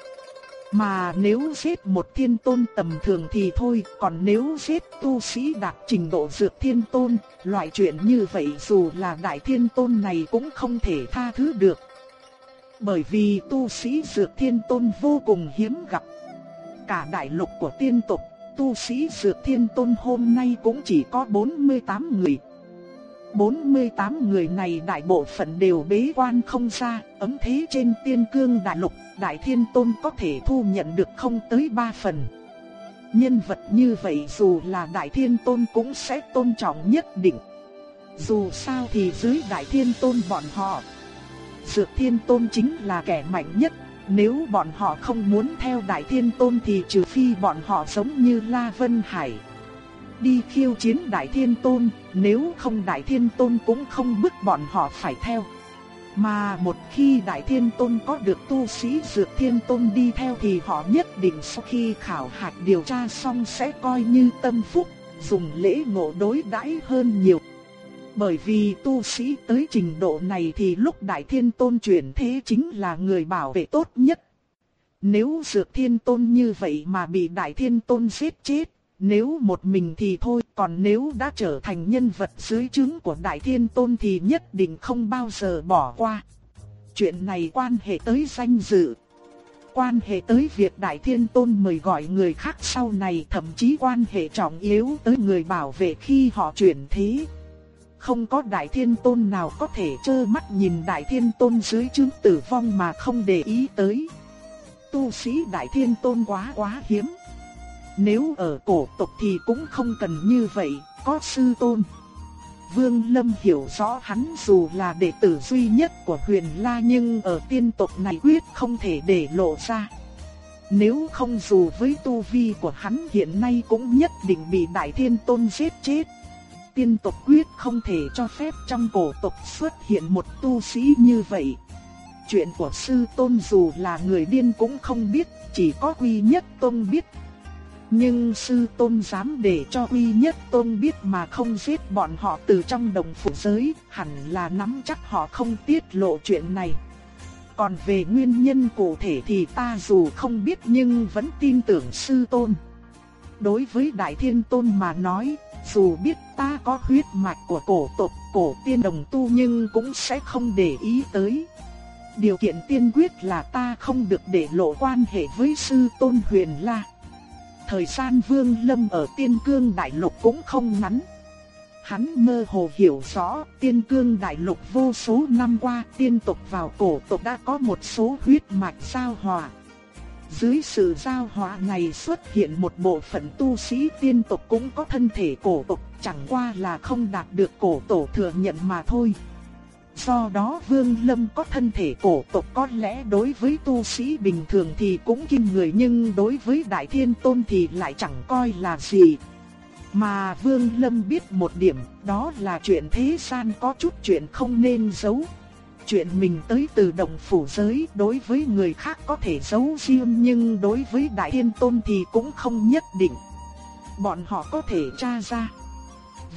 Mà nếu giết một thiên tôn tầm thường thì thôi, còn nếu giết tu sĩ đạt trình độ dược thiên tôn, loại chuyện như vậy dù là đại thiên tôn này cũng không thể tha thứ được. Bởi vì tu sĩ dược thiên tôn vô cùng hiếm gặp. Cả đại lục của tiên tộc, tu sĩ dược thiên tôn hôm nay cũng chỉ có 48 người. 48 người này đại bộ phận đều bế quan không ra, ấm thế trên tiên cương đại lục Đại Thiên Tôn có thể thu nhận được không tới ba phần. Nhân vật như vậy dù là Đại Thiên Tôn cũng sẽ tôn trọng nhất định. Dù sao thì dưới Đại Thiên Tôn bọn họ, Dược Thiên Tôn chính là kẻ mạnh nhất. Nếu bọn họ không muốn theo Đại Thiên Tôn thì trừ phi bọn họ giống như La Vân Hải. Đi khiêu chiến Đại Thiên Tôn, nếu không Đại Thiên Tôn cũng không bức bọn họ phải theo. Mà một khi Đại Thiên Tôn có được tu sĩ Dược Thiên Tôn đi theo thì họ nhất định sau khi khảo hạch điều tra xong sẽ coi như tâm phúc, dùng lễ ngộ đối đãi hơn nhiều. Bởi vì tu sĩ tới trình độ này thì lúc Đại Thiên Tôn chuyển thế chính là người bảo vệ tốt nhất. Nếu Dược Thiên Tôn như vậy mà bị Đại Thiên Tôn giết chết, nếu một mình thì thôi, còn nếu đã trở thành nhân vật dưới trướng của Đại Thiên Tôn thì nhất định không bao giờ bỏ qua. Chuyện này quan hệ tới danh dự. Quan hệ tới việc Đại Thiên Tôn mời gọi người khác sau này thậm chí quan hệ trọng yếu tới người bảo vệ khi họ chuyển thế. Không có Đại Thiên Tôn nào có thể trơ mắt nhìn Đại Thiên Tôn dưới chứng tử vong mà không để ý tới. Tu sĩ Đại Thiên Tôn quá quá hiếm. Nếu ở cổ tộc thì cũng không cần như vậy, có sư tôn. Vương Lâm hiểu rõ hắn dù là đệ tử duy nhất của huyền La nhưng ở tiên tộc này quyết không thể để lộ ra. Nếu không dù với tu vi của hắn hiện nay cũng nhất định bị Đại Thiên Tôn giết chết. Tiên tộc quyết không thể cho phép trong cổ tộc xuất hiện một tu sĩ như vậy. Chuyện của sư tôn dù là người điên cũng không biết, chỉ có quy nhất tôn biết. Nhưng sư tôn dám để cho uy nhất tôn biết mà không giết bọn họ từ trong đồng phủ giới, hẳn là nắm chắc họ không tiết lộ chuyện này. Còn về nguyên nhân cụ thể thì ta dù không biết nhưng vẫn tin tưởng sư tôn. Đối với Đại Thiên Tôn mà nói, dù biết ta có huyết mạch của cổ tộc, cổ tiên đồng tu nhưng cũng sẽ không để ý tới. Điều kiện tiên quyết là ta không được để lộ quan hệ với sư tôn huyền la. Thời gian vương lâm ở tiên cương đại lục cũng không ngắn. Hắn mơ hồ hiểu rõ tiên cương đại lục vô số năm qua tiên tộc vào cổ tộc đã có một số huyết mạch giao hòa. Dưới sự giao hòa này xuất hiện một bộ phận tu sĩ tiên tộc cũng có thân thể cổ tộc chẳng qua là không đạt được cổ tổ thừa nhận mà thôi. Do đó Vương Lâm có thân thể cổ tộc có lẽ đối với tu sĩ bình thường thì cũng kinh người nhưng đối với Đại Thiên Tôn thì lại chẳng coi là gì. Mà Vương Lâm biết một điểm, đó là chuyện thế gian có chút chuyện không nên giấu. Chuyện mình tới từ đồng phủ giới đối với người khác có thể giấu riêng nhưng đối với Đại Thiên Tôn thì cũng không nhất định. Bọn họ có thể tra ra.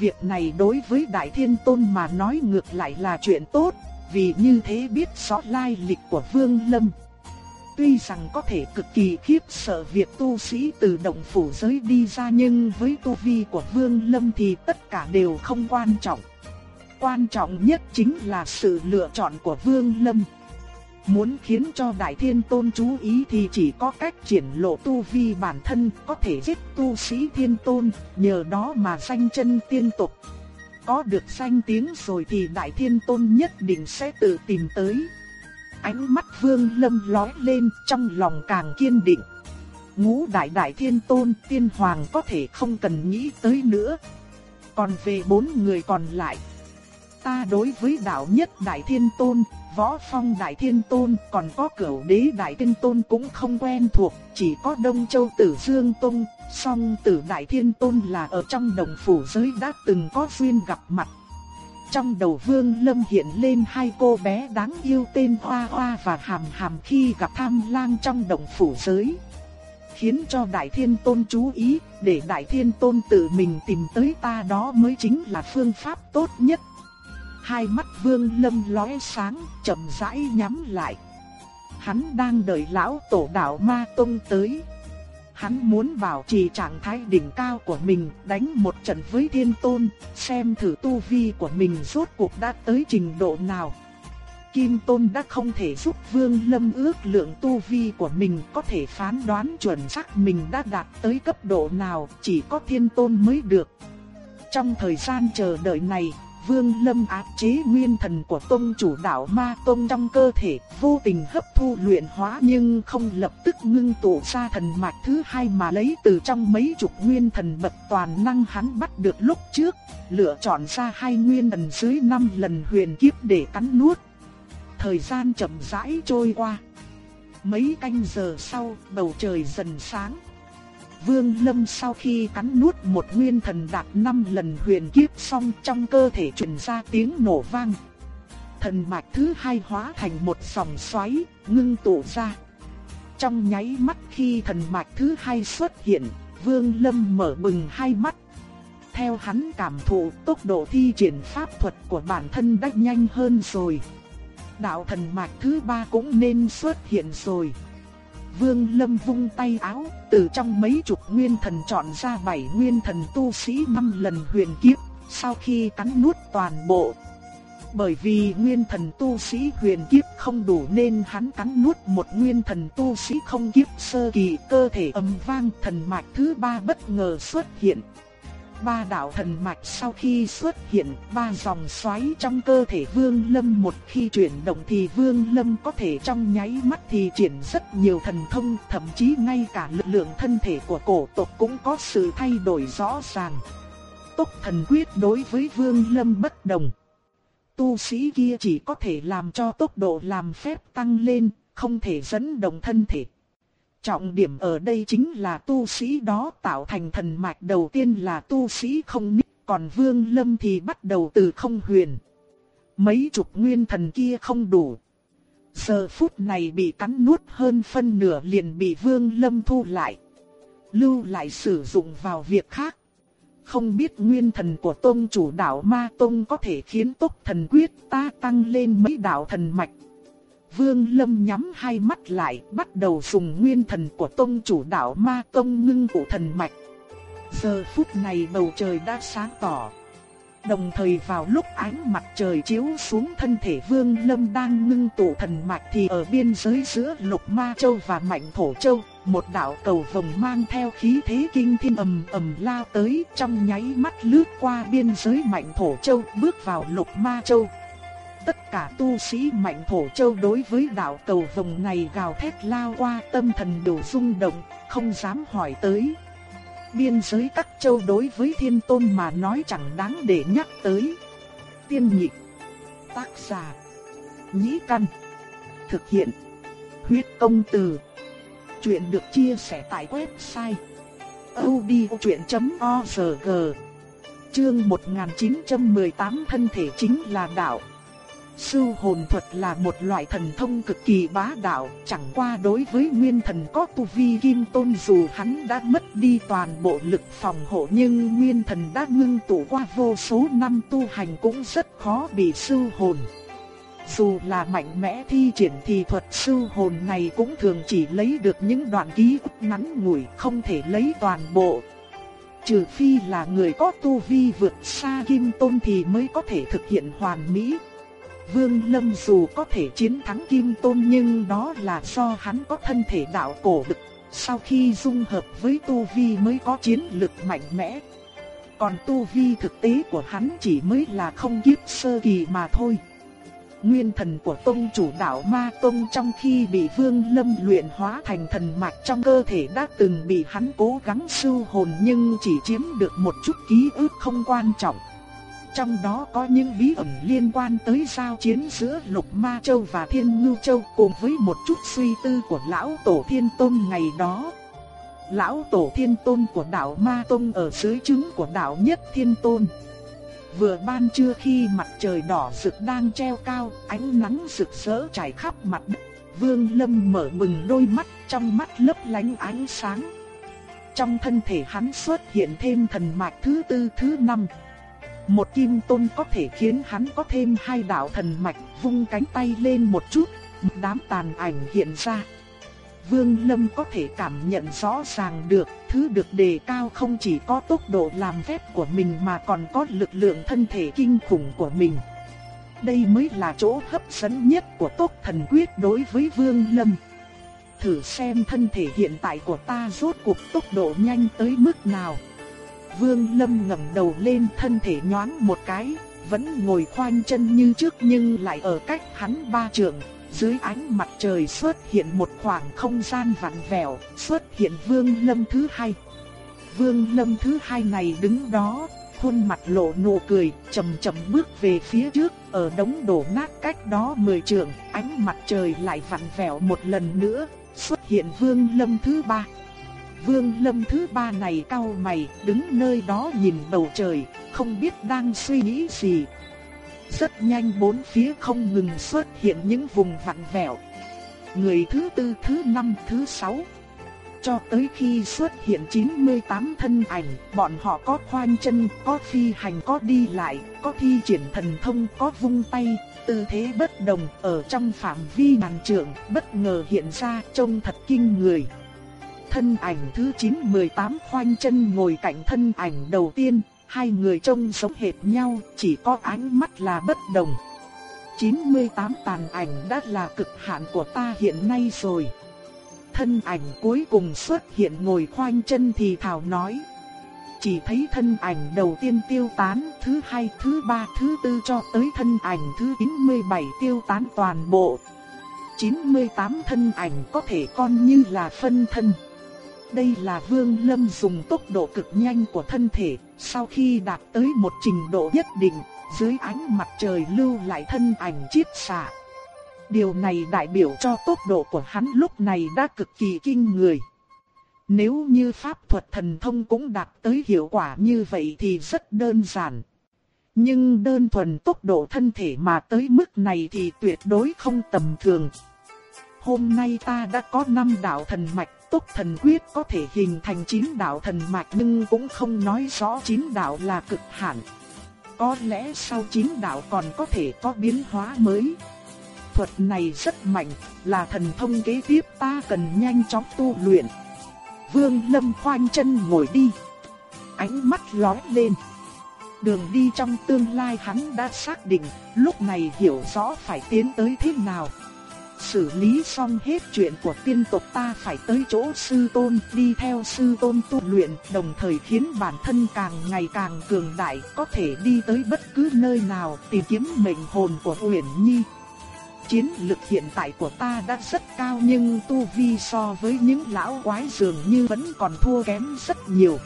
Việc này đối với Đại Thiên Tôn mà nói ngược lại là chuyện tốt, vì như thế biết rõ lai lịch của Vương Lâm. Tuy rằng có thể cực kỳ khiếp sợ việc tu sĩ từ động phủ giới đi ra nhưng với tu vi của Vương Lâm thì tất cả đều không quan trọng. Quan trọng nhất chính là sự lựa chọn của Vương Lâm. Muốn khiến cho Đại Thiên Tôn chú ý thì chỉ có cách triển lộ tu vi bản thân có thể giết tu sĩ Thiên Tôn, nhờ đó mà danh chân tiên tục. Có được danh tiếng rồi thì Đại Thiên Tôn nhất định sẽ tự tìm tới. Ánh mắt Vương Lâm lóe lên trong lòng càng kiên định. Ngũ Đại Đại Thiên Tôn Tiên Hoàng có thể không cần nghĩ tới nữa. Còn về bốn người còn lại, ta đối với đạo nhất Đại Thiên Tôn Võ Phong Đại Thiên Tôn còn có cửu đế Đại Thiên Tôn cũng không quen thuộc, chỉ có Đông Châu Tử Dương Tôn, song Tử Đại Thiên Tôn là ở trong đồng phủ giới đã từng có duyên gặp mặt. Trong đầu Vương Lâm hiện lên hai cô bé đáng yêu tên Hoa Hoa và Hàm Hàm khi gặp tham lang trong đồng phủ giới. Khiến cho Đại Thiên Tôn chú ý, để Đại Thiên Tôn tự mình tìm tới ta đó mới chính là phương pháp tốt nhất Hai mắt Vương Lâm lóe sáng, chậm rãi nhắm lại. Hắn đang đợi lão tổ đạo Ma Tông tới. Hắn muốn vào trì trạng thái đỉnh cao của mình, đánh một trận với Thiên Tôn, xem thử tu vi của mình rốt cuộc đã tới trình độ nào. Kim Tôn đã không thể giúp Vương Lâm ước lượng tu vi của mình có thể phán đoán chuẩn xác mình đã đạt tới cấp độ nào, chỉ có Thiên Tôn mới được. Trong thời gian chờ đợi này, Vương Lâm áp chế nguyên thần của tông chủ đạo ma tông trong cơ thể, vô tình hấp thu luyện hóa nhưng không lập tức ngưng tụ ra thần mạch thứ hai mà lấy từ trong mấy chục nguyên thần bậc toàn năng hắn bắt được lúc trước, lựa chọn ra hai nguyên thần dưới năm lần huyền kiếp để cắn nuốt. Thời gian chậm rãi trôi qua. Mấy canh giờ sau, bầu trời dần sáng. Vương Lâm sau khi cắn nuốt một nguyên thần đạt 5 lần huyền kiếp xong trong cơ thể truyền ra tiếng nổ vang. Thần mạch thứ hai hóa thành một dòng xoáy, ngưng tụ ra. Trong nháy mắt khi thần mạch thứ hai xuất hiện, Vương Lâm mở bừng hai mắt. Theo hắn cảm thụ tốc độ thi triển pháp thuật của bản thân đã nhanh hơn rồi. Đạo thần mạch thứ ba cũng nên xuất hiện rồi. Vương Lâm vung tay áo, từ trong mấy chục nguyên thần chọn ra bảy nguyên thần tu sĩ năm lần huyền kiếp, sau khi cắn nuốt toàn bộ. Bởi vì nguyên thần tu sĩ huyền kiếp không đủ nên hắn cắn nuốt một nguyên thần tu sĩ không kiếp sơ kỳ, cơ thể ầm vang thần mạch thứ ba bất ngờ xuất hiện ba đạo thần mạch sau khi xuất hiện, ba dòng xoáy trong cơ thể Vương Lâm một khi chuyển động thì Vương Lâm có thể trong nháy mắt thì triển rất nhiều thần thông, thậm chí ngay cả lực lượng thân thể của cổ tộc cũng có sự thay đổi rõ ràng. tốc thần quyết đối với Vương Lâm bất đồng. Tu sĩ kia chỉ có thể làm cho tốc độ làm phép tăng lên, không thể dẫn động thân thể. Trọng điểm ở đây chính là tu sĩ đó tạo thành thần mạch đầu tiên là tu sĩ không nít, còn Vương Lâm thì bắt đầu từ không huyền. Mấy chục nguyên thần kia không đủ. Giờ phút này bị cắn nuốt hơn phân nửa liền bị Vương Lâm thu lại. Lưu lại sử dụng vào việc khác. Không biết nguyên thần của tôn chủ đạo Ma Tông có thể khiến tốc thần quyết ta tăng lên mấy đạo thần mạch. Vương Lâm nhắm hai mắt lại, bắt đầu dùng nguyên thần của tông chủ đạo Ma Tông ngưng cổ thần mạch. Giờ phút này bầu trời đã sáng tỏ. Đồng thời vào lúc ánh mặt trời chiếu xuống thân thể Vương Lâm đang ngưng tụ thần mạch thì ở biên giới giữa Lục Ma Châu và Mạnh Thổ Châu, một đạo cầu vồng mang theo khí thế kinh thiên ầm ầm lao tới, trong nháy mắt lướt qua biên giới Mạnh Thổ Châu, bước vào Lục Ma Châu. Tất cả tu sĩ Mạnh Thổ Châu đối với đạo cầu vồng này gào thét lao qua, tâm thần đều rung động, không dám hỏi tới. Biên giới các châu đối với thiên tôn mà nói chẳng đáng để nhắc tới. Tiên nhị tác giả, nhĩ căn, thực hiện, huyết công từ. Chuyện được chia sẻ tại website odchuyện.org Chương 1918 thân thể chính là đạo. Sư hồn thuật là một loại thần thông cực kỳ bá đạo, chẳng qua đối với nguyên thần có tu vi kim tôn dù hắn đã mất đi toàn bộ lực phòng hộ nhưng nguyên thần đã ngưng tụ qua vô số năm tu hành cũng rất khó bị sư hồn. Dù là mạnh mẽ thi triển thì thuật sư hồn này cũng thường chỉ lấy được những đoạn ký ức ngắn ngủi, không thể lấy toàn bộ. Trừ phi là người có tu vi vượt xa kim tôn thì mới có thể thực hiện hoàn mỹ. Vương Lâm dù có thể chiến thắng Kim Tôn nhưng đó là do hắn có thân thể đạo cổ lực, sau khi dung hợp với Tu Vi mới có chiến lực mạnh mẽ. Còn Tu Vi thực tế của hắn chỉ mới là không kiếp sơ kỳ mà thôi. Nguyên thần của Tông chủ đạo Ma Tông trong khi bị Vương Lâm luyện hóa thành thần mạch trong cơ thể đã từng bị hắn cố gắng sưu hồn nhưng chỉ chiếm được một chút ký ức không quan trọng. Trong đó có những bí ẩn liên quan tới giao chiến giữa Lục Ma Châu và Thiên Ngưu Châu cùng với một chút suy tư của Lão Tổ Thiên Tôn ngày đó. Lão Tổ Thiên Tôn của đạo Ma Tông ở dưới trứng của đạo Nhất Thiên Tôn. Vừa ban trưa khi mặt trời đỏ rực đang treo cao, ánh nắng rực rỡ trải khắp mặt đất, Vương Lâm mở bừng đôi mắt, trong mắt lấp lánh ánh sáng. Trong thân thể hắn xuất hiện thêm thần mạch thứ tư thứ năm. Một kim tôn có thể khiến hắn có thêm hai đạo thần mạch, vung cánh tay lên một chút, một đám tàn ảnh hiện ra. Vương Lâm có thể cảm nhận rõ ràng được, thứ được đề cao không chỉ có tốc độ làm phép của mình mà còn có lực lượng thân thể kinh khủng của mình. Đây mới là chỗ hấp dẫn nhất của tốc thần quyết đối với Vương Lâm. Thử xem thân thể hiện tại của ta rốt cuộc tốc độ nhanh tới mức nào. Vương Lâm ngẩng đầu lên thân thể nhoáng một cái, vẫn ngồi khoanh chân như trước nhưng lại ở cách hắn ba trượng. Dưới ánh mặt trời xuất hiện một khoảng không gian vặn vẹo, xuất hiện Vương Lâm thứ hai. Vương Lâm thứ hai này đứng đó, khuôn mặt lộ nụ cười, chậm chậm bước về phía trước, ở đống đổ nát cách đó mười trượng, ánh mặt trời lại vặn vẹo một lần nữa, xuất hiện Vương Lâm thứ ba. Vương Lâm thứ ba này cau mày, đứng nơi đó nhìn bầu trời, không biết đang suy nghĩ gì. Rất nhanh bốn phía không ngừng xuất hiện những vùng vặn vẹo. Người thứ tư, thứ năm, thứ sáu. Cho tới khi xuất hiện 98 thân ảnh, bọn họ có khoanh chân, có phi hành, có đi lại, có thi triển thần thông, có vung tay, tư thế bất đồng ở trong phạm vi ngàn trượng, bất ngờ hiện ra trông thật kinh người. Thân ảnh thứ 918 khoanh chân ngồi cạnh thân ảnh đầu tiên, hai người trông giống hệt nhau, chỉ có ánh mắt là bất đồng. 98 tàn ảnh đã là cực hạn của ta hiện nay rồi. Thân ảnh cuối cùng xuất hiện ngồi khoanh chân thì thảo nói. Chỉ thấy thân ảnh đầu tiên tiêu tán, thứ hai, thứ ba, thứ tư cho tới thân ảnh thứ 97 tiêu tán toàn bộ. 98 thân ảnh có thể coi như là phân thân. Đây là Vương Lâm dùng tốc độ cực nhanh của thân thể, sau khi đạt tới một trình độ nhất định, dưới ánh mặt trời lưu lại thân ảnh chiết xạ. Điều này đại biểu cho tốc độ của hắn lúc này đã cực kỳ kinh người. Nếu như pháp thuật thần thông cũng đạt tới hiệu quả như vậy thì rất đơn giản. Nhưng đơn thuần tốc độ thân thể mà tới mức này thì tuyệt đối không tầm thường. Hôm nay ta đã có 5 đạo thần mạch, tốc thần quyết có thể hình thành chín đạo thần mạch nhưng cũng không nói rõ chín đạo là cực hạn. Có lẽ sau chín đạo còn có thể có biến hóa mới. Thuật này rất mạnh, là thần thông kế tiếp ta cần nhanh chóng tu luyện. Vương Lâm khoanh chân ngồi đi. Ánh mắt lóe lên. Đường đi trong tương lai hắn đã xác định, lúc này hiểu rõ phải tiến tới thế nào. Xử lý xong hết chuyện của tiên tộc ta phải tới chỗ sư tôn, đi theo sư tôn tu luyện, đồng thời khiến bản thân càng ngày càng cường đại, có thể đi tới bất cứ nơi nào tìm kiếm mệnh hồn của Uyển Nhi. Chiến lực hiện tại của ta đã rất cao nhưng tu vi so với những lão quái dường như vẫn còn thua kém rất nhiều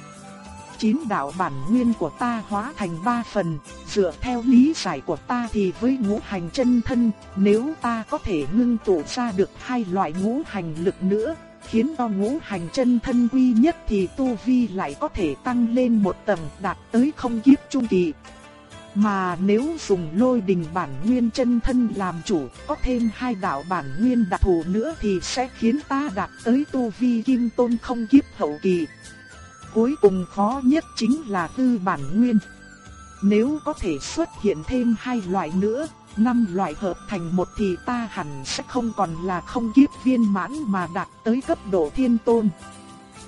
chín đạo bản nguyên của ta hóa thành ba phần, dựa theo lý giải của ta thì với ngũ hành chân thân, nếu ta có thể ngưng tụ ra được hai loại ngũ hành lực nữa, khiến cho ngũ hành chân thân quy nhất thì tu vi lại có thể tăng lên một tầng đạt tới không kiếp trung kỳ. Mà nếu dùng lôi đình bản nguyên chân thân làm chủ, có thêm hai đạo bản nguyên đặc thù nữa thì sẽ khiến ta đạt tới tu vi kim tôn không kiếp hậu kỳ. Cuối cùng khó nhất chính là tư bản nguyên. Nếu có thể xuất hiện thêm hai loại nữa, năm loại hợp thành một thì ta hẳn sẽ không còn là không kiếp viên mãn mà đạt tới cấp độ thiên tôn.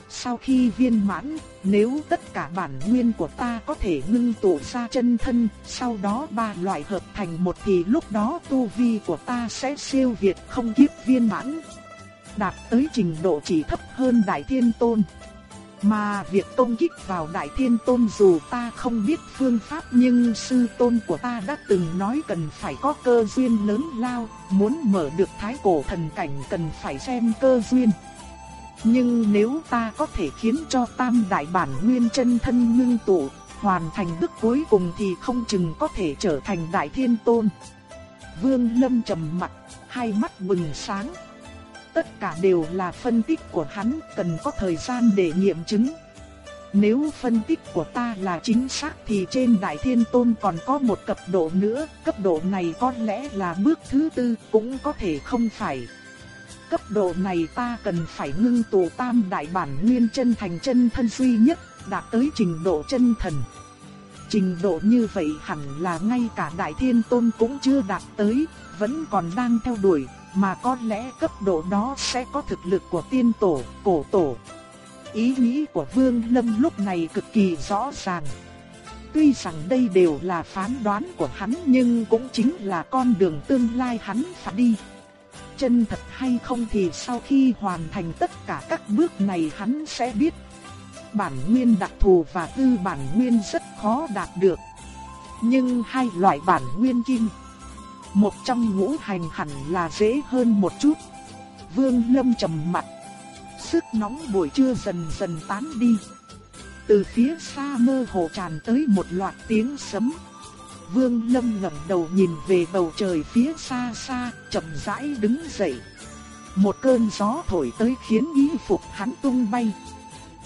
Sau khi viên mãn, nếu tất cả bản nguyên của ta có thể ngưng tụ ra chân thân, sau đó ba loại hợp thành một thì lúc đó tu vi của ta sẽ siêu việt không kiếp viên mãn. Đạt tới trình độ chỉ thấp hơn Đại Thiên Tôn. Mà việc công kích vào Đại Thiên Tôn dù ta không biết phương pháp nhưng sư tôn của ta đã từng nói cần phải có cơ duyên lớn lao, muốn mở được thái cổ thần cảnh cần phải xem cơ duyên. Nhưng nếu ta có thể khiến cho tam đại bản nguyên chân thân ngưng tụ, hoàn thành bước cuối cùng thì không chừng có thể trở thành Đại Thiên Tôn. Vương Lâm trầm mặt, hai mắt bừng sáng tất cả đều là phân tích của hắn, cần có thời gian để nghiệm chứng. Nếu phân tích của ta là chính xác thì trên Đại Thiên Tôn còn có một cấp độ nữa, cấp độ này có lẽ là bước thứ tư, cũng có thể không phải. Cấp độ này ta cần phải ngưng tụ tam đại bản nguyên chân thành chân thân duy nhất, đạt tới trình độ chân thần. Trình độ như vậy hẳn là ngay cả Đại Thiên Tôn cũng chưa đạt tới, vẫn còn đang theo đuổi, mà có lẽ cấp độ đó sẽ có thực lực của tiên tổ, cổ tổ. Ý nghĩ của Vương Lâm lúc này cực kỳ rõ ràng. Tuy rằng đây đều là phán đoán của hắn nhưng cũng chính là con đường tương lai hắn phải đi. Chân thật hay không thì sau khi hoàn thành tất cả các bước này hắn sẽ biết. Bản nguyên đặc thù và tư bản nguyên rất khó đạt được. Nhưng hai loại bản nguyên kim một trong ngũ hành hẳn là dễ hơn một chút. Vương Lâm trầm mặt. Sức nóng buổi trưa dần dần tán đi. Từ phía xa mơ hồ tràn tới một loạt tiếng sấm. Vương Lâm ngẩng đầu nhìn về bầu trời phía xa xa, chậm rãi đứng dậy. Một cơn gió thổi tới khiến y phục hắn tung bay.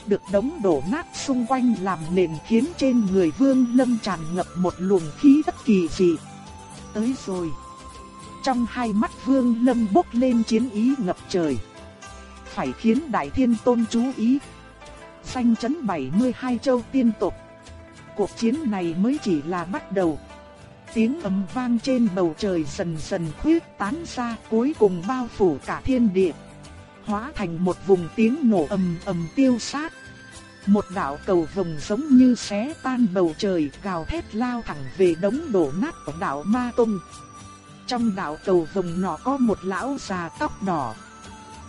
Được đống đổ nát xung quanh làm nền khiến trên người Vương Lâm tràn ngập một luồng khí bất kỳ dị tới rồi. Trong hai mắt Vương Lâm bốc lên chiến ý ngập trời. Phải khiến Đại Thiên Tôn chú ý. Xanh chấn 72 châu tiên tộc. Cuộc chiến này mới chỉ là bắt đầu. Tiếng ầm vang trên bầu trời dần dần khuyết tán ra cuối cùng bao phủ cả thiên địa. Hóa thành một vùng tiếng nổ ầm ầm tiêu sát. Một đạo cầu vồng giống như xé tan bầu trời gào thét lao thẳng về đống đổ nát của đạo Ma Tông. Trong đạo cầu vồng nọ có một lão già tóc đỏ.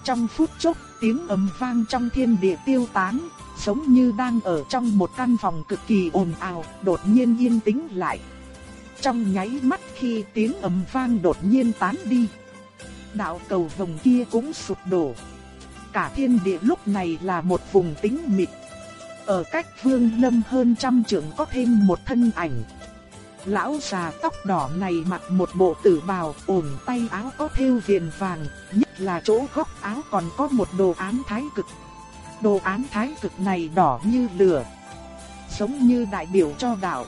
Trong phút chốc tiếng ầm vang trong thiên địa tiêu tán, giống như đang ở trong một căn phòng cực kỳ ồn ào, đột nhiên yên tĩnh lại. Trong nháy mắt khi tiếng ầm vang đột nhiên tán đi, đạo cầu vồng kia cũng sụp đổ. Cả thiên địa lúc này là một vùng tĩnh mịch. Ở cách vương lâm hơn trăm trượng có thêm một thân ảnh. Lão già tóc đỏ này mặc một bộ tử bào, ổn tay áo có thêu viền vàng, nhất là chỗ góc áo còn có một đồ án thái cực. Đồ án thái cực này đỏ như lửa, giống như đại biểu cho đạo.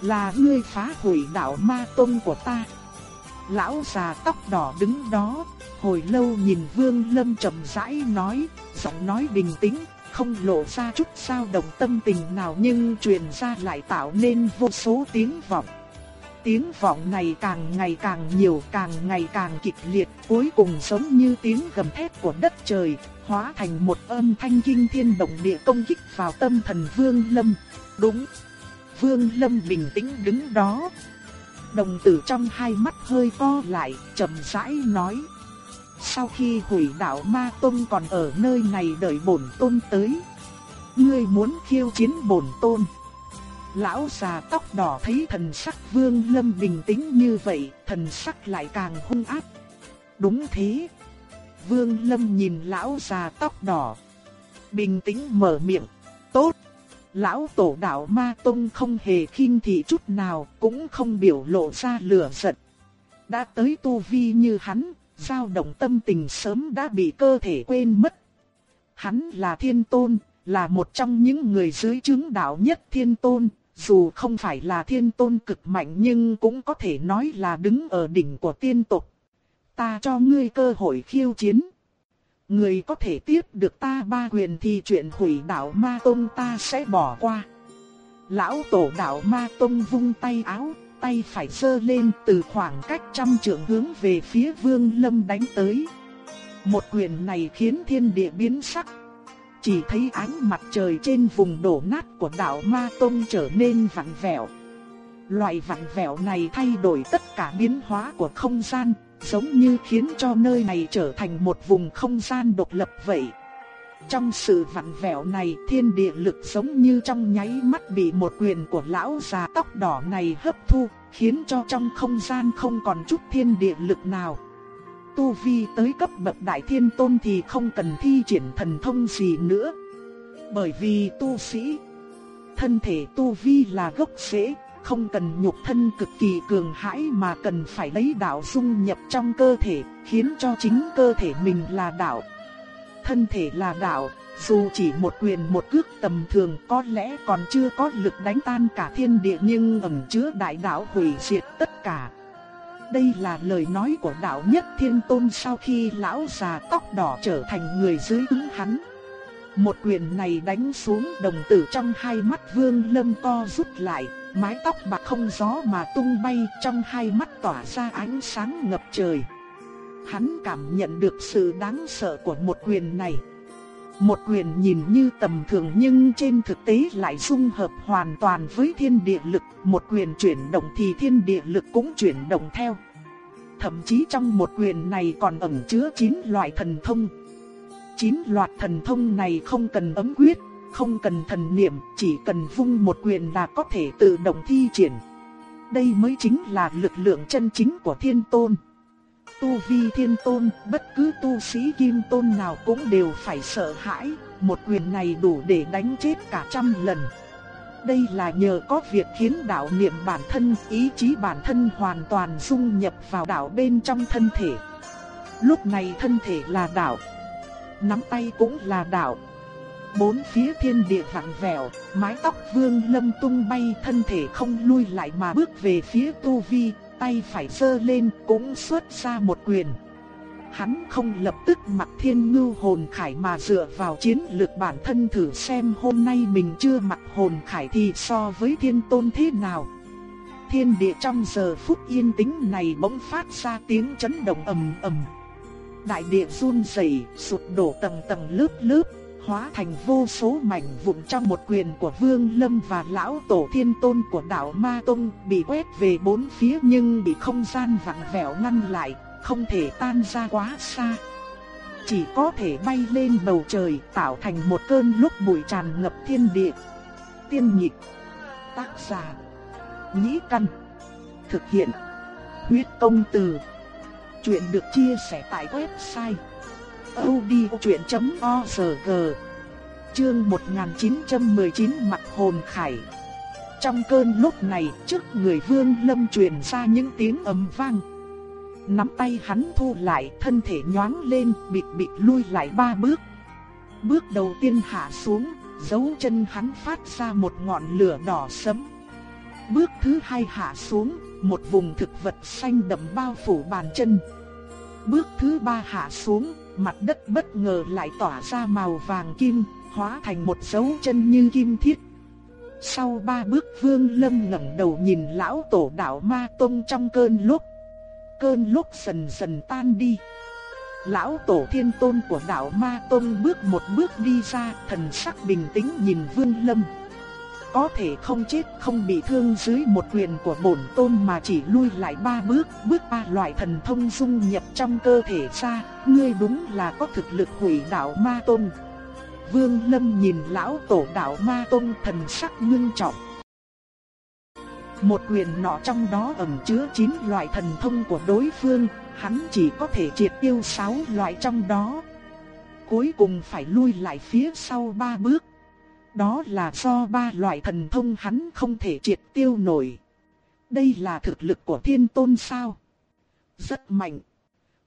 Là ngươi phá hủy đạo ma tôn của ta. Lão già tóc đỏ đứng đó, hồi lâu nhìn Vương Lâm trầm rãi nói, giọng nói bình tĩnh, không lộ ra chút sao động tâm tình nào nhưng truyền ra lại tạo nên vô số tiếng vọng. Tiếng vọng này càng ngày càng nhiều, càng ngày càng kịch liệt, cuối cùng giống như tiếng gầm thét của đất trời, hóa thành một âm thanh kinh thiên động địa công kích vào tâm thần Vương Lâm. Đúng, Vương Lâm bình tĩnh đứng đó. Đồng tử trong hai mắt hơi co lại, chậm rãi nói. Sau khi hủy đạo Ma tôn còn ở nơi này đợi bổn tôn tới. Ngươi muốn khiêu chiến bổn tôn. Lão già tóc đỏ thấy thần sắc Vương Lâm bình tĩnh như vậy, thần sắc lại càng hung ác. Đúng thế. Vương Lâm nhìn lão già tóc đỏ, bình tĩnh mở miệng, "Tốt." Lão tổ đạo Ma Tông không hề khinh thị chút nào, cũng không biểu lộ ra lửa giận. Đã tới tu vi như hắn, dao động tâm tình sớm đã bị cơ thể quên mất. Hắn là thiên tôn, là một trong những người dưới chứng đạo nhất thiên tôn, dù không phải là thiên tôn cực mạnh nhưng cũng có thể nói là đứng ở đỉnh của tiên tộc. Ta cho ngươi cơ hội khiêu chiến. Người có thể tiếp được ta ba quyền thì chuyện hủy đạo ma tôn ta sẽ bỏ qua. Lão tổ đạo ma tôn vung tay áo, tay phải giơ lên từ khoảng cách trăm trượng hướng về phía vương lâm đánh tới. Một quyền này khiến thiên địa biến sắc. Chỉ thấy ánh mặt trời trên vùng đổ nát của đạo Ma Tông trở nên vặn vẹo. Loại vặn vẹo này thay đổi tất cả biến hóa của không gian, giống như khiến cho nơi này trở thành một vùng không gian độc lập vậy. Trong sự vặn vẹo này, thiên địa lực giống như trong nháy mắt bị một quyền của lão già tóc đỏ này hấp thu, khiến cho trong không gian không còn chút thiên địa lực nào. Tu vi tới cấp bậc đại thiên tôn thì không cần thi triển thần thông gì nữa. Bởi vì tu sĩ, thân thể tu vi là gốc rễ, không cần nhục thân cực kỳ cường hãy mà cần phải lấy đạo dung nhập trong cơ thể, khiến cho chính cơ thể mình là đạo. Thân thể là đạo, dù chỉ một quyền một cước tầm thường có lẽ còn chưa có lực đánh tan cả thiên địa nhưng ẩn chứa đại đạo hủy diệt tất cả. Đây là lời nói của đạo nhất thiên tôn sau khi lão già tóc đỏ trở thành người dưới ứng hắn. Một quyền này đánh xuống đồng tử trong hai mắt vương lâm co rút lại, mái tóc bạc không gió mà tung bay trong hai mắt tỏa ra ánh sáng ngập trời. Hắn cảm nhận được sự đáng sợ của một quyền này. Một quyền nhìn như tầm thường nhưng trên thực tế lại dung hợp hoàn toàn với thiên địa lực. Một quyền chuyển động thì thiên địa lực cũng chuyển động theo. Thậm chí trong một quyền này còn ẩn chứa 9 loại thần thông. 9 loạt thần thông này không cần ấm quyết, không cần thần niệm, chỉ cần vung một quyền là có thể tự động thi triển. Đây mới chính là lực lượng chân chính của thiên tôn. Tu vi thiên tôn, bất cứ tu sĩ kim tôn nào cũng đều phải sợ hãi, một quyền này đủ để đánh chết cả trăm lần. Đây là nhờ có việc khiến đạo niệm bản thân, ý chí bản thân hoàn toàn dung nhập vào đạo bên trong thân thể. Lúc này thân thể là đạo, nắm tay cũng là đạo. Bốn phía thiên địa vặn vẹo, mái tóc vương lâm tung bay thân thể không lui lại mà bước về phía tu vi, tay phải giơ lên cũng xuất ra một quyền. Hắn không lập tức mặc thiên ngưu hồn khải mà dựa vào chiến lược bản thân thử xem hôm nay mình chưa mặc hồn khải thì so với thiên tôn thế nào. Thiên địa trong giờ phút yên tĩnh này bỗng phát ra tiếng chấn động ầm ầm. Đại địa run rẩy, sụp đổ tầng tầng lớp lớp, hóa thành vô số mảnh vụn trong một quyền của Vương Lâm và lão tổ thiên tôn của đạo Ma Tông bị quét về bốn phía nhưng bị không gian vặn vẹo ngăn lại, không thể tan ra quá xa. Chỉ có thể bay lên bầu trời tạo thành một cơn lúc bụi tràn ngập thiên địa. Tiên nhịp, tác giả, nhĩ căn, thực hiện, huyết công từ. Chuyện được chia sẻ tại website audiochuyện.org Chương 1919 Mặt hồn khải Trong cơn lúc này trước người vương lâm truyền ra những tiếng ầm vang Nắm tay hắn thu lại thân thể nhoáng lên bịt bịt lui lại ba bước Bước đầu tiên hạ xuống dấu chân hắn phát ra một ngọn lửa đỏ sẫm. Bước thứ hai hạ xuống, một vùng thực vật xanh đậm bao phủ bàn chân. Bước thứ ba hạ xuống, mặt đất bất ngờ lại tỏa ra màu vàng kim, hóa thành một dấu chân như kim thiết. Sau ba bước Vương Lâm ngẩng đầu nhìn lão tổ đạo Ma Tông trong cơn lúc. Cơn lúc dần dần tan đi. Lão tổ thiên tôn của đạo Ma Tông bước một bước đi ra, thần sắc bình tĩnh nhìn Vương Lâm. Có thể không chết không bị thương dưới một quyền của bổn tôn mà chỉ lui lại ba bước, bước ba loại thần thông dung nhập trong cơ thể ra, ngươi đúng là có thực lực hủy đạo Ma tôn Vương Lâm nhìn lão tổ đạo Ma tôn thần sắc ngưng trọng. Một quyền nọ trong đó ẩn chứa chín loại thần thông của đối phương, hắn chỉ có thể triệt tiêu sáu loại trong đó. Cuối cùng phải lui lại phía sau ba bước. Đó là do ba loại thần thông hắn không thể triệt tiêu nổi. Đây là thực lực của thiên tôn sao? Rất mạnh.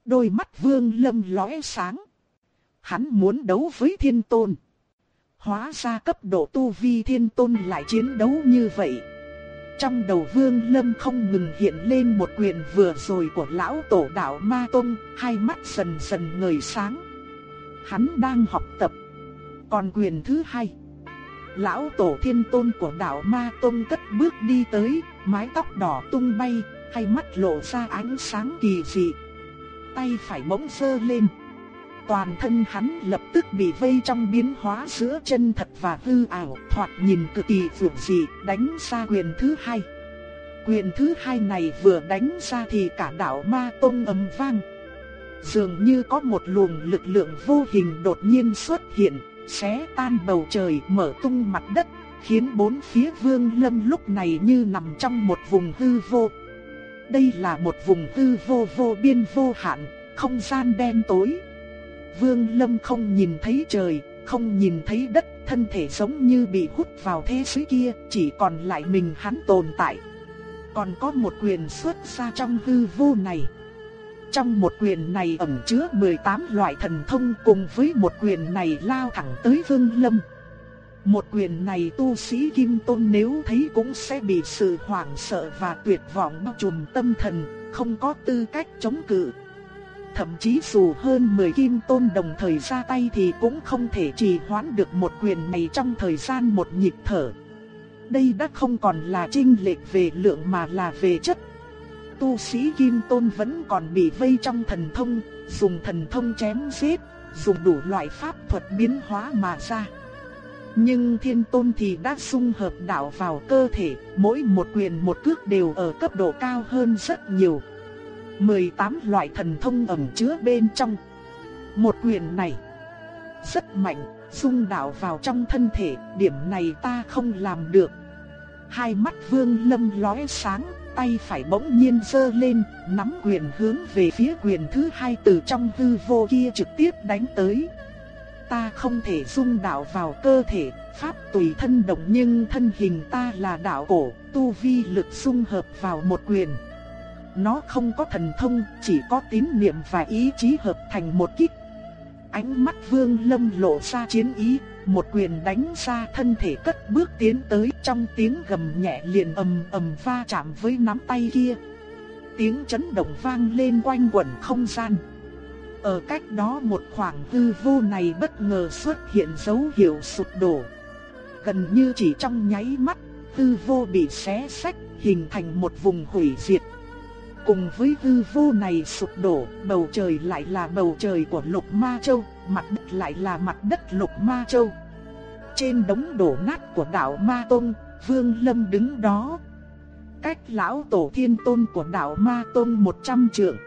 Đôi mắt vương lâm lóe sáng. Hắn muốn đấu với thiên tôn. Hóa ra cấp độ tu vi thiên tôn lại chiến đấu như vậy. Trong đầu Vương Lâm không ngừng hiện lên một quyền vừa rồi của lão tổ đạo Ma tôn, hai mắt dần dần ngời sáng. Hắn đang học tập. Còn quyền thứ hai, lão tổ thiên tôn của đạo Ma Tông cất bước đi tới, mái tóc đỏ tung bay, hai mắt lộ ra ánh sáng kỳ dị. Tay phải bỗng sơ lên. Toàn thân hắn lập tức bị vây trong biến hóa giữa chân thật và hư ảo, thoạt nhìn cực kỳ vượt dị, đánh ra quyền thứ hai. Quyền thứ hai này vừa đánh ra thì cả đạo ma tông ầm vang. Dường như có một luồng lực lượng vô hình đột nhiên xuất hiện, xé tan bầu trời, mở tung mặt đất, khiến bốn phía vương lâm lúc này như nằm trong một vùng hư vô. Đây là một vùng hư vô vô biên vô hạn, không gian đen tối. Vương Lâm không nhìn thấy trời, không nhìn thấy đất, thân thể giống như bị hút vào thế giới kia, chỉ còn lại mình hắn tồn tại. Còn có một quyền xuất ra trong hư vô này. Trong một quyền này ẩn chứa 18 loại thần thông cùng với một quyền này lao thẳng tới Vương Lâm. Một quyền này tu sĩ Kim Tôn nếu thấy cũng sẽ bị sự hoảng sợ và tuyệt vọng bao trùm tâm thần, không có tư cách chống cự. Thậm chí dù hơn 10 kim tôn đồng thời ra tay thì cũng không thể trì hoãn được một quyền này trong thời gian một nhịp thở. Đây đã không còn là trinh lệch về lượng mà là về chất. Tu sĩ kim tôn vẫn còn bị vây trong thần thông, dùng thần thông chém giết, dùng đủ loại pháp thuật biến hóa mà ra. Nhưng thiên tôn thì đã xung hợp đạo vào cơ thể, mỗi một quyền một cước đều ở cấp độ cao hơn rất nhiều. 18 loại thần thông ẩn chứa bên trong. Một quyền này rất mạnh, xung đạo vào trong thân thể, điểm này ta không làm được. Hai mắt Vương Lâm lóe sáng, tay phải bỗng nhiên giơ lên, nắm quyền hướng về phía quyền thứ hai từ trong hư vô kia trực tiếp đánh tới. Ta không thể dung đạo vào cơ thể, pháp tùy thân động nhưng thân hình ta là đạo cổ, tu vi lực dung hợp vào một quyền. Nó không có thần thông, chỉ có tín niệm và ý chí hợp thành một kích. Ánh mắt Vương Lâm lộ ra chiến ý, một quyền đánh ra thân thể cất bước tiến tới trong tiếng gầm nhẹ liền ầm ầm va chạm với nắm tay kia. Tiếng chấn động vang lên quanh quẩn không gian. Ở cách đó một khoảng hư vô này bất ngờ xuất hiện dấu hiệu sụp đổ. Gần như chỉ trong nháy mắt, hư vô bị xé sách, hình thành một vùng hủy diệt. Cùng với hư vô này sụp đổ, bầu trời lại là bầu trời của Lục Ma Châu, mặt đất lại là mặt đất Lục Ma Châu. Trên đống đổ nát của đảo Ma tôn Vương Lâm đứng đó. Cách lão tổ thiên tôn của đảo Ma tôn 100 trượng.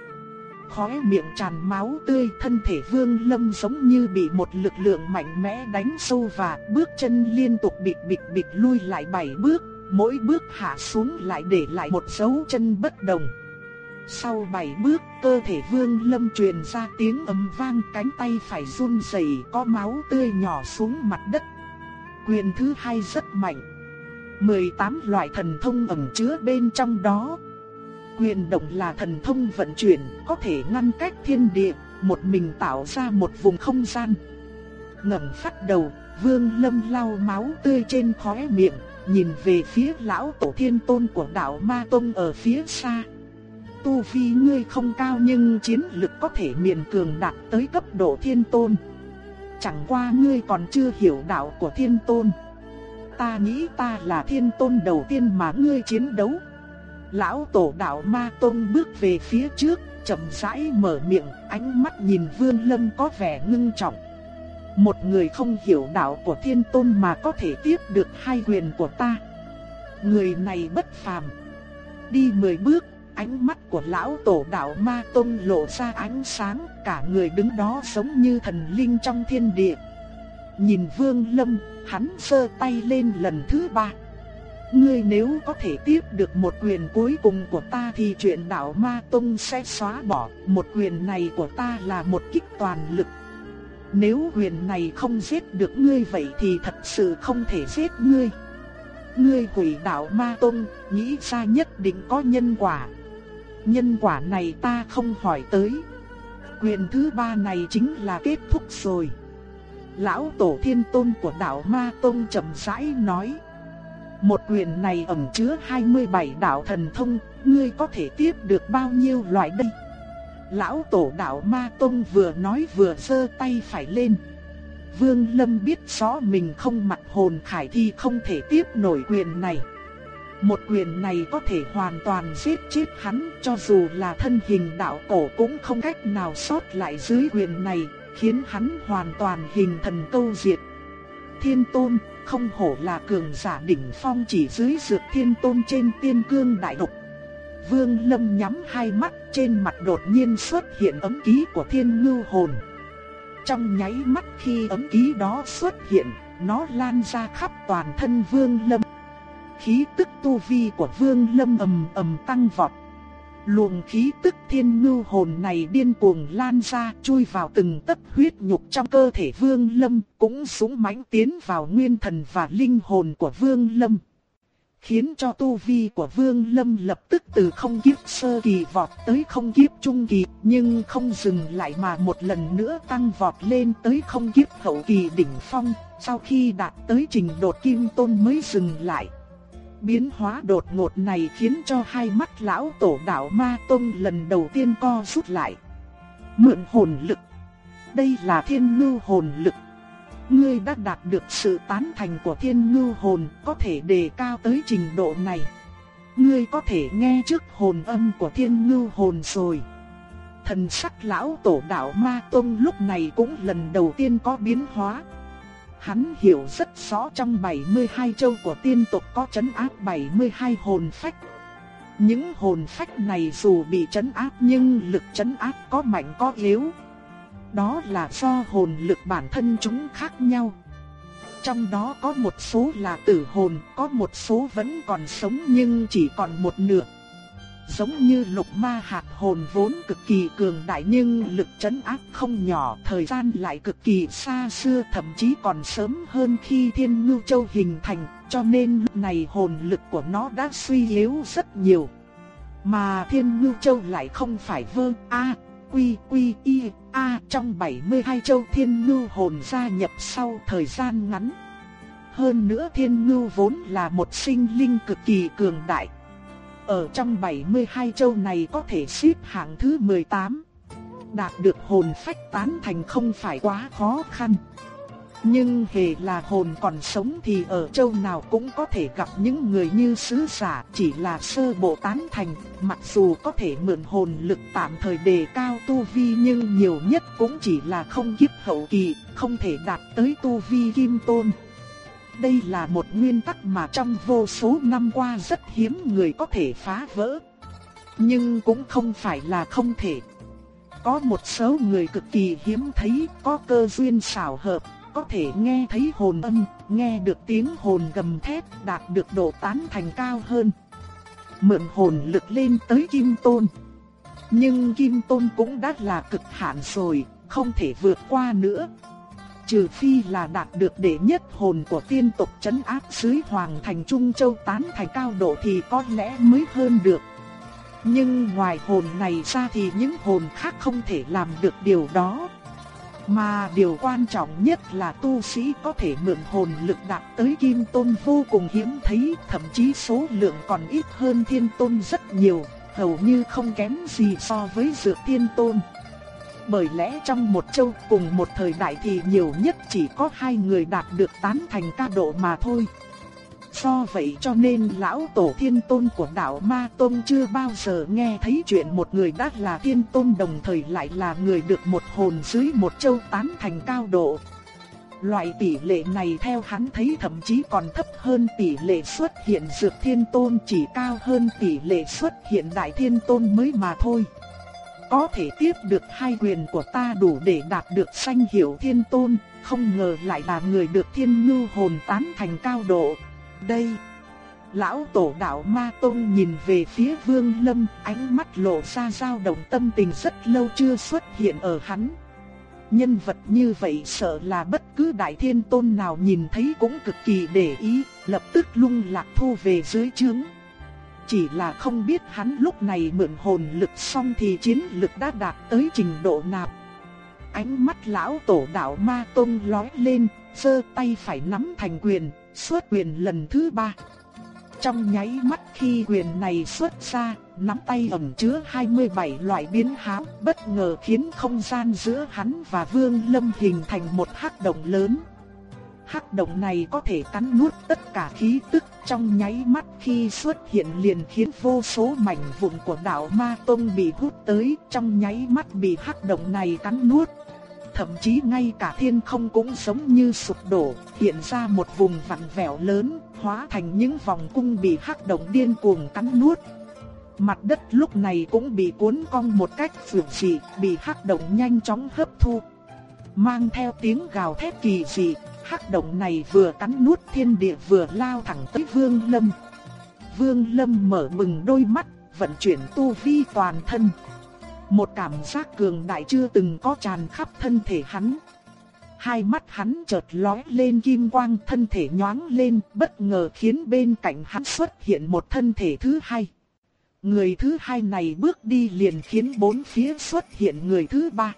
Khóe miệng tràn máu tươi, thân thể Vương Lâm giống như bị một lực lượng mạnh mẽ đánh sâu và bước chân liên tục bịt bịt bịt lui lại bảy bước, mỗi bước hạ xuống lại để lại một dấu chân bất đồng. Sau bảy bước, cơ thể Vương Lâm truyền ra tiếng ầm vang, cánh tay phải run rẩy, có máu tươi nhỏ xuống mặt đất. Quyền thứ hai rất mạnh. 18 loại thần thông ẩn chứa bên trong đó. Quyền động là thần thông vận chuyển, có thể ngăn cách thiên địa, một mình tạo ra một vùng không gian. Ngẩng phát đầu, Vương Lâm lau máu tươi trên khóe miệng, nhìn về phía lão tổ thiên tôn của đạo Ma Tông ở phía xa. Tu vi ngươi không cao nhưng chiến lực có thể miền cường đạt tới cấp độ thiên tôn. Chẳng qua ngươi còn chưa hiểu đạo của thiên tôn. Ta nghĩ ta là thiên tôn đầu tiên mà ngươi chiến đấu. Lão tổ đạo Ma tôn bước về phía trước, chậm rãi mở miệng, ánh mắt nhìn Vương Lâm có vẻ ngưng trọng. Một người không hiểu đạo của thiên tôn mà có thể tiếp được hai quyền của ta. Người này bất phàm. Đi mười bước, ánh mắt của lão tổ đạo ma tôn lộ ra ánh sáng, cả người đứng đó giống như thần linh trong thiên địa. Nhìn vương lâm, hắn sơ tay lên lần thứ ba. Ngươi nếu có thể tiếp được một quyền cuối cùng của ta thì chuyện đạo ma tông sẽ xóa bỏ. Một quyền này của ta là một kích toàn lực nếu quyền này không giết được ngươi vậy thì thật sự không thể giết ngươi. Ngươi hủy đạo ma tông, nghĩ ra nhất định có nhân quả. Nhân quả này ta không hỏi tới. Quyền thứ ba này chính là kết thúc rồi. Lão tổ thiên tôn của đạo ma tông chậm rãi nói. Một quyền này ẩn chứa 27 đạo thần thông, ngươi có thể tiếp được bao nhiêu loại đây? Lão tổ đạo Ma Tông vừa nói vừa giơ tay phải lên. Vương Lâm biết rõ mình không mặt hồn khải thì không thể tiếp nổi quyền này. Một quyền này có thể hoàn toàn giết chết hắn cho dù là thân hình đạo cổ cũng không cách nào sót lại dưới quyền này, khiến hắn hoàn toàn hình thần câu diệt. Thiên tôn, không hổ là cường giả đỉnh phong chỉ dưới dược thiên tôn trên tiên cương đại độc. Vương Lâm nhắm hai mắt, trên mặt đột nhiên xuất hiện ấm ký của Thiên Ngưu Hồn. Trong nháy mắt khi ấm ký đó xuất hiện, nó lan ra khắp toàn thân Vương Lâm. Khí tức tu vi của Vương Lâm ầm ầm tăng vọt. Luồng khí tức Thiên Ngưu Hồn này điên cuồng lan ra, chui vào từng tấc huyết nhục trong cơ thể Vương Lâm, cũng súng mãnh tiến vào nguyên thần và linh hồn của Vương Lâm khiến cho tu vi của Vương Lâm lập tức từ không kiếp sơ kỳ vọt tới không kiếp trung kỳ, nhưng không dừng lại mà một lần nữa tăng vọt lên tới không kiếp hậu kỳ đỉnh phong, sau khi đạt tới trình đột kim tôn mới dừng lại. Biến hóa đột ngột này khiến cho hai mắt lão tổ đạo ma tông lần đầu tiên co rút lại. Mượn hồn lực. Đây là thiên ngưu hồn lực ngươi đã đạt được sự tán thành của thiên ngưu hồn, có thể đề cao tới trình độ này. Ngươi có thể nghe trước hồn âm của thiên ngưu hồn rồi. Thần sắc lão tổ đạo Ma Tông lúc này cũng lần đầu tiên có biến hóa. Hắn hiểu rất rõ trong 72 châu của tiên tộc có chấn áp 72 hồn phách. Những hồn phách này dù bị chấn áp nhưng lực chấn áp có mạnh có yếu. Đó là do hồn lực bản thân chúng khác nhau. Trong đó có một số là tử hồn, có một số vẫn còn sống nhưng chỉ còn một nửa. Giống như lục ma hạt hồn vốn cực kỳ cường đại nhưng lực chấn áp không nhỏ, thời gian lại cực kỳ xa xưa thậm chí còn sớm hơn khi thiên ngưu châu hình thành, cho nên lúc này hồn lực của nó đã suy yếu rất nhiều. Mà thiên ngưu châu lại không phải vơ a quy quy y a trong 72 châu thiên ngưu hồn gia nhập sau thời gian ngắn. Hơn nữa thiên ngưu vốn là một sinh linh cực kỳ cường đại. Ở trong 72 châu này có thể xếp hạng thứ 18. Đạt được hồn phách tán thành không phải quá khó khăn. Nhưng hề là hồn còn sống thì ở châu nào cũng có thể gặp những người như sứ giả chỉ là sơ bộ tán thành, mặc dù có thể mượn hồn lực tạm thời đề cao tu vi nhưng nhiều nhất cũng chỉ là không kiếp hậu kỳ, không thể đạt tới tu vi kim tôn. Đây là một nguyên tắc mà trong vô số năm qua rất hiếm người có thể phá vỡ. Nhưng cũng không phải là không thể. Có một số người cực kỳ hiếm thấy, có cơ duyên xảo hợp, có thể nghe thấy hồn âm, nghe được tiếng hồn gầm thét, đạt được độ tán thành cao hơn. Mượn hồn lực lên tới kim tôn. Nhưng Kim Tôn cũng đã là cực hạn rồi, không thể vượt qua nữa. Trừ phi là đạt được đệ nhất hồn của tiên tộc chấn áp dưới Hoàng thành Trung Châu tán thành cao độ thì có lẽ mới hơn được. Nhưng ngoài hồn này ra thì những hồn khác không thể làm được điều đó. Mà điều quan trọng nhất là tu sĩ có thể mượn hồn lực đạt tới kim tôn vô cùng hiếm thấy, thậm chí số lượng còn ít hơn thiên tôn rất nhiều, hầu như không kém gì so với dược thiên tôn. Bởi lẽ trong một châu cùng một thời đại thì nhiều nhất chỉ có hai người đạt được tán thành ca độ mà thôi. Do vậy cho nên lão tổ thiên tôn của đạo Ma Tôn chưa bao giờ nghe thấy chuyện một người đã là thiên tôn đồng thời lại là người được một hồn dưới một châu tán thành cao độ. Loại tỷ lệ này theo hắn thấy thậm chí còn thấp hơn tỷ lệ xuất hiện dược thiên tôn chỉ cao hơn tỷ lệ xuất hiện đại thiên tôn mới mà thôi. Có thể tiếp được hai quyền của ta đủ để đạt được danh hiệu thiên tôn, không ngờ lại là người được thiên ngưu hồn tán thành cao độ. Đây, lão tổ đạo Ma Tông nhìn về phía Vương Lâm, ánh mắt lộ ra dao động tâm tình rất lâu chưa xuất hiện ở hắn. Nhân vật như vậy sợ là bất cứ đại thiên tôn nào nhìn thấy cũng cực kỳ để ý, lập tức lung lạc thu về dưới trướng. Chỉ là không biết hắn lúc này mượn hồn lực xong thì chiến lực đã đạt tới trình độ nào. Ánh mắt lão tổ đạo ma tôn lói lên, sơ tay phải nắm thành quyền, xuất quyền lần thứ ba. Trong nháy mắt khi quyền này xuất ra, nắm tay ẩn chứa 27 loại biến háo, bất ngờ khiến không gian giữa hắn và Vương Lâm hình thành một hắc động lớn. Hắc động này có thể cắn nuốt tất cả khí tức trong nháy mắt khi xuất hiện liền khiến vô số mảnh vụn của đạo Ma Tông bị hút tới trong nháy mắt bị hắc động này cắn nuốt thậm chí ngay cả thiên không cũng giống như sụp đổ, hiện ra một vùng vặn vẹo lớn, hóa thành những vòng cung bị hắc động điên cuồng cắn nuốt. Mặt đất lúc này cũng bị cuốn cong một cách phượng dị, bị hắc động nhanh chóng hấp thu. Mang theo tiếng gào thét kỳ dị, hắc động này vừa cắn nuốt thiên địa vừa lao thẳng tới Vương Lâm. Vương Lâm mở bừng đôi mắt, vận chuyển tu vi toàn thân. Một cảm giác cường đại chưa từng có tràn khắp thân thể hắn. Hai mắt hắn chợt lóe lên kim quang thân thể nhoáng lên bất ngờ khiến bên cạnh hắn xuất hiện một thân thể thứ hai. Người thứ hai này bước đi liền khiến bốn phía xuất hiện người thứ ba,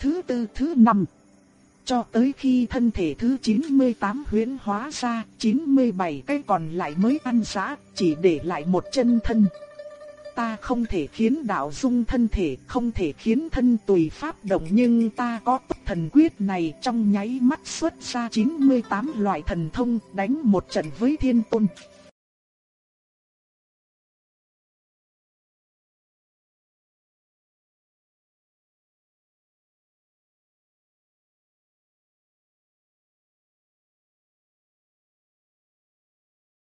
thứ tư, thứ năm. Cho tới khi thân thể thứ 98 huyễn hóa ra, 97 cái còn lại mới ăn giá, chỉ để lại một chân thân ta không thể khiến đạo dung thân thể, không thể khiến thân tùy pháp động nhưng ta có tốc thần quyết này trong nháy mắt xuất ra 98 loại thần thông đánh một trận với thiên tôn.